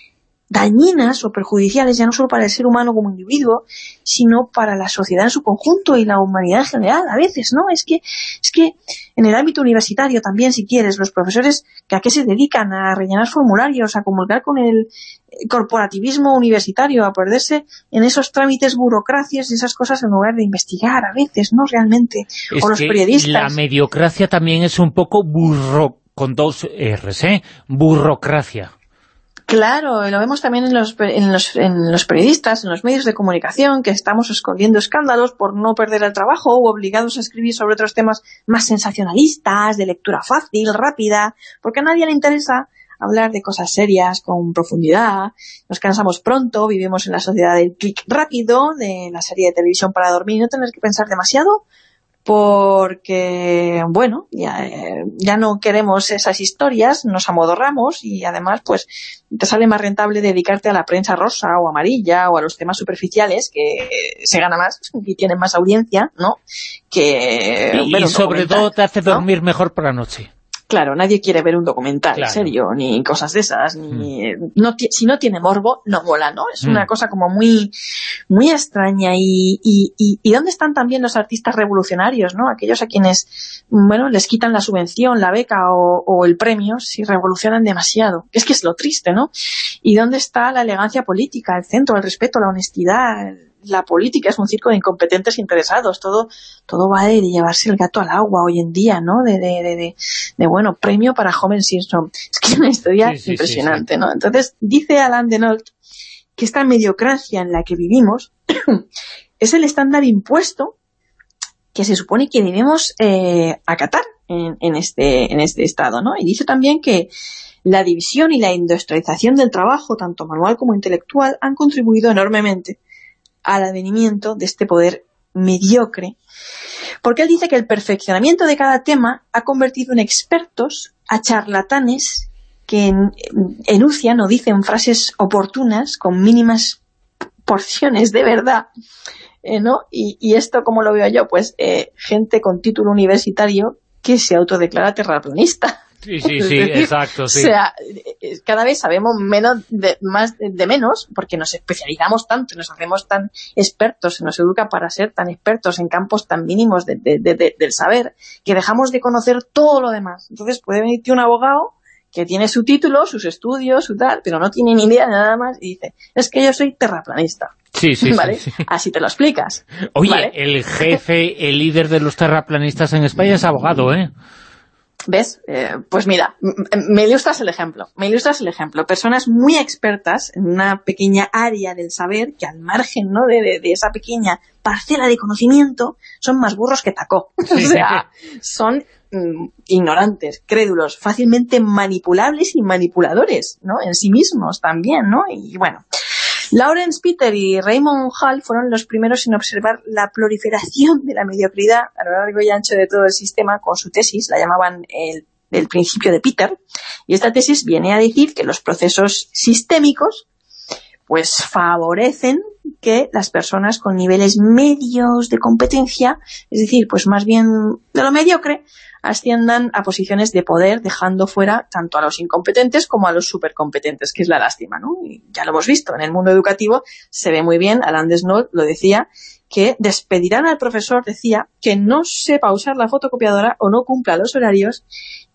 dañinas o perjudiciales ya no solo para el ser humano como individuo, sino para la sociedad en su conjunto y la humanidad en general, a veces, ¿no? Es que, es que en el ámbito universitario también, si quieres, los profesores que a qué se dedican, a rellenar formularios, a comulgar con el corporativismo universitario, a perderse en esos trámites, burocracias y esas cosas en lugar de investigar a veces, ¿no? Realmente. o los periodistas. La mediocracia también es un poco burro, con dos R's, ¿eh? Burrocracia. Claro, lo vemos también en los, en, los, en los periodistas, en los medios de comunicación, que estamos escondiendo escándalos por no perder el trabajo o obligados a escribir sobre otros temas más sensacionalistas, de lectura fácil, rápida, porque a nadie le interesa hablar de cosas serias, con profundidad, nos cansamos pronto, vivimos en la sociedad del clic rápido, de la serie de televisión para dormir y no tener que pensar demasiado, porque, bueno, ya, ya no queremos esas historias, nos amodorramos y además, pues, te sale más rentable dedicarte a la prensa rosa o amarilla o a los temas superficiales, que se gana más y tienen más audiencia, ¿no? Que, y, sobre todo te hace dormir mejor por la noche. Claro, nadie quiere ver un documental Claro. serio, ni cosas de esas, ni no si no tiene morbo, no mola, ¿no? Es Mm. una cosa como muy muy extraña y, y, y, y ¿dónde están también los artistas revolucionarios, no? Aquellos a quienes, bueno, les quitan la subvención, la beca o, o el premio si revolucionan demasiado. Es que es lo triste, ¿no? ¿Y dónde está la elegancia política, el centro, el respeto, la honestidad? La política es un circo de incompetentes interesados, todo, todo va de llevarse el gato al agua hoy en día, ¿no? De, de, de, de, de, bueno, premio para Homer Simpson. Es que es una historia Sí, sí, sí, impresionante, ¿no? Entonces, dice Alain Denolt que esta mediocracia en la que vivimos es el estándar impuesto que se supone que debemos eh, acatar en, en este, en este estado, ¿no? Y dice también que la división y la industrialización del trabajo, tanto manual como intelectual, han contribuido enormemente al advenimiento de este poder mediocre, porque él dice que el perfeccionamiento de cada tema ha convertido en expertos a charlatanes que en- enuncian o dicen frases oportunas con mínimas porciones de verdad, eh, ¿no? Y, esto, como lo veo yo? Pues eh, gente con título universitario que se autodeclara terraplanista. Sí, sí, sí, decir, exacto, sí. O sea, eh, eh, cada vez sabemos menos de, más de, menos porque nos especializamos tanto, nos hacemos tan expertos, se nos educa para ser tan expertos en campos tan mínimos de- de- de- de- del saber que dejamos de conocer todo lo demás. Entonces puede venirte un abogado que tiene su título, sus estudios, su tal, pero no tiene ni idea de nada más y dice, es que yo soy terraplanista. Sí, sí, sí, ¿Vale? sí. Así te lo explicas. Oye, ¿vale? el jefe, el líder de los terraplanistas en España es abogado, ¿eh? ¿Ves? Eh, pues mira, me ilustras el ejemplo. Me ilustras el ejemplo. Personas muy expertas en una pequeña área del saber que al margen ¿no? de, de- de esa pequeña parcela de conocimiento son más burros que tacó. o sea, son mm, ignorantes, crédulos, fácilmente manipulables y manipuladores, ¿no? En sí mismos también, ¿no? Y bueno, Lawrence Peter y Raymond Hall fueron los primeros en observar la proliferación de la mediocridad a lo largo y ancho de todo el sistema con su tesis, la llamaban el, el principio de Peter, y esta tesis viene a decir que los procesos sistémicos pues favorecen que las personas con niveles medios de competencia, es decir, pues más bien de lo mediocre, asciendan a posiciones de poder, dejando fuera tanto a los incompetentes como a los supercompetentes, que es la lástima, ¿no? Y ya lo hemos visto, en el mundo educativo se ve muy bien, Alain Desnold lo decía, que despedirán al profesor, decía, que no sepa usar la fotocopiadora o no cumpla los horarios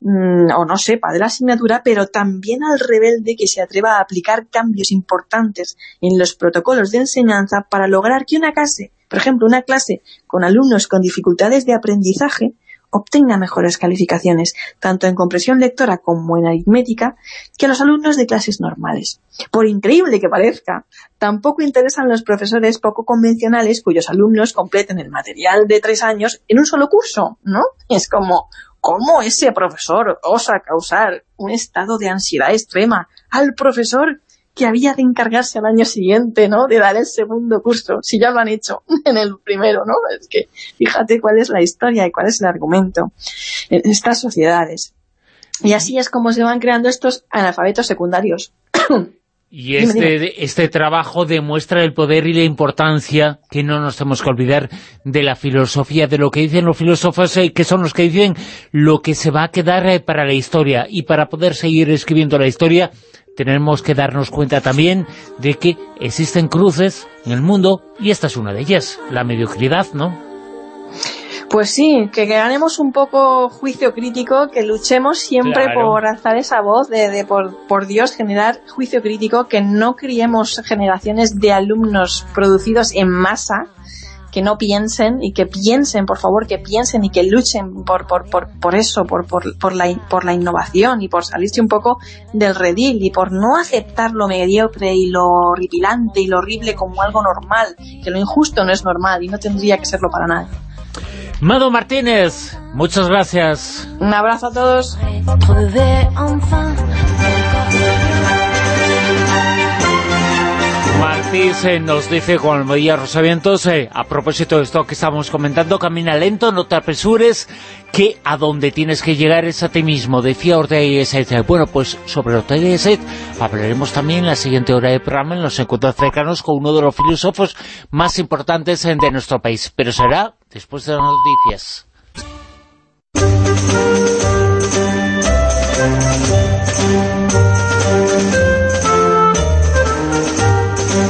mm, o no sepa de la asignatura, pero también al rebelde que se atreva a aplicar cambios importantes en los protocolos de enseñanza para lograr que una clase, por ejemplo, una clase con alumnos con dificultades de aprendizaje, obtenga mejores calificaciones, tanto en comprensión lectora como en aritmética, que los alumnos de clases normales. Por increíble que parezca, tampoco interesan los profesores poco convencionales cuyos alumnos completen el material de tres años en un solo curso, ¿no? Es como, ¿cómo ese profesor osa causar un estado de ansiedad extrema al profesor que había de encargarse al año siguiente, ¿no? De dar el segundo curso, si ya lo han hecho en el primero, ¿no? Es que fíjate cuál es la historia y cuál es el argumento en estas sociedades. Y así es como se van creando estos analfabetos secundarios. Y este, este trabajo demuestra el poder y la importancia, que no nos tenemos que olvidar, de la filosofía, de lo que dicen los filósofos, eh, que son los que dicen lo que se va a quedar eh, para la historia. Y para poder seguir escribiendo la historia, tenemos que darnos cuenta también de que existen cruces en el mundo, y esta es una de ellas, la mediocridad, ¿no? Pues sí, que ganemos un poco juicio crítico, que luchemos siempre Claro. por alzar esa voz de, de por, por Dios generar juicio crítico, que no criemos generaciones de alumnos producidos en masa, que no piensen y que piensen, por favor, que piensen y que luchen por, por, por, por eso, por, por, por, la, por la innovación y por salirse un poco del redil y por no aceptar lo mediocre y lo horripilante y lo horrible como algo normal, que lo injusto no es normal y no tendría que serlo para nadie. Mado Martínez, muchas gracias. Un abrazo a todos. Eh, nos dice con María Rosavientos, eh, a propósito de esto que estamos comentando, camina lento, no te apresures, que a donde tienes que llegar es a ti mismo, decía Ortega y Gasset. Bueno, pues sobre Ortega y Gasset hablaremos también la siguiente hora de programa en los encuentros cercanos con uno de los filósofos más importantes de nuestro país, pero será después de las noticias.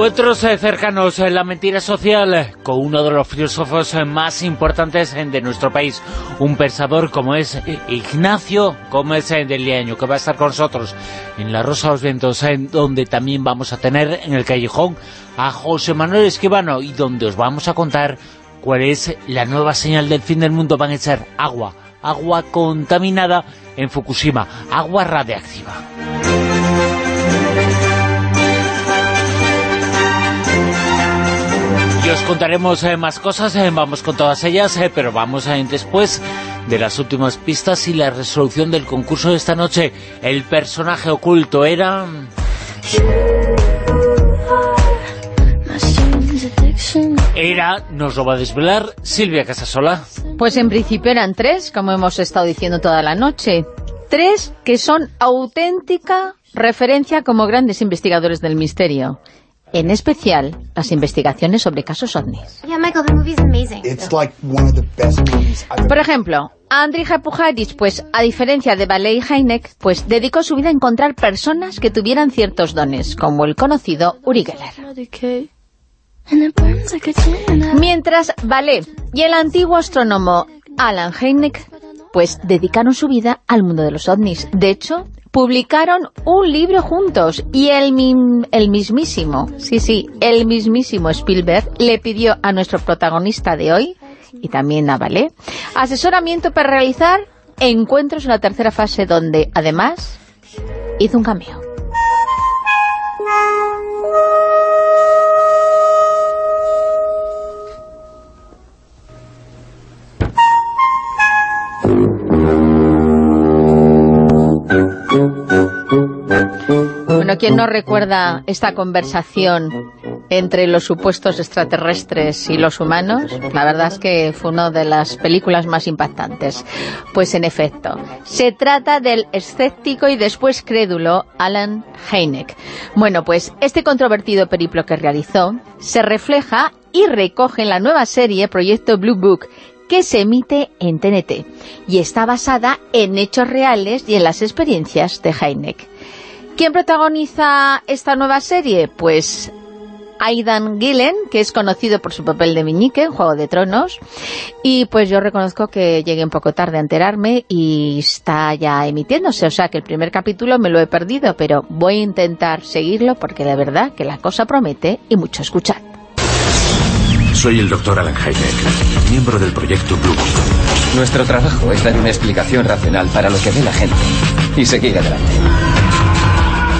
Encuentros cercanos en la mentira social con uno de los filósofos más importantes de nuestro país, un pensador como es Ignacio Gómez del Liaño, que va a estar con nosotros en La Rosa de los Vientos, en donde también vamos a tener en el callejón a José Manuel Esquivano y donde os vamos a contar cuál es la nueva señal del fin del mundo. Van a echar agua, agua contaminada en Fukushima, agua radiactiva. Y os contaremos eh, más cosas, eh, vamos con todas ellas, eh, pero vamos después de las últimas pistas y la resolución del concurso de esta noche. El personaje oculto era... Era, nos lo va a desvelar Silvia Casasola. Pues en principio eran tres, como hemos estado diciendo toda la noche. Tres que son auténtica referencia como grandes investigadores del misterio. En especial, las investigaciones sobre casos ovnis. Por ejemplo, Andrija Pujaris, pues a diferencia de Balei Heineck, pues dedicó su vida a encontrar personas que tuvieran ciertos dones, como el conocido Uri Geller. Mientras Balé y el antiguo astrónomo Alan Hynek pues dedicaron su vida al mundo de los ovnis. De hecho, publicaron un libro juntos y el, el mismísimo, sí, sí, el mismísimo Spielberg le pidió a nuestro protagonista de hoy, y también a Balé, asesoramiento para realizar encuentros en la tercera fase donde, además, hizo un cambio. ¿Quién no recuerda esta conversación entre los supuestos extraterrestres y los humanos? La verdad es que fue una de las películas más impactantes. Pues en efecto, se trata del escéptico y después crédulo Alan Hynek. Bueno, pues este controvertido periplo que realizó se refleja y recoge en la nueva serie Proyecto Blue Book, que se emite en TNT y está basada en hechos reales y en las experiencias de Heineck. ¿Quién protagoniza esta nueva serie? Pues Aidan Gillen, que es conocido por su papel de Meñique en Juego de Tronos, y pues yo reconozco que llegué un poco tarde a enterarme y está ya emitiéndose, o sea que el primer capítulo me lo he perdido, pero voy a intentar seguirlo porque de verdad que la cosa promete y mucho escuchar. Soy el doctor Alan Hynek, miembro del proyecto Blue Book. Nuestro trabajo es dar una explicación racional para lo que ve la gente y seguir adelante.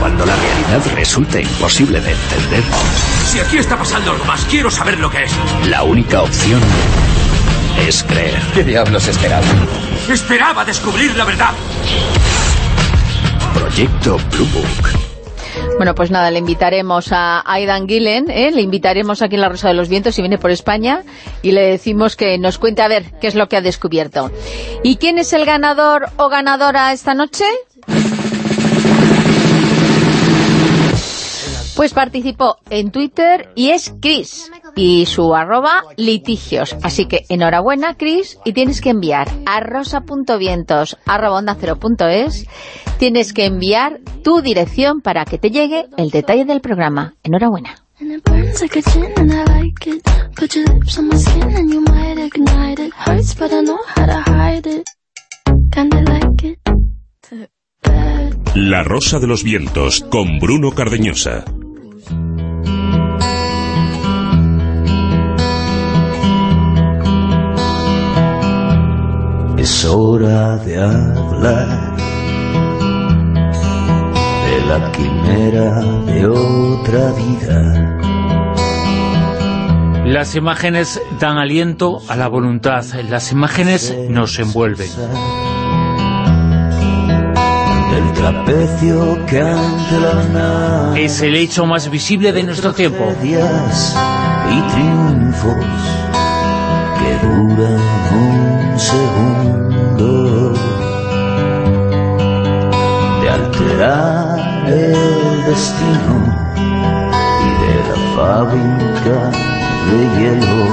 Cuando la realidad resulta imposible de entender, Si aquí está pasando algo más, quiero saber lo que es. la única opción es creer. ¿Qué diablos esperaba? Esperaba descubrir la verdad. Proyecto Blue Book. Bueno, pues nada, le invitaremos a Aidan Gillen, ¿eh? le invitaremos aquí en La Rosa de los Vientos si viene por España y le decimos que nos cuente a ver qué es lo que ha descubierto. ¿Y quién es el ganador o ganadora esta noche? Pues participó en Twitter y es Chris y su arroba litigios. Así que enhorabuena Chris y tienes que enviar a rosa.vientos arroba onda cero punto es. Tienes que enviar tu dirección para que te llegue el detalle del programa. Enhorabuena. And it burns like a gin and I Es hora de hablar de la quimera de otra vida. Las imágenes dan aliento a la voluntad, las imágenes nos envuelven. Es el hecho más visible de nuestro tiempo. y triunfos duran un segundo de alterar el destino y de la fábrica de hielo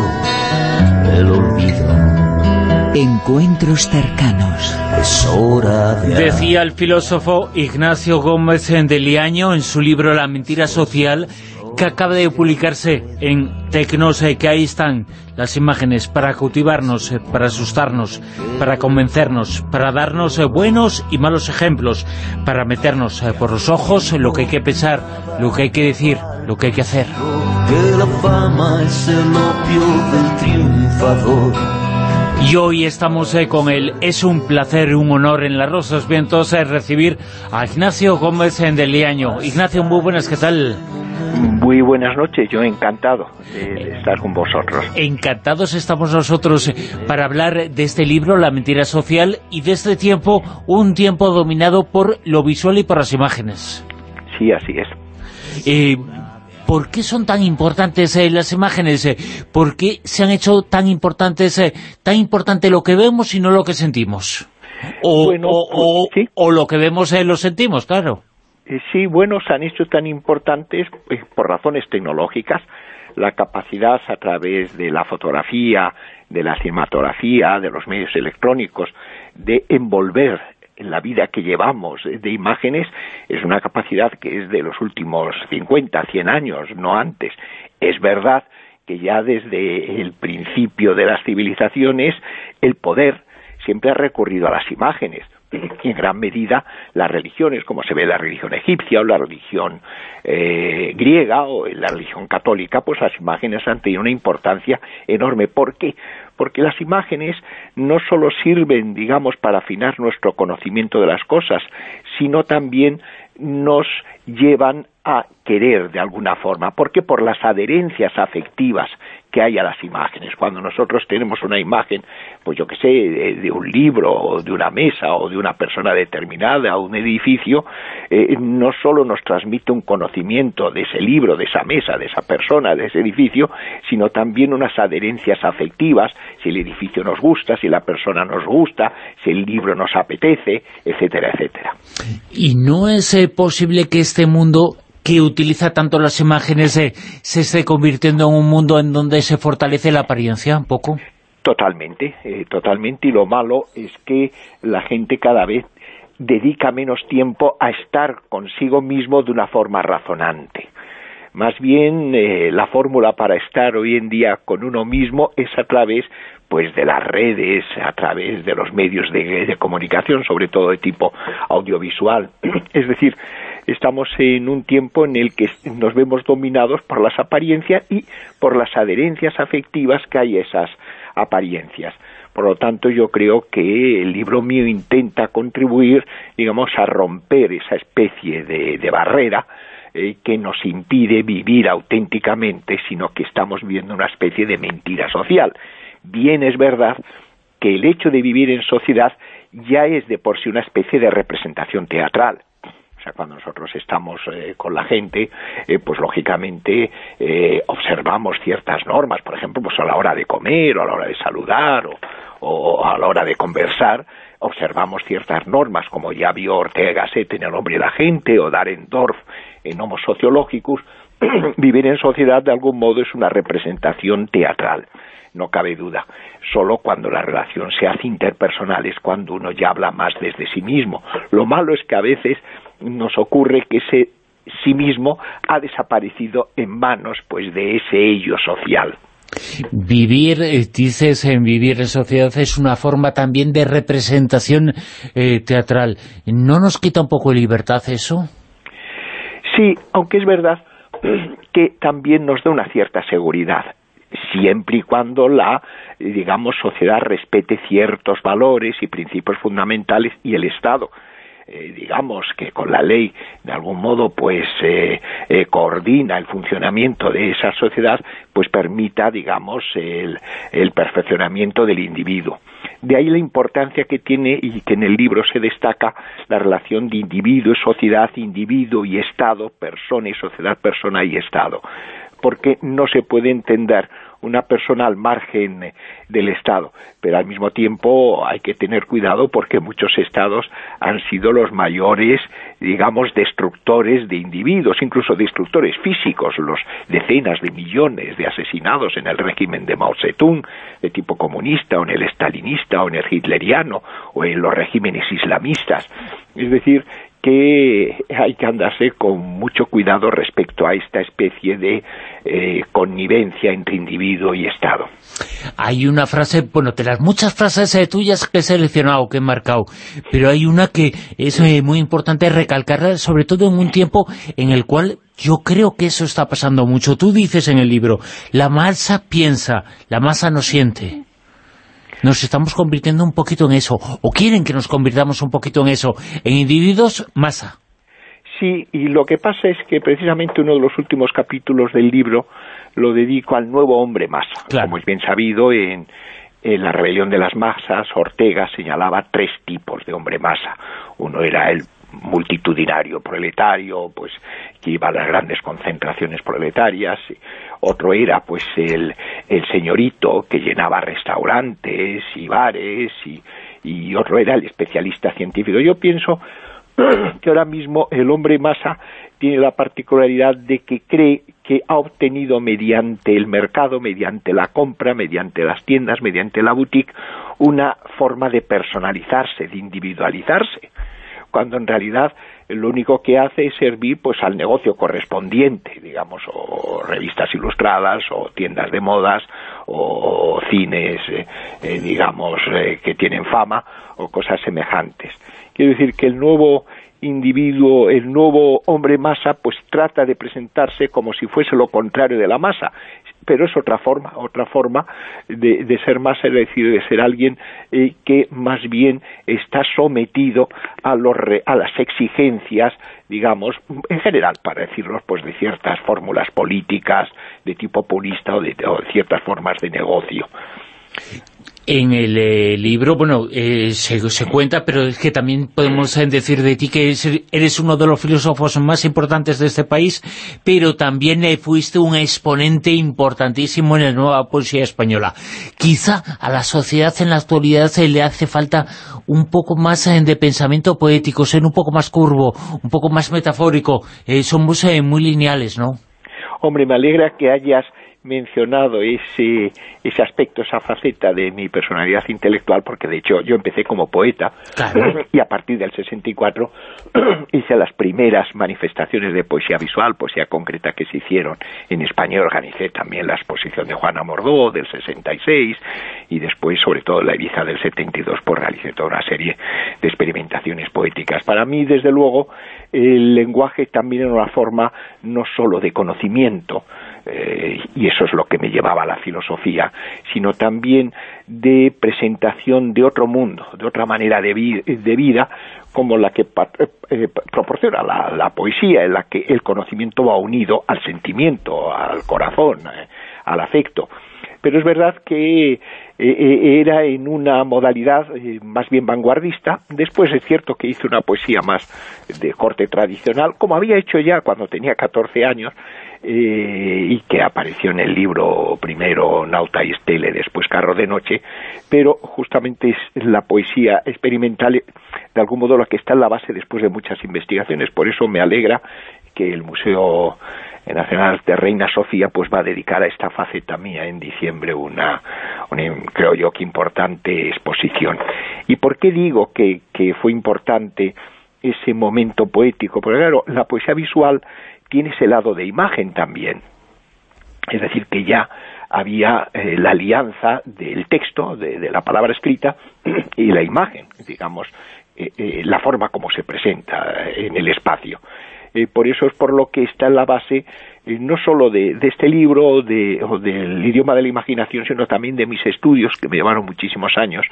el olvido. Encuentros cercanos. Decía el filósofo Ignacio Gómez de Liaño en su libro La mentira social que acaba de publicarse en Tecnos, eh, que ahí están las imágenes para cautivarnos, eh, para asustarnos, para convencernos, para darnos eh, buenos y malos ejemplos, para meternos por los ojos lo que hay que pensar, lo que hay que decir, lo que hay que hacer. Que la fama es el opio del triunfador. Y hoy estamos con él. Es un placer, un honor en Las Rosas Vientos recibir a Ignacio Gómez de Liaño. Ignacio, muy buenas, ¿qué tal? Muy buenas noches, yo encantado de, estar con vosotros. Encantados estamos nosotros para hablar de este libro, La mentira social, y de este tiempo, un tiempo dominado por lo visual y por las imágenes. Sí, así es. Eh, ¿Por qué son tan importantes eh, las imágenes? Eh, ¿Por qué se han hecho tan importantes, tan importante lo que vemos y no lo que sentimos? O, o, o lo que vemos lo sentimos, claro. Eh, sí, bueno, se han hecho tan importantes eh, por razones tecnológicas, la capacidad a través de la fotografía, de la cinematografía, de los medios electrónicos, de envolver en la vida que llevamos de imágenes, es una capacidad que es de los últimos 50, 100 años, no antes. Es verdad que ya desde el principio de las civilizaciones el poder siempre ha recurrido a las imágenes en gran medida las religiones, como se ve la religión egipcia o la religión eh, griega o la religión católica, pues las imágenes han tenido una importancia enorme. ¿Por qué? Porque las imágenes no solo sirven, digamos, para afinar nuestro conocimiento de las cosas, sino también nos llevan a querer de alguna forma, porque por las adherencias afectivas que hay a las imágenes. Cuando nosotros tenemos una imagen, pues yo que sé, de, un libro, o de una mesa, o de una persona determinada, o un edificio, eh, no solo nos transmite un conocimiento de ese libro, de esa mesa, de esa persona, de ese edificio, sino también unas adherencias afectivas, si el edificio nos gusta, si la persona nos gusta, si el libro nos apetece, etcétera, etcétera. ¿Y no es eh, posible que este mundo que utiliza tanto las imágenes eh, se esté convirtiendo en un mundo en donde se fortalece la apariencia un poco? Totalmente, eh, totalmente, y lo malo es que la gente cada vez dedica menos tiempo a estar consigo mismo de una forma razonante. Más bien, eh, la fórmula para estar hoy en día con uno mismo es a través pues de las redes, a través de los medios de comunicación, sobre todo de tipo audiovisual. es decir, estamos en un tiempo en el que nos vemos dominados por las apariencias y por las adherencias afectivas que hay a esas apariencias. Por lo tanto, yo creo que el libro mío intenta contribuir, digamos, a romper esa especie de, barrera eh, que nos impide vivir auténticamente, sino que estamos viviendo una especie de mentira social. Bien es verdad que el hecho de vivir en sociedad ya es de por sí una especie de representación teatral cuando nosotros estamos eh, con la gente, eh, pues lógicamente eh, observamos ciertas normas, por ejemplo, pues a la hora de comer o a la hora de saludar o, a la hora de conversar, observamos ciertas normas, como ya vio Ortega Gasset en El hombre y la gente o Darendorf en Homo Sociologicus, vivir en sociedad de algún modo es una representación teatral no cabe duda. Solo cuando la relación se hace interpersonal es cuando uno ya habla más desde sí mismo. Lo malo es que a veces nos ocurre que ese sí mismo ha desaparecido en manos pues de ese ello social. Vivir, eh, dices, en vivir en sociedad es una forma también de representación eh, teatral. ¿No nos quita un poco de libertad eso? Sí, aunque es verdad que también nos da una cierta seguridad siempre y cuando la, digamos, sociedad respete ciertos valores y principios fundamentales y el Estado. Eh, digamos que con la ley de algún modo pues eh, eh, coordina el funcionamiento de esa sociedad pues permita digamos el, el perfeccionamiento del individuo. De ahí la importancia que tiene y que en el libro se destaca la relación de individuo y sociedad, individuo y Estado, persona y sociedad, persona y Estado. Porque no se puede entender una persona al margen eh, del Estado. Pero al mismo tiempo hay que tener cuidado porque muchos Estados han sido los mayores, digamos, destructores de individuos, incluso destructores físicos, los decenas de millones de asesinados en el régimen de Mao Zedong, de tipo comunista, o en el estalinista, o en el hitleriano, o en los regímenes islamistas. Es decir, que hay que andarse con mucho cuidado respecto a esta especie de eh, connivencia entre individuo y Estado. Hay una frase, bueno, de las muchas frases eh, tuyas que he seleccionado, que he marcado, pero hay una que es eh, muy importante recalcar, sobre todo en un tiempo en el cual yo creo que eso está pasando mucho. Tú dices en el libro, la masa piensa, la masa no siente nos estamos convirtiendo un poquito en eso, o quieren que nos convirtamos un poquito en eso, en individuos masa. Sí, y lo que pasa es que precisamente uno de los últimos capítulos del libro lo dedico al nuevo hombre masa. Como es bien sabido, en, en la rebelión de las masas, Ortega señalaba tres tipos de hombre masa. Uno era el multitudinario proletario, pues iba a las grandes concentraciones proletarias, otro era pues el, el señorito que llenaba restaurantes y bares y, y otro era el especialista científico. Yo pienso que ahora mismo el hombre masa tiene la particularidad de que cree que ha obtenido mediante el mercado, mediante la compra, mediante las tiendas, mediante la boutique, una forma de personalizarse, de individualizarse cuando en realidad lo único que hace es servir pues al negocio correspondiente, digamos, o revistas ilustradas, o tiendas de modas, o cines, eh, eh, digamos, eh, que tienen fama, o cosas semejantes. Quiero decir que el nuevo individuo, el nuevo hombre masa, pues trata de presentarse como si fuese lo contrario de la masa pero es otra forma, otra forma de, ser más, es decir, de ser alguien eh, que más bien está sometido a, los a las exigencias, digamos, en general, para decirlo, pues de ciertas fórmulas políticas de tipo purista o de ciertas formas de negocio. En el eh, libro, bueno, eh, se, cuenta, pero es que también podemos eh, decir de ti que eres uno de los filósofos más importantes de este país, pero también fuiste un exponente importantísimo en la nueva poesía española. Quizá a la sociedad en la actualidad se le hace falta un poco más de pensamiento poético, ser un poco más curvo, un poco más metafórico. somos muy lineales, ¿no? Hombre, me alegra que hayas mencionado ese, ese aspecto, esa faceta de mi personalidad intelectual, porque de hecho yo empecé como poeta y a partir del 64 hice las primeras manifestaciones de poesía visual, poesía concreta que se hicieron en España. Organicé también la exposición de Juana Mordó del 66 y después, sobre todo, la Ibiza del 72, pues realicé toda una serie de experimentaciones poéticas. Para mí, desde luego, el lenguaje también era una forma no solo de conocimiento, eh, y eso es lo que me llevaba a la filosofía, sino también de presentación de otro mundo, de otra manera de, vida, como la que eh, eh, proporciona la, poesía, en la que el conocimiento va unido al sentimiento, al corazón, al afecto. Pero es verdad que era en una modalidad más bien vanguardista. Después es cierto que hice una poesía más de corte tradicional, como había hecho ya cuando tenía 14 años, eh, y que apareció en el libro primero Nauta y Estele, después Carro de Noche, pero justamente es la poesía experimental, de algún modo la que está en la base después de muchas investigaciones. Por eso me alegra que el Museo Nacional de Reina Sofía pues va a dedicar a esta faceta mía en diciembre una, creo yo que importante exposición. ¿Y por qué digo que, que fue importante ese momento poético? Porque claro, la poesía visual tiene ese lado de imagen también. Es decir, que ya había eh, la alianza del texto, de, la palabra escrita, y la imagen, digamos, eh, eh, la forma como se presenta en el espacio. por eso es por lo que está en la base no solo de, este libro o, del idioma de la imaginación, sino también de mis estudios, que me llevaron muchísimos años,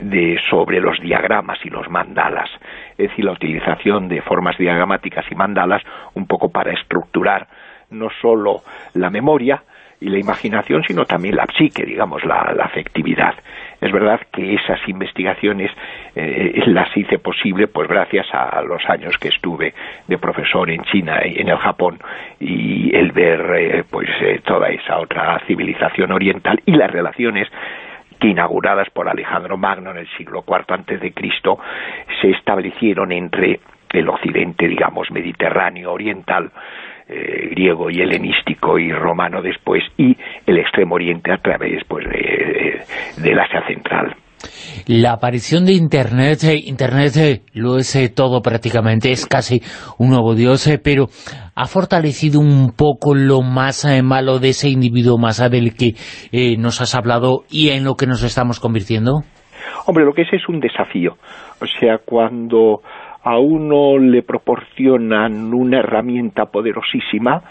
de, sobre los diagramas y los mandalas es decir, la utilización de formas diagramáticas y mandalas un poco para estructurar no solo la memoria y la imaginación, sino también la psique, digamos, la, afectividad. Es verdad que esas investigaciones eh, las hice posible pues gracias a los años que estuve de profesor en China y en el Japón y el ver eh, pues eh, toda esa otra civilización oriental y las relaciones que inauguradas por Alejandro Magno en el siglo IV antes de Cristo se establecieron entre el occidente, digamos, mediterráneo oriental, eh, griego y helenístico y romano después, y el extremo oriente a través pues, de, del Asia Central. La aparición de Internet, eh, Internet eh, lo es todo prácticamente, es casi un nuevo dios, pero ha fortalecido un poco lo más malo de ese individuo más del que nos has hablado y en lo que nos estamos convirtiendo. Hombre, lo que es es un desafío. O sea, cuando a uno le proporcionan una herramienta poderosísima,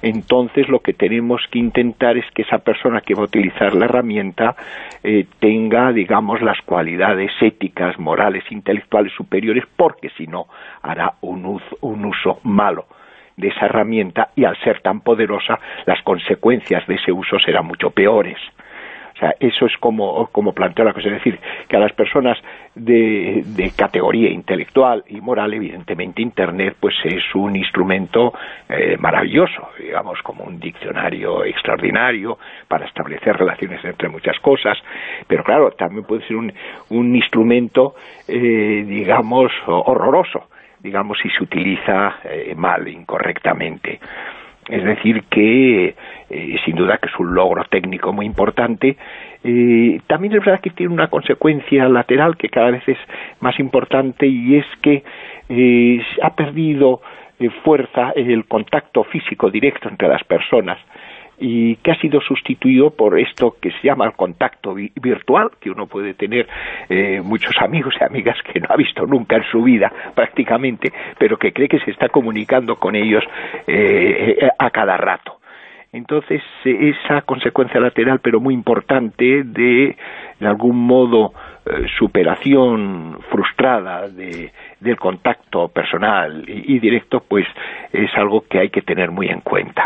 entonces lo que tenemos que intentar es que esa persona que va a utilizar la herramienta eh, tenga, digamos, las cualidades éticas, morales, intelectuales superiores, porque si no hará un uso, malo de esa herramienta y al ser tan poderosa las consecuencias de ese uso serán mucho peores. O sea, eso es como, como planteo la cosa, es decir, que a las personas de, categoría intelectual y moral, evidentemente Internet pues es un instrumento eh, maravilloso, digamos, como un diccionario extraordinario para establecer relaciones entre muchas cosas, pero claro, también puede ser un, un instrumento, eh, digamos, horroroso, digamos, si se utiliza eh, mal, incorrectamente. Es decir, que eh, sin duda que es un logro técnico muy importante. Eh, también es verdad que tiene una consecuencia lateral que cada vez es más importante y es que eh, ha perdido fuerza el contacto físico directo entre las personas y que ha sido sustituido por esto que se llama el contacto virtual, que uno puede tener eh, muchos amigos y amigas que no ha visto nunca en su vida prácticamente, pero que cree que se está comunicando con ellos eh, a cada rato. Entonces, esa consecuencia lateral, pero muy importante, de, de algún modo, eh, superación frustrada de, del contacto personal y, directo, pues es algo que hay que tener muy en cuenta.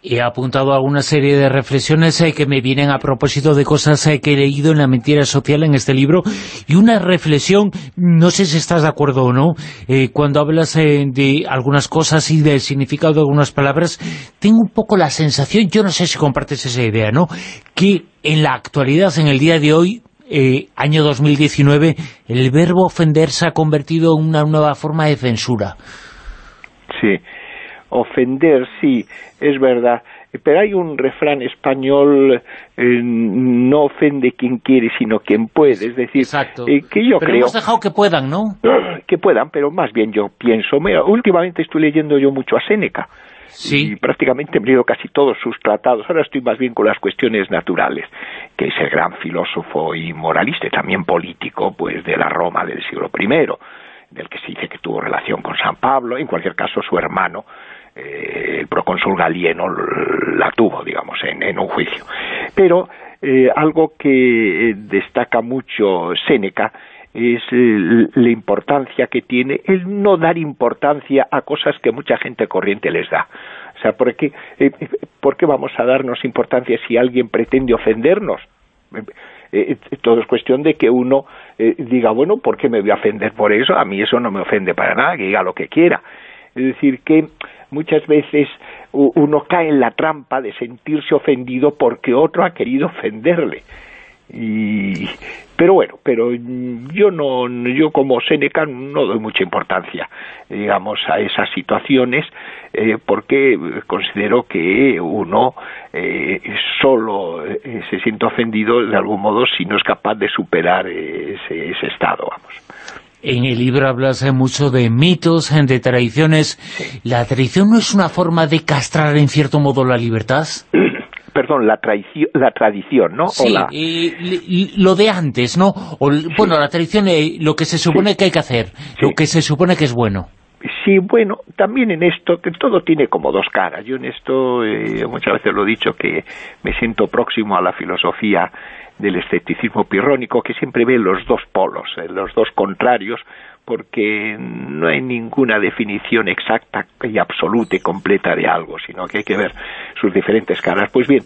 He apuntado a una serie de reflexiones eh, que me vienen a propósito de cosas eh, que he leído en la mentira social en este libro y una reflexión, no sé si estás de acuerdo o no, eh, cuando hablas de algunas cosas y del significado de algunas palabras, tengo un poco la sensación, yo no sé si compartes esa idea, ¿no?, que en la actualidad, en el día de hoy, año 2019, el verbo ofender se ha convertido en una nueva forma de censura. Sí, ofender, sí, es verdad, pero hay un refrán español, eh, no ofende quien quiere, sino quien puede, es decir, eh, que yo pero creo... hemos dejado que puedan, ¿no? Que puedan, pero más bien yo pienso, mira, últimamente estoy leyendo yo mucho a Séneca, Sí. y prácticamente he leído casi todos sus tratados. Ahora estoy más bien con las cuestiones naturales, que es el gran filósofo y moralista y también político pues de la Roma del siglo I, del que se dice que tuvo relación con San Pablo, en cualquier caso su hermano eh, el procónsul Galieno la tuvo, digamos, en, un juicio. Pero eh, algo que eh, destaca mucho Séneca es la importancia que tiene el no dar importancia a cosas que mucha gente corriente les da. O sea, ¿por qué, ¿por qué vamos a darnos importancia si alguien pretende ofendernos? todo es cuestión de que uno diga, bueno, ¿por qué me voy a ofender por eso? A mí eso no me ofende para nada, que diga lo que quiera. Es decir, que muchas veces uno cae en la trampa de sentirse ofendido porque otro ha querido ofenderle. Y, pero bueno, pero yo no, yo como Seneca no doy mucha importancia, digamos, a esas situaciones, eh, porque considero que uno eh, solo eh, se siente ofendido de algún modo si no es capaz de superar ese, ese estado, vamos. En el libro hablas mucho de mitos, de tradiciones. ¿La tradición no es una forma de castrar en cierto modo la libertad? Perdón, la, la tradición, ¿no? Sí, lo de antes, ¿no? bueno, la tradición, eh, lo que se supone que hay que hacer, lo que se supone que es bueno. Sí, bueno, también en esto, que todo tiene como dos caras. Yo en esto eh, muchas veces lo he dicho, que me siento próximo a la filosofía del escepticismo pirrónico que siempre ve los dos polos, eh, los dos contrarios, porque no hay ninguna definición exacta y absoluta y completa de algo, sino que hay que ver sus diferentes caras. Pues bien,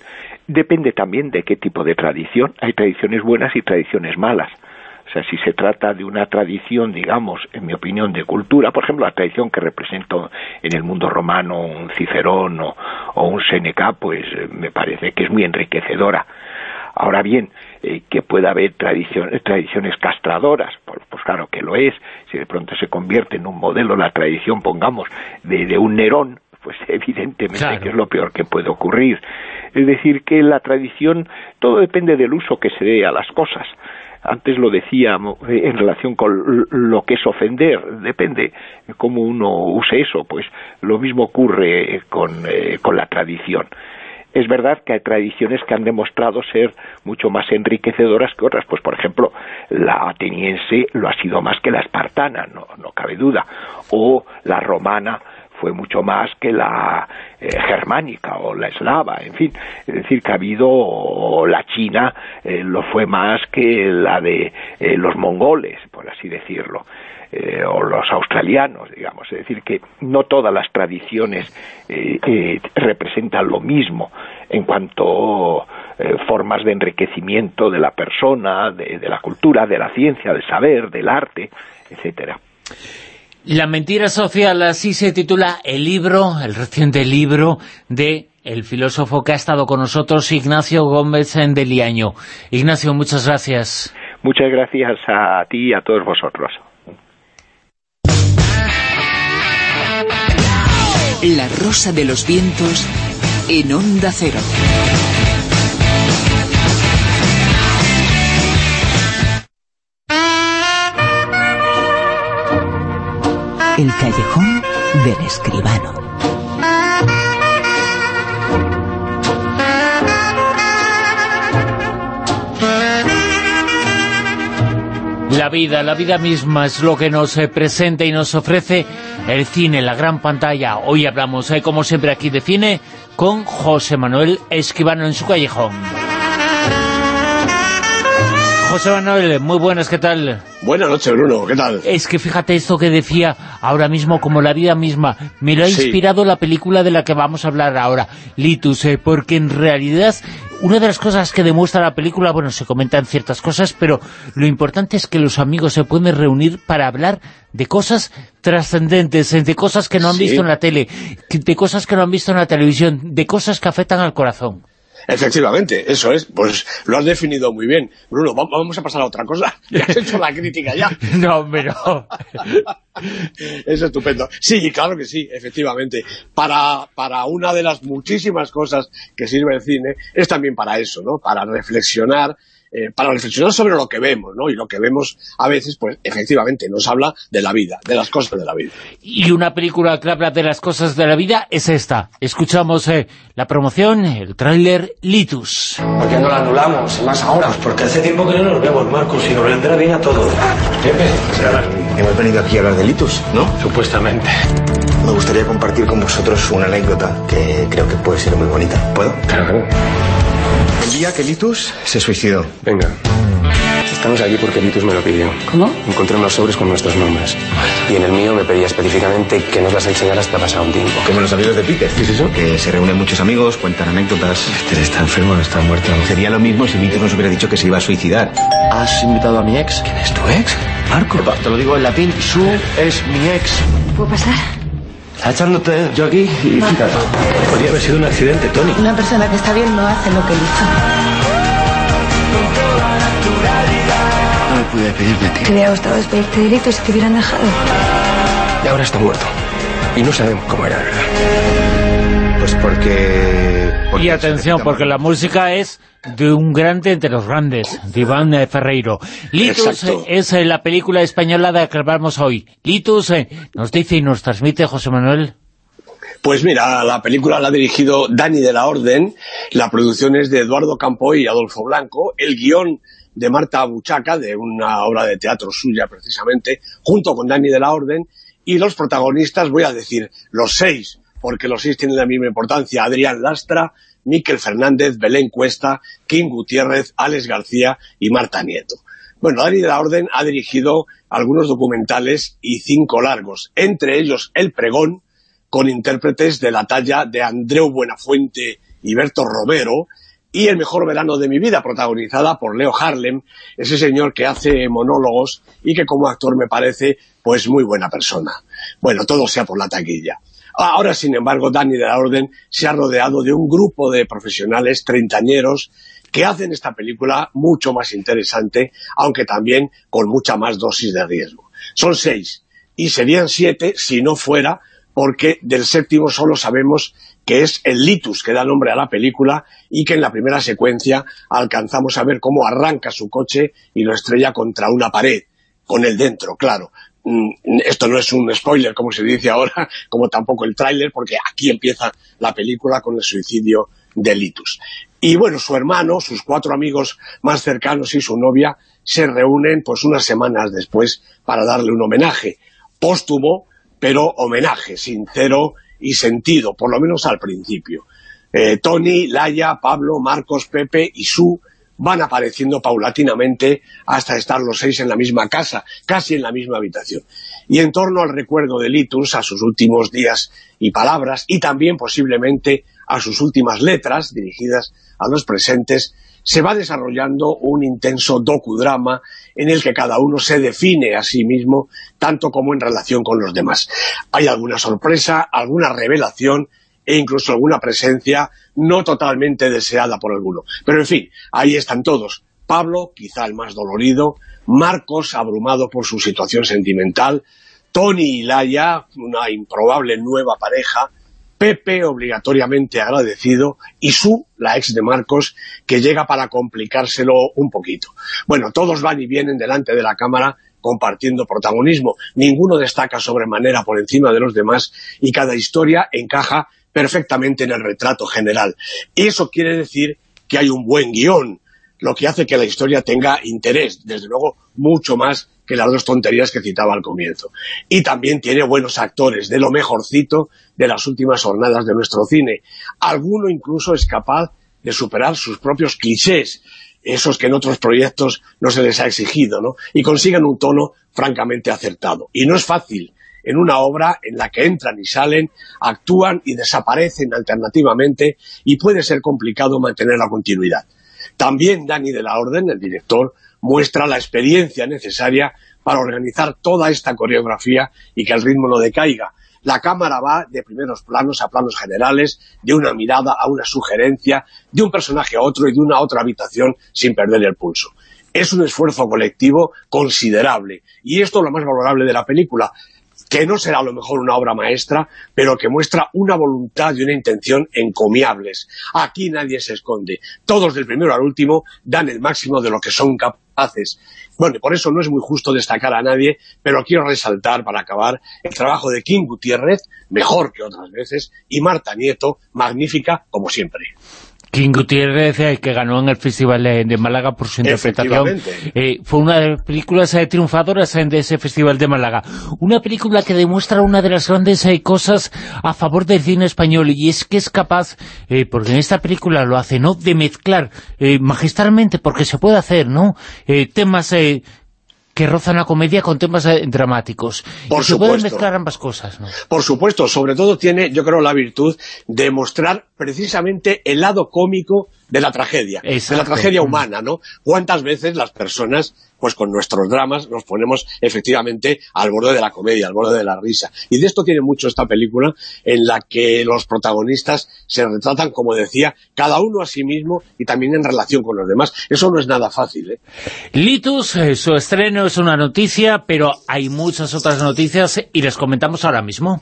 depende también de qué tipo de tradición. Hay tradiciones buenas y tradiciones malas. O sea, si se trata de una tradición, digamos, en mi opinión, de cultura, por ejemplo, la tradición que representó en el mundo romano un Cicerón o, un Seneca, pues eh, me parece que es muy enriquecedora. Ahora bien, eh, que pueda haber tradiciones, tradiciones castradoras, pues, pues, claro que lo es, si de pronto se convierte en un modelo la tradición, pongamos, de, un Nerón, pues evidentemente que es lo peor que puede ocurrir. Es decir, que la tradición, todo depende del uso que se dé a las cosas antes lo decía eh, en relación con lo que es ofender, depende cómo uno use eso, pues lo mismo ocurre con, eh, con la tradición. Es verdad que hay tradiciones que han demostrado ser mucho más enriquecedoras que otras. Pues, por ejemplo, la ateniense lo ha sido más que la espartana, no, no cabe duda. O la romana fue mucho más que la eh, germánica o la eslava, en fin, es decir, que ha habido la China eh, lo fue más que la de eh, los mongoles, por así decirlo. o los australianos, digamos, es decir, que no todas las tradiciones representan lo mismo en cuanto formas de enriquecimiento de la persona, de, de la cultura, de la ciencia, del saber, del arte, etcétera. La mentira social, así se titula el libro, el reciente libro de el filósofo que ha estado con nosotros, Ignacio Gómez de Liaño. Ignacio, muchas gracias. Muchas gracias a ti y a todos vosotros. La rosa de los vientos en onda cero. El callejón del escribano. La vida, la vida misma es lo que nos eh, presenta y nos ofrece el cine, la gran pantalla. Hoy hablamos, eh, como siempre, aquí de cine con José Manuel Escribano en su callejón. José Manuel, muy buenas, ¿qué tal? Buenas noches, Bruno, ¿qué tal? Es que fíjate esto que decía ahora mismo, como la vida misma, me lo ha inspirado la película de la que vamos a hablar ahora, Litus, eh, porque en realidad una de las cosas que demuestra la película, bueno, se comentan ciertas cosas, pero lo importante es que los amigos se pueden reunir para hablar de cosas trascendentes, de cosas que no han visto en la tele, de cosas que no han visto en la televisión, de cosas que afectan al corazón. Efectivamente, eso es. Pues lo has definido muy bien. Bruno, vamos a pasar a otra cosa. Ya has hecho la crítica ya. no, pero... es estupendo. Sí, claro que sí, efectivamente. Para, para una de las muchísimas cosas que sirve el cine, es también para eso, ¿no? Para reflexionar eh, para reflexionar sobre lo que vemos, ¿no? Y lo que vemos a veces, pues efectivamente, nos habla de la vida, de las cosas de la vida. Y una película que habla de las cosas de la vida es esta. Escuchamos eh, la promoción, el tráiler Litus. ¿Por qué no la anulamos? Más ahora. Pues porque hace tiempo que no nos vemos, Marcos, y nos vendrá bien a todos. Pepe, hemos venido aquí a hablar de Litus, ¿no? Supuestamente. Me gustaría compartir con vosotros una anécdota que creo que puede ser muy bonita. ¿Puedo? Claro, claro. El día que Litus se suicidó. Venga. Estamos aquí porque Litus me lo pidió. ¿Cómo? Encontré unos sobres con nuestros nombres. Y en el mío me pedía específicamente que nos las enseñara hasta pasado un tiempo. Como los amigos de Peter. ¿Qué es eso? Que se reúnen muchos amigos, cuentan anécdotas. Este está enfermo, está muerto. Sería lo mismo si Litus nos hubiera dicho que se iba a suicidar. ¿Has invitado a mi ex? ¿Quién es tu ex? Marco. Te lo digo en latín. Su es mi ex. ¿Puedo pasar? Está echándote yo aquí y fíjate. Podría haber sido un accidente, Tony. Una persona que está bien no hace lo que él hizo. No me pude pedir de ti. Te hubiera gustado despedirte de Lito si te hubieran dejado. Y ahora está muerto. Y no sabemos cómo era, ¿verdad? Pues porque... y atención, porque la música es de un grande entre los grandes, de Iván eh, Ferreiro. Litus eh, es eh, la película española de la que hablamos hoy. Litus nos dice y nos transmite José Manuel. Pues mira, la película la ha dirigido Dani de la Orden, la producción es de Eduardo Campoy y Adolfo Blanco, el guion de Marta Buchaca, de una obra de teatro suya precisamente, junto con Dani de la Orden, y los protagonistas, voy a decir, los seis, porque los seis tienen la misma importancia, Adrián Lastra, Miquel Fernández, Belén Cuesta, Kim Gutiérrez, Alex García y Marta Nieto. Bueno, Dani de la Orden ha dirigido algunos documentales y cinco largos, entre ellos El Pregón, con intérpretes de la talla de Andreu Buenafuente y Berto Romero, y El mejor verano de mi vida, protagonizada por Leo Harlem, ese señor que hace monólogos y que como actor me parece pues muy buena persona. Bueno, todo sea por la taquilla. Ahora, sin embargo, Dani de la Orden se ha rodeado de un grupo de profesionales treintañeros que hacen esta película mucho más interesante, aunque también con mucha más dosis de riesgo. Son seis, y serían siete si no fuera porque del séptimo solo sabemos que es el litus que da nombre a la película y que en la primera secuencia alcanzamos a ver cómo arranca su coche y lo estrella contra una pared, con él dentro, claro. Mm, esto no es un spoiler, como se dice ahora, como tampoco el tráiler, porque aquí empieza la película con el suicidio de Litus. Y bueno, su hermano, sus cuatro amigos más cercanos y su novia se reúnen pues unas semanas después para darle un homenaje póstumo, pero homenaje sincero y sentido, por lo menos al principio. Eh, Tony, Laia, Pablo, Marcos, Pepe y Su van apareciendo paulatinamente hasta estar los seis en la misma casa, casi en la misma habitación. Y en torno al recuerdo de Litus, a sus últimos días y palabras, y también posiblemente a sus últimas letras dirigidas a los presentes, se va desarrollando un intenso docudrama en el que cada uno se define a sí mismo, tanto como en relación con los demás. Hay alguna sorpresa, alguna revelación e incluso alguna presencia no totalmente deseada por alguno. Pero en fin, ahí están todos. Pablo, quizá el más dolorido, Marcos, abrumado por su situación sentimental, Tony y Laia, una improbable nueva pareja, Pepe, obligatoriamente agradecido, y Su, la ex de Marcos, que llega para complicárselo un poquito. Bueno, todos van y vienen delante de la cámara compartiendo protagonismo. Ninguno destaca sobremanera por encima de los demás y cada historia encaja perfectamente en el retrato general. Y eso quiere decir que hay un buen guion, lo que hace que la historia tenga interés, desde luego mucho más que las dos tonterías que citaba al comienzo. Y también tiene buenos actores, de lo mejorcito de las últimas jornadas de nuestro cine. Alguno incluso es capaz de superar sus propios clichés, esos que en otros proyectos no se les ha exigido, ¿no? Y consiguen un tono francamente acertado. Y no es fácil en una obra en la que entran y salen, actúan y desaparecen alternativamente y puede ser complicado mantener la continuidad. También Dani de la Orden, el director, muestra la experiencia necesaria para organizar toda esta coreografía y que el ritmo no decaiga. La cámara va de primeros planos a planos generales, de una mirada a una sugerencia, de un personaje a otro y de una a otra habitación sin perder el pulso. Es un esfuerzo colectivo considerable, y esto es lo más valorable de la película, que no será a lo mejor una obra maestra, pero que muestra una voluntad y una intención encomiables. Aquí nadie se esconde. Todos del primero al último dan el máximo de lo que son capaces. Bueno, por eso no es muy justo destacar a nadie, pero quiero resaltar, para acabar, el trabajo de King Gutiérrez, mejor que otras veces, y Marta Nieto, magnífica como siempre. King Gutiérrez, eh, que ganó en el Festival de, Málaga por su interpretación, eh, fue una de las películas eh, triunfadoras de ese Festival de Málaga. Una película que demuestra una de las grandes cosas a favor del cine español, y es que es capaz, porque en esta película lo hace, ¿no?, de mezclar magistralmente, porque se puede hacer, ¿no?, temas que rozan la comedia con temas eh, dramáticos. Por y supuesto. Se pueden mezclar ambas cosas, ¿no? Por supuesto, sobre todo tiene, yo creo, la virtud de mostrar precisamente el lado cómico de la tragedia, de la tragedia humana, ¿no? ¿Cuántas veces las personas, pues con nuestros dramas, nos ponemos efectivamente al borde de la comedia, al borde de la risa? Y de esto tiene mucho esta película, en la que los protagonistas se retratan, como decía, cada uno a sí mismo y también en relación con los demás. Eso no es nada fácil, ¿eh? Litus, eh, su estreno es una noticia, pero hay muchas otras noticias y les comentamos ahora mismo.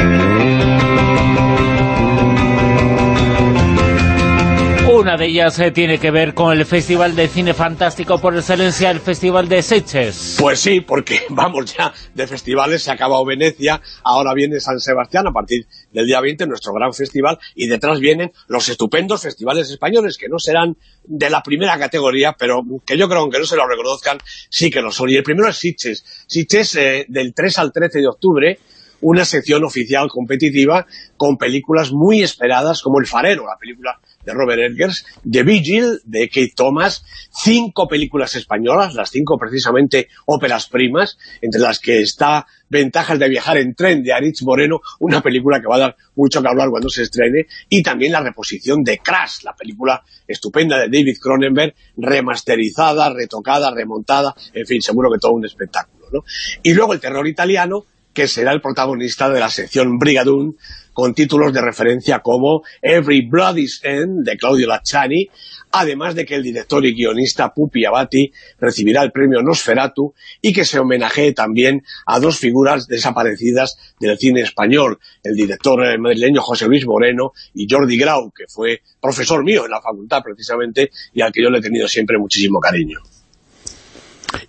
Una de ellas eh, tiene que ver con el Festival de Cine Fantástico por excelencia, el Festival de Sitges. Pues sí, porque vamos ya de festivales, se ha acabado Venecia, ahora viene San Sebastián a partir del día 20, nuestro gran festival, y detrás vienen los estupendos festivales españoles, que no serán de la primera categoría, pero que yo creo que no se lo reconozcan, sí que lo son. Y el primero es Sitges. Sitges eh, del 3 al 13 de octubre, una sección oficial competitiva con películas muy esperadas como El Farero, la película Robert Eggers, The Vigil, de Kate Thomas, cinco películas españolas, las cinco precisamente óperas primas, entre las que está Ventajas de viajar en tren de Aritz Moreno, una película que va a dar mucho que hablar cuando se estrene, y también la reposición de Crash, la película estupenda de David Cronenberg, remasterizada, retocada, remontada, en fin, seguro que todo un espectáculo. ¿no? Y luego el terror italiano, que será el protagonista de la sección Brigadoon, con títulos de referencia como Every Bloody's End, de Claudio Lacciani, además de que el director y guionista Pupi Abati recibirá el premio Nosferatu y que se homenajee también a dos figuras desaparecidas del cine español, el director madrileño José Luis Moreno y Jordi Grau, que fue profesor mío en la facultad precisamente y al que yo le he tenido siempre muchísimo cariño.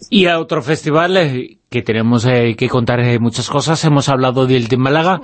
Y a otro festival eh, que tenemos eh, que contar eh, muchas cosas, hemos hablado del de Málaga,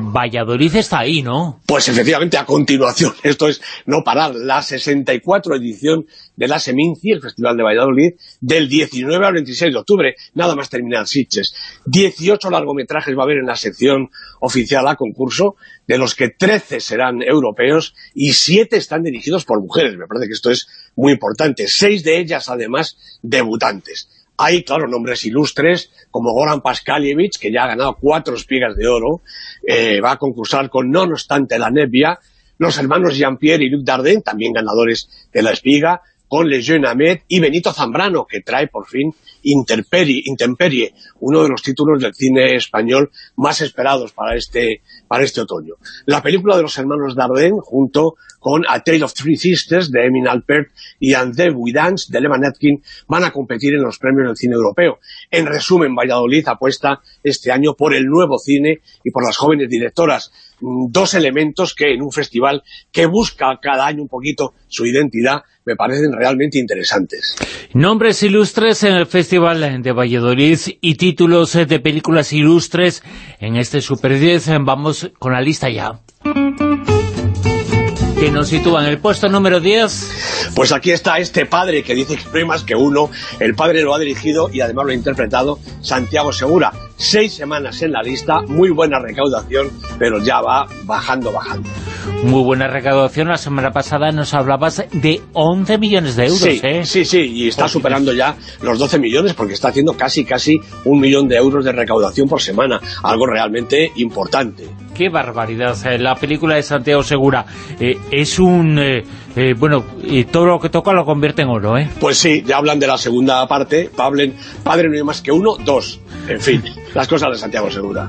Valladolid está ahí, ¿no? Pues efectivamente, a continuación, esto es no parar, la 64 edición de la Seminci, el Festival de Valladolid, del 19 al 26 de octubre, nada más terminar Sitges. 18 largometrajes va a haber en la sección oficial a concurso, de los que 13 serán europeos y 7 están dirigidos por mujeres, me parece que esto es muy importante, 6 de ellas además debutantes. Hay, claro, nombres ilustres, como Goran Paskalievich, que ya ha ganado cuatro espigas de oro, eh, va a concursar con No obstante la Nebia, los hermanos Jean-Pierre y Luc Dardenne, también ganadores de la espiga, con Le Jeune y Benito Zambrano, que trae por fin Interperie, Intemperie, uno de los títulos del cine español más esperados para este, para este otoño. La película de los hermanos Dardenne, junto con A Tale of Three Sisters, de Emin Alpert, y And the We Dance, de Levan Atkin, van a competir en los premios del cine europeo. En resumen, Valladolid apuesta este año por el nuevo cine y por las jóvenes directoras, dos elementos que en un festival que busca cada año un poquito su identidad me parecen realmente interesantes. Nombres ilustres en el Festival de Valladolid y títulos de películas ilustres en este Super 10. Vamos con la lista ya que nos sitúa en el puesto número 10. Pues aquí está este padre que dice que no hay más que uno. El padre lo ha dirigido y además lo ha interpretado Santiago Segura. Seis semanas en la lista, muy buena recaudación, pero ya va bajando, bajando. Muy buena recaudación. La semana pasada nos hablabas de 11 millones de euros, sí, ¿eh? Sí, sí, y está superando ya los 12 millones porque está haciendo casi, casi un millón de euros de recaudación por semana. Algo realmente importante qué barbaridad. La película de Santiago Segura eh, es un... Eh, eh, bueno, y todo lo que toca lo convierte en oro, ¿eh? Pues sí, ya hablan de la segunda parte. Pablen, padre no hay más que uno, dos. En fin, las cosas de Santiago Segura.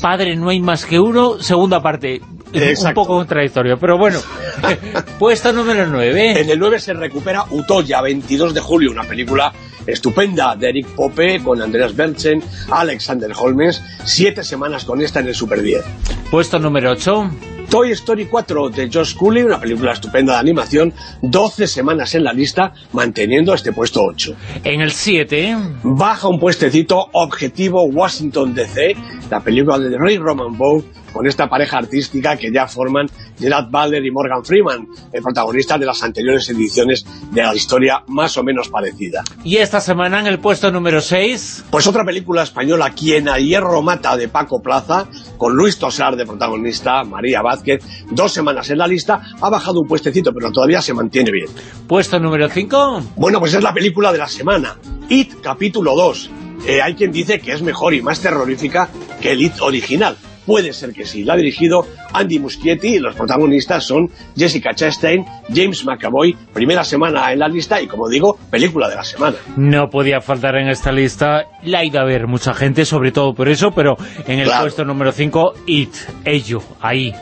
Padre no hay más que uno, segunda parte. Exacto. Un poco contradictorio, pero bueno. Puesto número 9. En el 9 se recupera Utoya, 22 de julio, una película estupenda de Eric Pope con Andreas Bertzen, Alexander Holmes, siete semanas con esta en el Super 10. Puesto número 8. Toy Story 4 de Josh Cooley, una película estupenda de animación, 12 semanas en la lista, manteniendo este puesto 8. En el 7... Baja un puestecito Objetivo Washington DC, la película de Ray Roman Bow, con esta pareja artística que ya forman Gerard Butler y Morgan Freeman, el protagonista de las anteriores ediciones de la historia más o menos parecida. ¿Y esta semana en el puesto número 6? Pues otra película española, Quien a hierro mata, de Paco Plaza, con Luis Tosar de protagonista, María Vázquez, dos semanas en la lista, ha bajado un puestecito, pero todavía se mantiene bien. ¿Puesto número 5? Bueno, pues es la película de la semana, It, capítulo 2. Eh, hay quien dice que es mejor y más terrorífica que el It original. Puede ser que sí. La ha dirigido Andy Muschietti y los protagonistas son Jessica Chastain, James McAvoy, primera semana en la lista y, como digo, película de la semana. No podía faltar en esta lista. La ha ido a ver mucha gente, sobre todo por eso, pero en el Claro. puesto número 5, It, ello, ahí.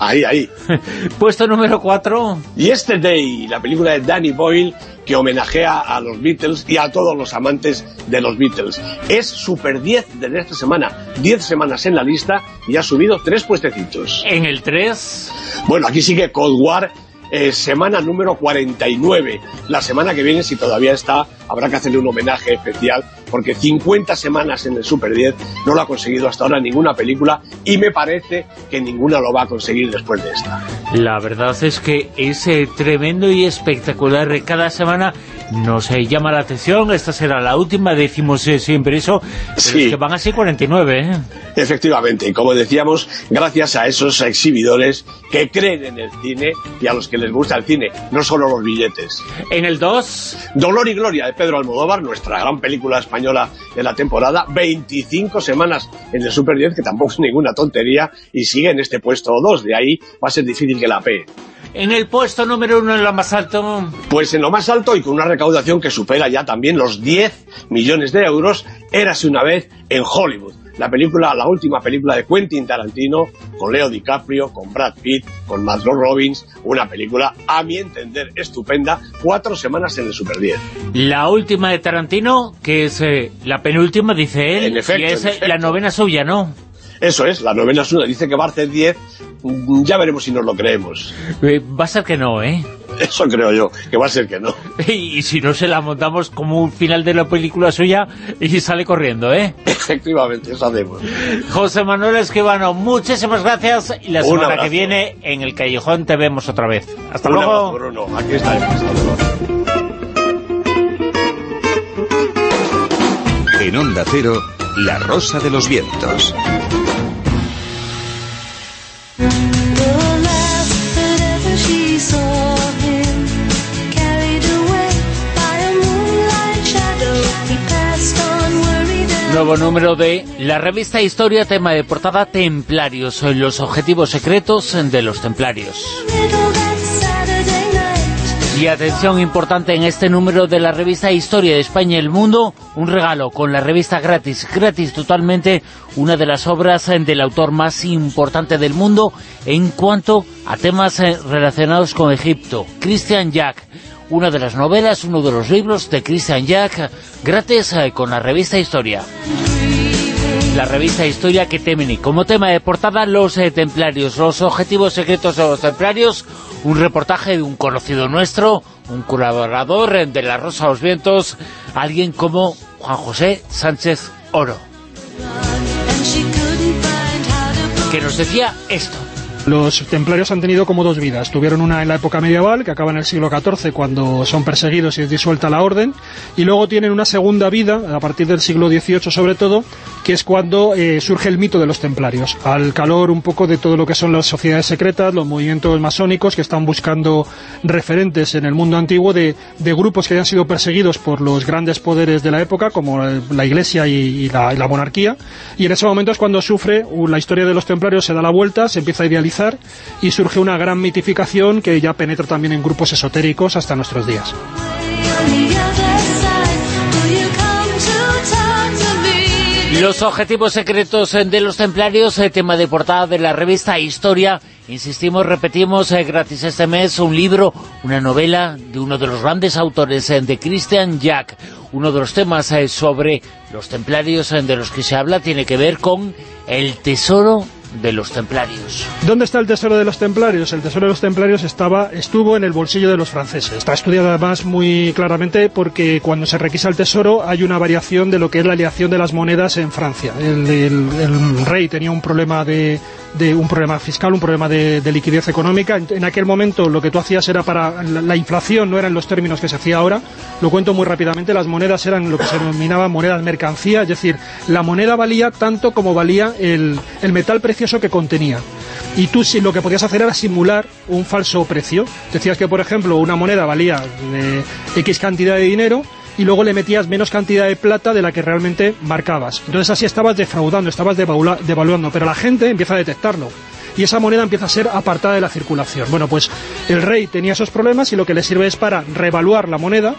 Ahí, ahí. Puesto número 4. Yesterday, la película de Danny Boyle que homenajea a los Beatles y a todos los amantes de los Beatles. Es Super 10 de esta semana. 10 semanas en la lista y ha subido tres puestecitos. En el 3... Bueno, aquí sigue Cold War, eh, semana número 49. La semana que viene, si todavía está, habrá que hacerle un homenaje especial, porque 50 semanas en el Super 10 no lo ha conseguido hasta ahora ninguna película y me parece que ninguna lo va a conseguir después de esta. La verdad es que es eh, tremendo y espectacular. Cada semana nos eh, llama la atención. Esta será la última, decimos eh, siempre eso. Pero Sí. es que van así 49, ¿eh? Efectivamente, y como decíamos, gracias a esos exhibidores que creen en el cine y a los que les gusta el cine, no solo los billetes. En el 2... Dolor y Gloria de Pedro Almodóvar, nuestra gran película española de la temporada, 25 semanas en el Super 10, que tampoco es ninguna tontería, y sigue en este puesto 2, de ahí va a ser difícil que la pegue. En el puesto número uno, en lo más alto... Pues en lo más alto y con una recaudación que supera ya también los 10 millones de euros, érase una vez en Hollywood. La película, la última película de Quentin Tarantino, con Leo DiCaprio, con Brad Pitt, con Margot Robbins, una película, a mi entender, estupenda, cuatro semanas en el Super 10. La última de Tarantino, que es eh, la penúltima, dice él, En efecto, y es en la novena suya, ¿no? Eso es, la novena suya dice que va a hacer 10, mm, ya veremos si nos lo creemos. Eh, va a ser que no, ¿eh? Eso creo yo, que va a ser que no. Y, si no se la montamos como un final de la película suya y sale corriendo, ¿eh? Efectivamente, eso hacemos. José Manuel Esquivano, muchísimas gracias y la Un semana abrazo. que viene en el Callejón te vemos otra vez. Hasta Un luego. abrazo, Bruno, aquí estaremos. Hasta luego. En Onda Cero, La Rosa de los Vientos. Nuevo número de la revista Historia, tema de portada Templarios, los objetivos secretos de los Templarios. Y atención importante en este número de la revista Historia de España y el Mundo, un regalo con la revista gratis, gratis totalmente, una de las obras eh, del autor más importante del mundo en cuanto a temas eh, relacionados con Egipto, Christian Jack. Una de las novelas, uno de los libros de Christian Jack, gratis eh, con la revista Historia. La revista Historia que temen y como tema de portada los templarios, los objetivos secretos de los templarios, un reportaje de un conocido nuestro, un colaborador de La Rosa de los Vientos, alguien como Juan José Sánchez Oro, que nos decía esto. Los templarios han tenido como dos vidas. Tuvieron una en la época medieval, que acaba en el siglo XIV, cuando son perseguidos y es disuelta la orden, y luego tienen una segunda vida, a partir del siglo XVIII sobre todo, que es cuando eh, surge el mito de los templarios, al calor un poco de todo lo que son las sociedades secretas, los movimientos masónicos que están buscando referentes en el mundo antiguo de, de grupos que hayan sido perseguidos por los grandes poderes de la época, como la Iglesia y, y la, y la monarquía, y en ese momento es cuando sufre, uh, la historia de los templarios se da la vuelta, se empieza a idealizar, y surge una gran mitificación que ya penetra también en grupos esotéricos hasta nuestros días. Los objetivos secretos eh, de los templarios, eh, tema de portada de la revista Historia. Insistimos, repetimos, eh, gratis este mes, un libro, una novela de uno de los grandes autores, de Christian Jack. Uno de los temas sobre los templarios de los que se habla tiene que ver con el tesoro de los templarios. ¿Dónde está el tesoro de los templarios? El tesoro de los templarios estaba, estuvo en el bolsillo de los franceses. Está estudiado además muy claramente porque cuando se requisa el tesoro hay una variación de lo que es la aleación de las monedas en Francia. El, el- el rey tenía un problema de, de un problema fiscal, un problema de, de liquidez económica. En, aquel momento lo que tú hacías era para... La, la inflación no eran los términos que se hacía ahora. Lo cuento muy rápidamente. Las monedas eran lo que se denominaba monedas mercancía. Es decir, la moneda valía tanto como valía el, el metal precioso que contenía. Y tú si lo que podías hacer era simular un falso precio. Decías que, por ejemplo, una moneda valía eh, X cantidad de dinero y luego le metías menos cantidad de plata de la que realmente marcabas. Entonces así estabas defraudando, estabas devalu- devaluando, pero la gente empieza a detectarlo. Y esa moneda empieza a ser apartada de la circulación. Bueno, pues el rey tenía esos problemas y lo que le sirve es para revaluar la moneda,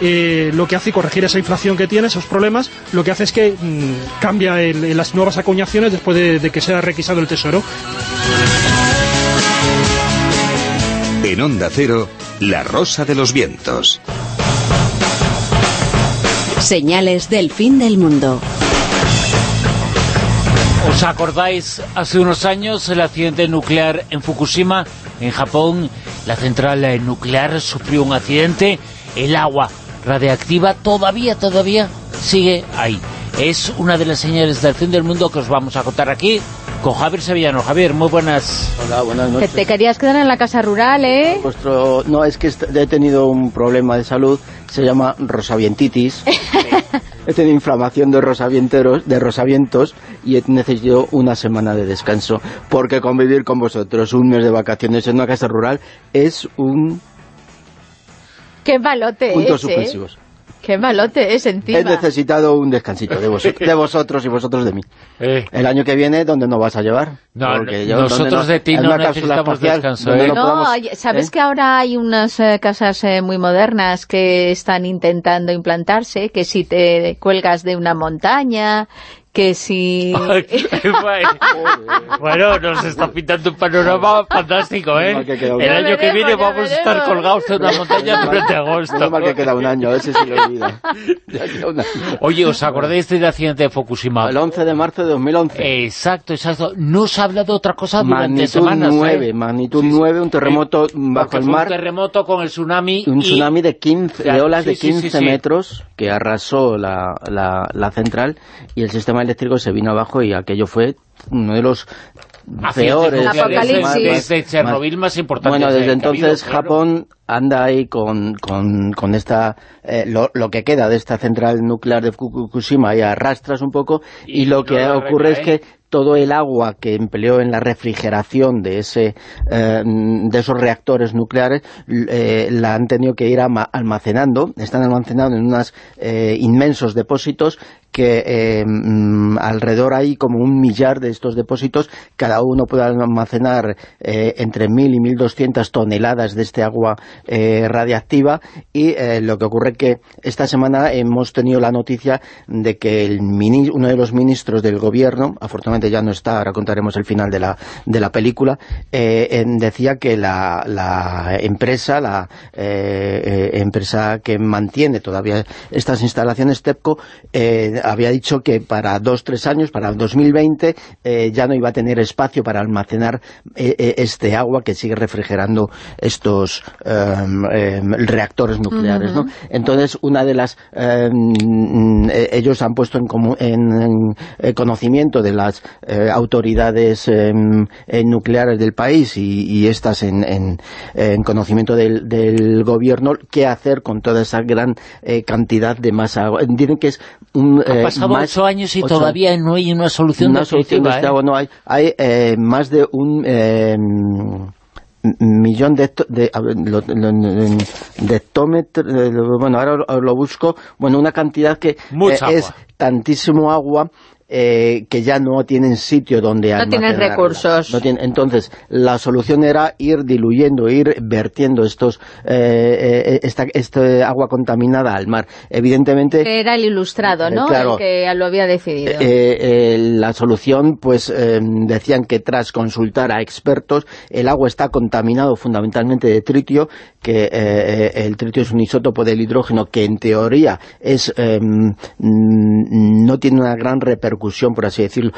eh, lo que hace y corregir esa inflación que tiene, esos problemas, lo que hace es que mm, cambia las nuevas acuñaciones después de, de que sea requisado el tesoro. En Onda Cero, La Rosa de los Vientos. Señales del fin del mundo. ¿Os acordáis hace unos años el accidente nuclear en Fukushima, en Japón? La central nuclear sufrió un accidente, el agua radiactiva todavía, todavía sigue ahí. Es una de las señales del fin del mundo que os vamos a contar aquí con Javier Sevillano. Javier, muy buenas. Hola, buenas noches. te querías quedar en la casa rural, ¿eh? Vuestro... No, es que he tenido un problema de salud, se llama rosavientitis. he tenido inflamación de rosavienteros, de rosavientos y he necesitado una semana de descanso, porque convivir con vosotros un mes de vacaciones en una casa rural es un Qué malote puntos ¿eh? suspensivos. Qué malote es encima. He necesitado un descansito de, vosotros, de vosotros y vosotros de mí. Eh. El año que viene, ¿dónde nos vas a llevar? No, Porque nosotros ¿dónde de ti no necesitamos espacial, descanso, ¿eh? no podamos- ¿sabes ¿eh? que ahora hay unas eh, casas eh, muy modernas que están intentando implantarse? Que si te cuelgas de una montaña, que si... bueno, nos está pintando un panorama fantástico, ¿eh? El año. que viene vamos a estar colgados de una montaña durante agosto. Mal que queda un año, ese sí lo olvida. Oye, ¿os acordáis del accidente de Fukushima? El 11 de marzo de 2011. Exacto, exacto. No se ha hablado de otra cosa durante magnitud semanas, 9, ¿eh? magnitud 9, un terremoto bajo Porque el mar. un terremoto con el tsunami Un y- tsunami de 15, Ya, de olas de sí, sí, sí, 15 sí. metros que arrasó la, la, la central y el sistema eléctrico se vino abajo y aquello fue uno de los peores. Más- Desde más- Chernobyl más importante. Bueno, desde entonces Japón anda ahí con, con, con esta eh, lo, lo que queda de esta central nuclear de Fukushima y arrastras un poco y, lo que no ocurre es que todo el agua que empleó en la refrigeración de ese eh, de esos reactores nucleares eh, la han tenido que ir almacenando, están almacenando en unos inmensos depósitos que eh, mm, alrededor hay como un millar de estos depósitos, cada uno puede almacenar eh, entre 1.000 y 1.200 toneladas de este agua eh, radiactiva. Y lo que ocurre que esta semana hemos tenido la noticia de que el uno de los ministros del gobierno, afortunadamente ya no está, ahora contaremos el final de la, de la película, decía que la, la empresa, la empresa que mantiene todavía estas instalaciones TEPCO, había dicho que para dos, tres años, para el 2020, eh, ya no iba a tener espacio para almacenar eh, eh, este agua que sigue refrigerando estos em, em, reactores nucleares, ¿no? Entonces, una de las... em, eh, ellos han puesto en, comu- en- en, conocimiento de las eh, autoridades nucleares del país y, y estas en, en- en conocimiento del, del gobierno qué hacer con toda esa gran eh, cantidad de masa agua. Dicen que es un... Han eh, pasado más- ocho años y ocho- todavía no hay una solución una solución de este ¿eh? agua no hay. Hay eh, más de un eh, millón de, de, de hectómetros, lo- bueno, ahora lo, lo busco, bueno, una cantidad que eh, es tantísimo agua eh, que ya no tienen sitio donde No tienen recursos. No tienen- entonces, la solución era ir diluyendo, ir vertiendo estos eh, eh, esta, este agua contaminada al mar. Evidentemente, era el ilustrado, ¿no? Eh, claro. El que lo había decidido. eh, la solución, pues decían que tras consultar a expertos, el agua está contaminado fundamentalmente de tritio, que el tritio es un isótopo del hidrógeno que en teoría es eh, mm, no tiene una gran repercusión, por así decirlo,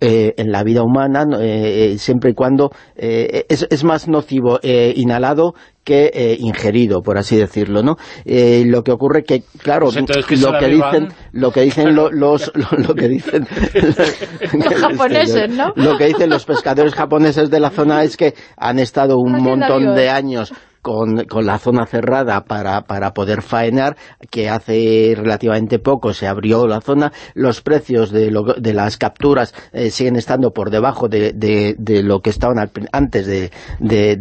eh, en la vida humana, eh, eh, siempre y cuando eh, es, es más nocivo eh, inhalado que eh, ingerido, por así decirlo, ¿no? Eh, lo que ocurre que, claro, Pues entonces que se lo que dicen, lo que dicen lo- los, lo, lo que dicen Los japoneses, ¿no? lo que dicen los pescadores japoneses de la zona es que han estado un montón de años con, con la zona cerrada para, para poder faenar, que hace relativamente poco se abrió la zona, los precios de, lo- de las capturas eh, siguen estando por debajo de, de- lo que estaban al antes de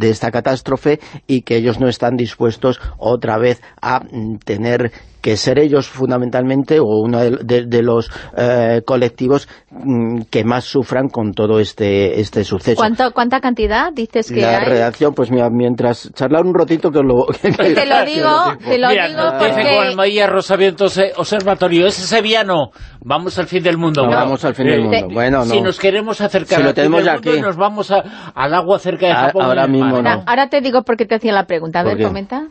esta catástrofe y que ellos no están dispuestos otra vez a mm, tener que ser ellos fundamentalmente o uno de, de- de los eh, colectivos mm, que más sufran con todo este, este suceso. ¿Cuánto, ¿Cuánta cantidad dices que La hay? redacción, pues mira, mientras charlar un ratito que lo... que- Te lo digo, te lo Mira, digo porque... Juan Maía Rosavientos eh, Observatorio, ese sevillano, vamos al fin del mundo. No, vamos al fin del eh, mundo. Bueno, Si no. nos queremos acercar Si lo tenemos ya aquí. y nos vamos a- al agua cerca de A- Japón. ahora mismo no. Ahora, ahora te digo por qué te hacía la pregunta. A ¿Por ver, qué? comenta.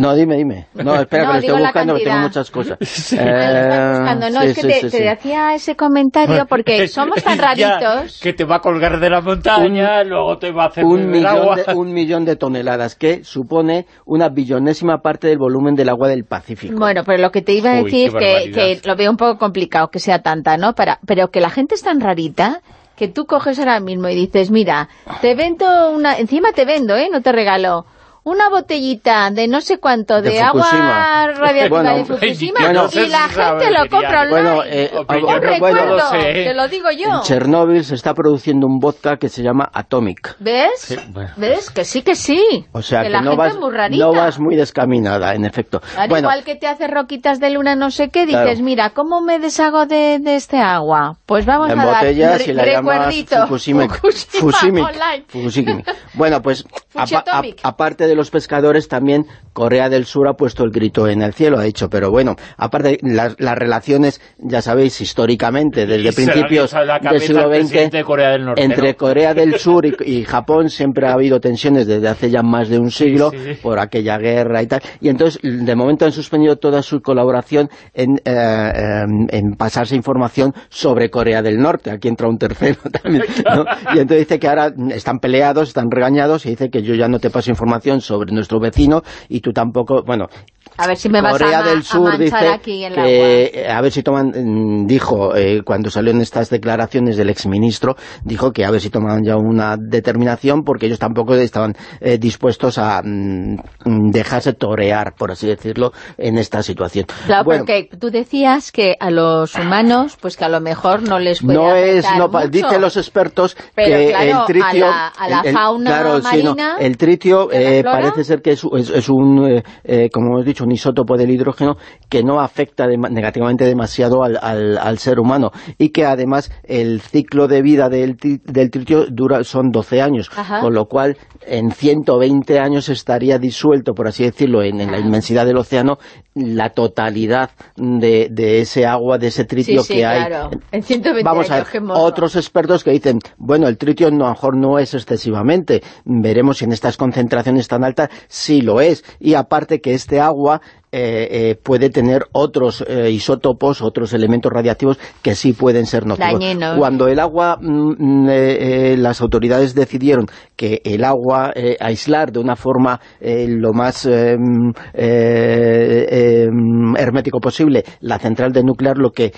No, dime, dime. No, espera, No, que lo estoy buscando, que tengo muchas cosas. Buscando, no, sí, es que sí, te, sí, te sí. hacía ese comentario porque somos tan Ya, raritos. que te va a colgar de la montaña, luego te va a hacer un agua. millón, de, un millón de toneladas, que supone una billonésima parte del volumen del agua del Pacífico. Bueno, pero lo que te iba a Uy, decir, que, barbaridad. que lo veo un poco complicado que sea tanta, ¿no? Para, pero que la gente es tan rarita que tú coges ahora mismo y dices, mira, te vendo una... Encima te vendo, ¿eh? No te regalo una botellita de no sé cuánto de, De agua radiactiva Bueno, de Fukushima bueno, y la gente lo compra online. Bueno, eh, Un bueno, recuerdo, bueno, te lo digo yo. En Chernóbil se está produciendo un vodka que se llama Atomic. ¿Ves? ¿Ves? Que sí, que sí. O sea, que, que, la no, gente vas, es muy rarita. no vas muy descaminada, en efecto. Al bueno, igual que te hace roquitas de luna no sé qué, dices, Claro. mira, ¿cómo me deshago de, de este agua? Pues vamos en a dar y la recuerdito. Fukushima, Fukushima Fukushima, online. Fukushima. Bueno, pues aparte de los pescadores, también Corea del Sur ha puesto el grito en el cielo, ha dicho, pero bueno, aparte las, las relaciones, ya sabéis, históricamente, desde principios del siglo de XX, Corea del Norte, entre ¿no? Corea del Sur y, y Japón siempre ha habido tensiones desde hace ya más de un siglo sí. por aquella guerra y tal, y entonces de momento han suspendido toda su colaboración en, eh, eh, en pasarse información sobre Corea del Norte, aquí entra un tercero también, ¿no? y entonces dice que ahora están peleados, están regañados, y dice que yo ya no te paso información sobre nuestro vecino, y tú tampoco, bueno, A ver si me vas Corea a, del a Sur manchar dice aquí en el agua. que eh, a ver si toman mm, dijo eh, cuando salió en estas declaraciones del exministro dijo que a ver si toman ya una determinación porque ellos tampoco estaban eh, dispuestos a mm, dejarse torear por así decirlo en esta situación Claro, Bueno, porque tú decías que a los humanos, pues que a lo mejor no les puede no es no mucho. dicen los expertos Pero, que claro, el tritio a la- a la el- el- fauna claro, sí, no, marina, el tritio ¿y a la eh, parece ser que es, es- es un eh, eh, como hemos dicho un isótopo del hidrógeno que no afecta dema- negativamente demasiado al, al- al ser humano y que además el ciclo de vida del, del tritio dura son 12 años Ajá. con lo cual en 120 años estaría disuelto por así decirlo en, en la inmensidad del océano la totalidad de, de ese agua de ese tritio sí, sí, que hay. claro. En 120 Vamos a ver, otros expertos que dicen, bueno, el tritio no, a lo mejor no es excesivamente, veremos si en estas concentraciones tan altas sí lo es, y aparte que este agua eh, eh, puede tener otros eh, isótopos, otros elementos radiactivos que sí pueden ser nocivos. Dañinos. Cuando el agua, mm, mm, eh, eh, las autoridades decidieron que el agua eh, aislar de una forma eh, lo más mm, hermético posible la central de nuclear, lo que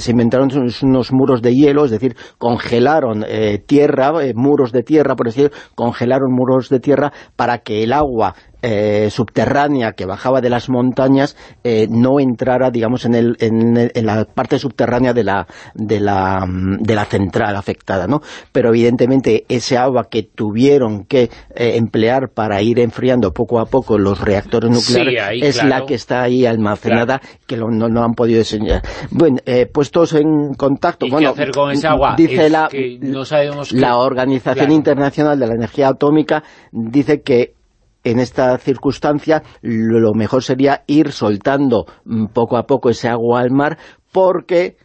se inventaron son unos muros de hielo, es decir, congelaron eh, tierra, eh, muros de tierra, por decir, congelaron muros de tierra para que el agua eh, subterránea que bajaba de las montañas eh, no entrara, digamos, en, el, en, el- en la parte subterránea de la, de, la, mm, de la central afectada, ¿no? Pero evidentemente ese agua que tuvieron que eh, emplear para ir enfriando poco a poco los reactores Sí, nucleares ahí, es claro. la que está ahí almacenada, que lo- no, no han podido enseñar. Bueno, eh, puestos en contacto... ¿Y bueno, qué hacer con ese agua? Dice Es la, que no sabemos la Organización Claro. Internacional de la Energía Atómica dice que en esta circunstancia lo mejor sería ir soltando mm, poco a poco ese agua al mar porque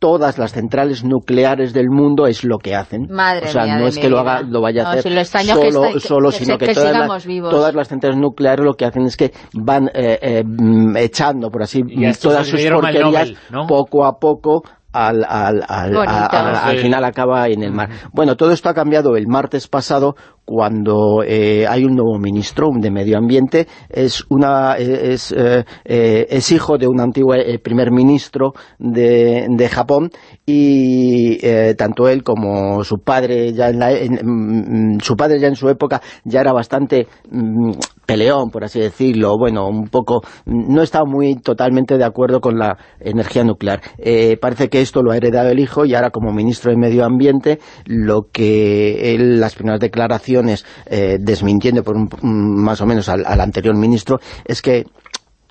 todas las centrales nucleares del mundo es lo que hacen. Madre o sea, mía no es que lo haga lo vaya a No, hacer si lo extraño solo, que está- solo, que sino que, que todas, sigamos las, vivos. todas las centrales nucleares lo que hacen es que van eh, eh, mm, echando, por así, Y todas sus porquerías Nobel, ¿no? poco a poco al, al, al, al final acaba en el mar. Bueno, todo esto ha cambiado el martes pasado cuando eh, hay un nuevo ministro de Medio Ambiente, es una es, eh, eh, hijo de un antiguo eh, primer ministro de, de Japón y tanto él como su padre ya en la, en- mm, su padre ya en su época ya era bastante mm, peleón, por así decirlo, bueno, un poco, no estaba muy totalmente de acuerdo con la energía nuclear. Eh, parece que esto lo ha heredado el hijo y ahora como ministro de Medio Ambiente, lo que él, las primeras declaraciones, eh, desmintiendo por un- mm, más o menos al, al anterior ministro, es que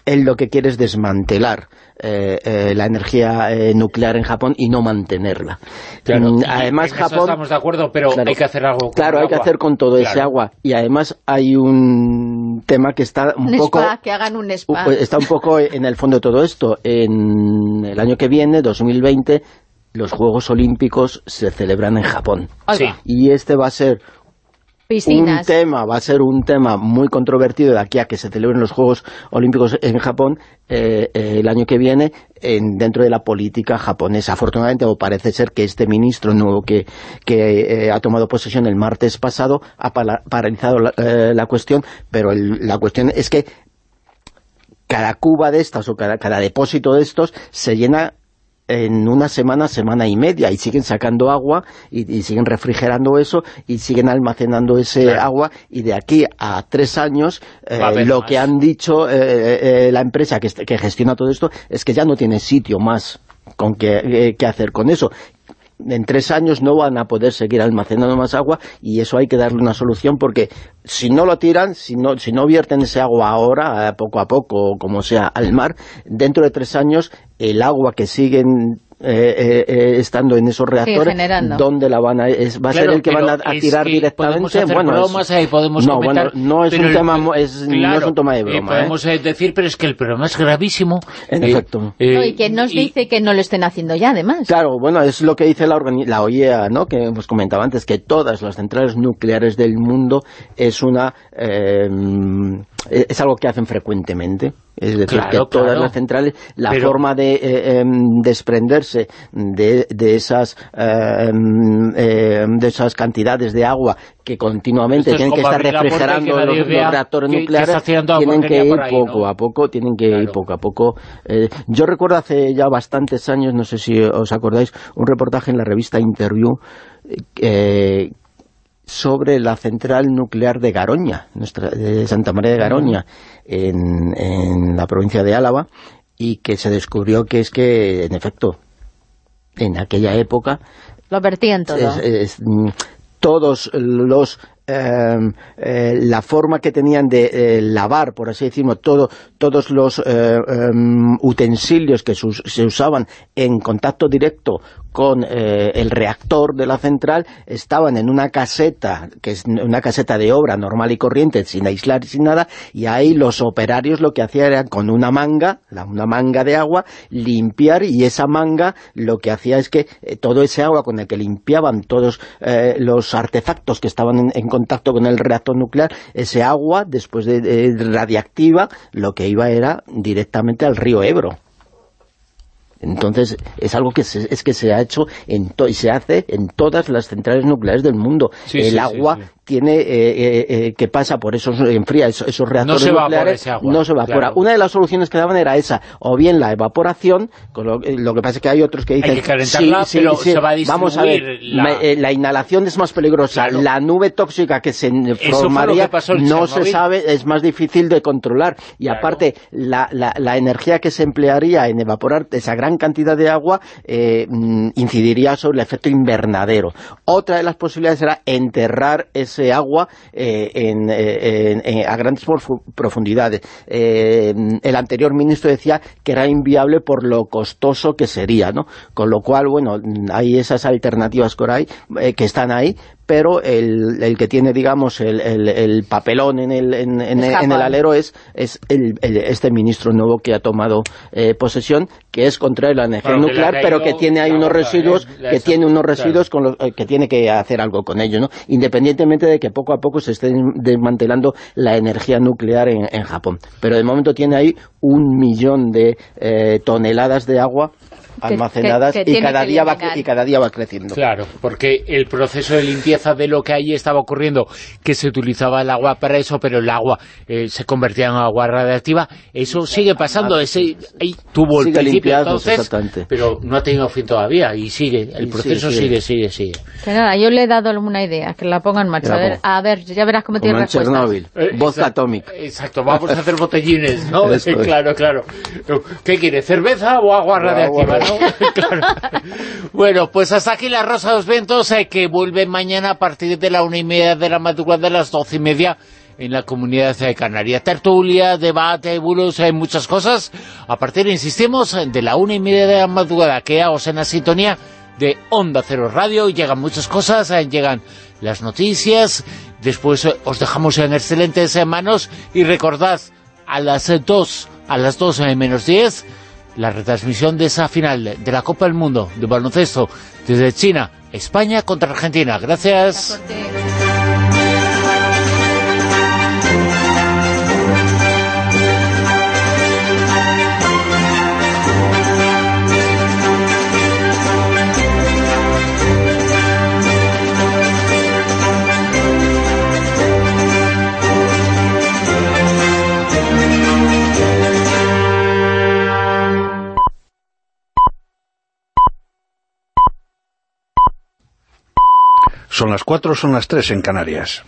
él lo que quiere es desmantelar eh, eh, la energía eh, nuclear en Japón y no mantenerla. Claro, Mm, y además en eso Japón estamos de acuerdo, pero Claro. hay que hacer algo con Claro, el hay que agua. hacer con todo ese agua. Y además hay un tema que está un, Un poco... spa, que hagan un spa. u- Está un poco en el fondo de todo esto. En el año que viene, 2020, los Juegos Olímpicos se celebran en Japón. Sí. Y este va a ser Piscinas. un tema, va a ser un tema muy controvertido de aquí a que se celebren los Juegos Olímpicos en Japón eh, eh, el año que viene en, dentro de la política japonesa. Afortunadamente, o parece ser que este ministro nuevo que, que eh, ha tomado posesión el martes pasado ha paralizado la, la cuestión, pero el- la cuestión es que cada cuba de estas o cada, cada depósito de estos se llena en una semana, semana y media, y siguen sacando agua, y, y siguen refrigerando eso, y siguen almacenando ese agua, y de aquí a tres años, eh, lo más. que han dicho eh, eh, la empresa que, est- que gestiona todo esto, es que ya no tiene sitio más con qué qué hacer con eso. En tres años no van a poder seguir almacenando más agua y eso hay que darle una solución porque si no lo tiran, si no, si no vierten ese agua ahora, eh, poco a poco, como sea, al mar, dentro de tres años el agua que siguen eh, eh, eh, estando en esos reactores, generando. ¿dónde la van a...? es- ¿Va a ser el que van a, tirar directamente? hacer bueno, bromas, eh, podemos no, comentar, bueno, no es un el- tema, es, no es un tema de eh, broma, ¿eh? podemos eh, decir, pero es que el problema es gravísimo. En Eh, efecto. eh, No, y que nos dice que no lo estén haciendo ya, además. Claro, bueno, es lo que dice la, organi- la OIEA, ¿no? que hemos comentado antes, que todas las centrales nucleares del mundo es una eh, es algo que hacen frecuentemente. Es decir, Claro, que todas claro. las centrales, la Pero- forma de eh, em, desprenderse de, de esas eh, eh, de esas cantidades de agua que continuamente Esto es tienen que estar que refrigerando los, reactores que- nucleares, tienen que ir poco a poco, tienen que ir poco a poco. Eh, yo recuerdo hace ya bastantes años, no sé si os acordáis, un reportaje en la revista Interview eh, sobre la central nuclear de Garoña, nuestra, de Santa María de Garoña, en, en la provincia de Álava, y que se descubrió que es que, en efecto, en aquella época Lo vertían todo. es- es, mm, todos los eh, eh, la forma que tenían de eh, lavar, por así decirlo, todo, todos los eh, em, utensilios que se usaban en contacto directo con eh, el reactor de la central estaban en una caseta, que es una caseta de obra normal y corriente, sin aislar y sin nada, y ahí los operarios lo que hacían era con una manga, la- una manga de agua, limpiar, y esa manga lo que hacía es que eh, todo ese agua con el que limpiaban todos eh, los artefactos que estaban en, en contacto con el reactor nuclear, ese agua, después de, de radiactiva, lo que iba era directamente al río Ebro. Entonces, es algo que se, es que se ha hecho en to- y se hace en todas las centrales nucleares del mundo. Sí, el sí, agua sí. Tiene eh, eh, eh, que pasa por esos enfría esos, esos reactores se evapora nucleares, ese agua, no se evapora. claro. Una de las soluciones que daban era esa, o bien la evaporación, con lo, eh, lo que pasa es que hay otros que dicen que calentarla, sí, sí, pero sí, se va a vamos a ver, distribuir la- me- eh, la inhalación es más peligrosa, la nube tóxica que se formaría que no se sabe, es más difícil de controlar y aparte la, la- la energía que se emplearía en evaporar esa gran cantidad de agua eh, mm, incidiría sobre el efecto invernadero. Otra de las posibilidades era enterrar ese agua eh, en, eh, en- a grandes profu- profundidades. Eh, el anterior ministro decía que era inviable por lo costoso que sería, ¿no? Con lo cual, bueno, hay esas alternativas que hay, eh, que están ahí, pero el, el que tiene, digamos, el, el- el papelón en el, en, en- Es en el alero es, es el- el- este ministro nuevo que ha tomado eh, posesión, que es contra la energía Claro, que nuclear, pero que tiene ahí unos residuos, ¿eh? La que tiene unos claro. residuos con los, eh, que tiene que hacer algo con ello, ¿no? Independientemente de que poco a poco se esté desmantelando la energía nuclear en, en Japón. Pero de momento tiene ahí un millón de eh, toneladas de agua almacenadas que- que y, cada día va, y cada día va creciendo. Claro, porque el proceso de limpieza de lo que allí estaba ocurriendo, que se utilizaba el agua para eso, pero el agua eh, se convertía en agua radiactiva, eso sigue pasando, ese ahí tuvo el Sigue principio entonces, exactamente. pero no ha tenido fin todavía y sigue, el proceso sigue, sigue, sigue, sigue. Que nada, yo le he dado una idea, que la ponga en marcha. A ver, a ver, ya verás cómo tiene respuestas. Chernóbil, Eh, exacto. atómica. Exacto, vamos a hacer botellines, ¿no? Claro, claro. ¿Qué quiere, cerveza o agua radiactiva, Claro. Bueno, pues hasta aquí la Rosa de los Vientos, eh, que vuelve mañana a partir de la una y media de la madrugada, de las doce y media, en la comunidad de Canarias. Tertulia, debate, bulos, hay muchas cosas. A partir, insistimos, de la una y media de la madrugada, quedaos en la sintonía de Onda Cero Radio, llegan muchas cosas, eh, llegan las noticias, después eh, os dejamos en excelentes eh, manos y recordad, a las dos, a las dos eh, menos diez, la retransmisión de esa final de la Copa del Mundo de baloncesto desde China, España contra Argentina. Gracias. Son las cuatro, son las tres en Canarias.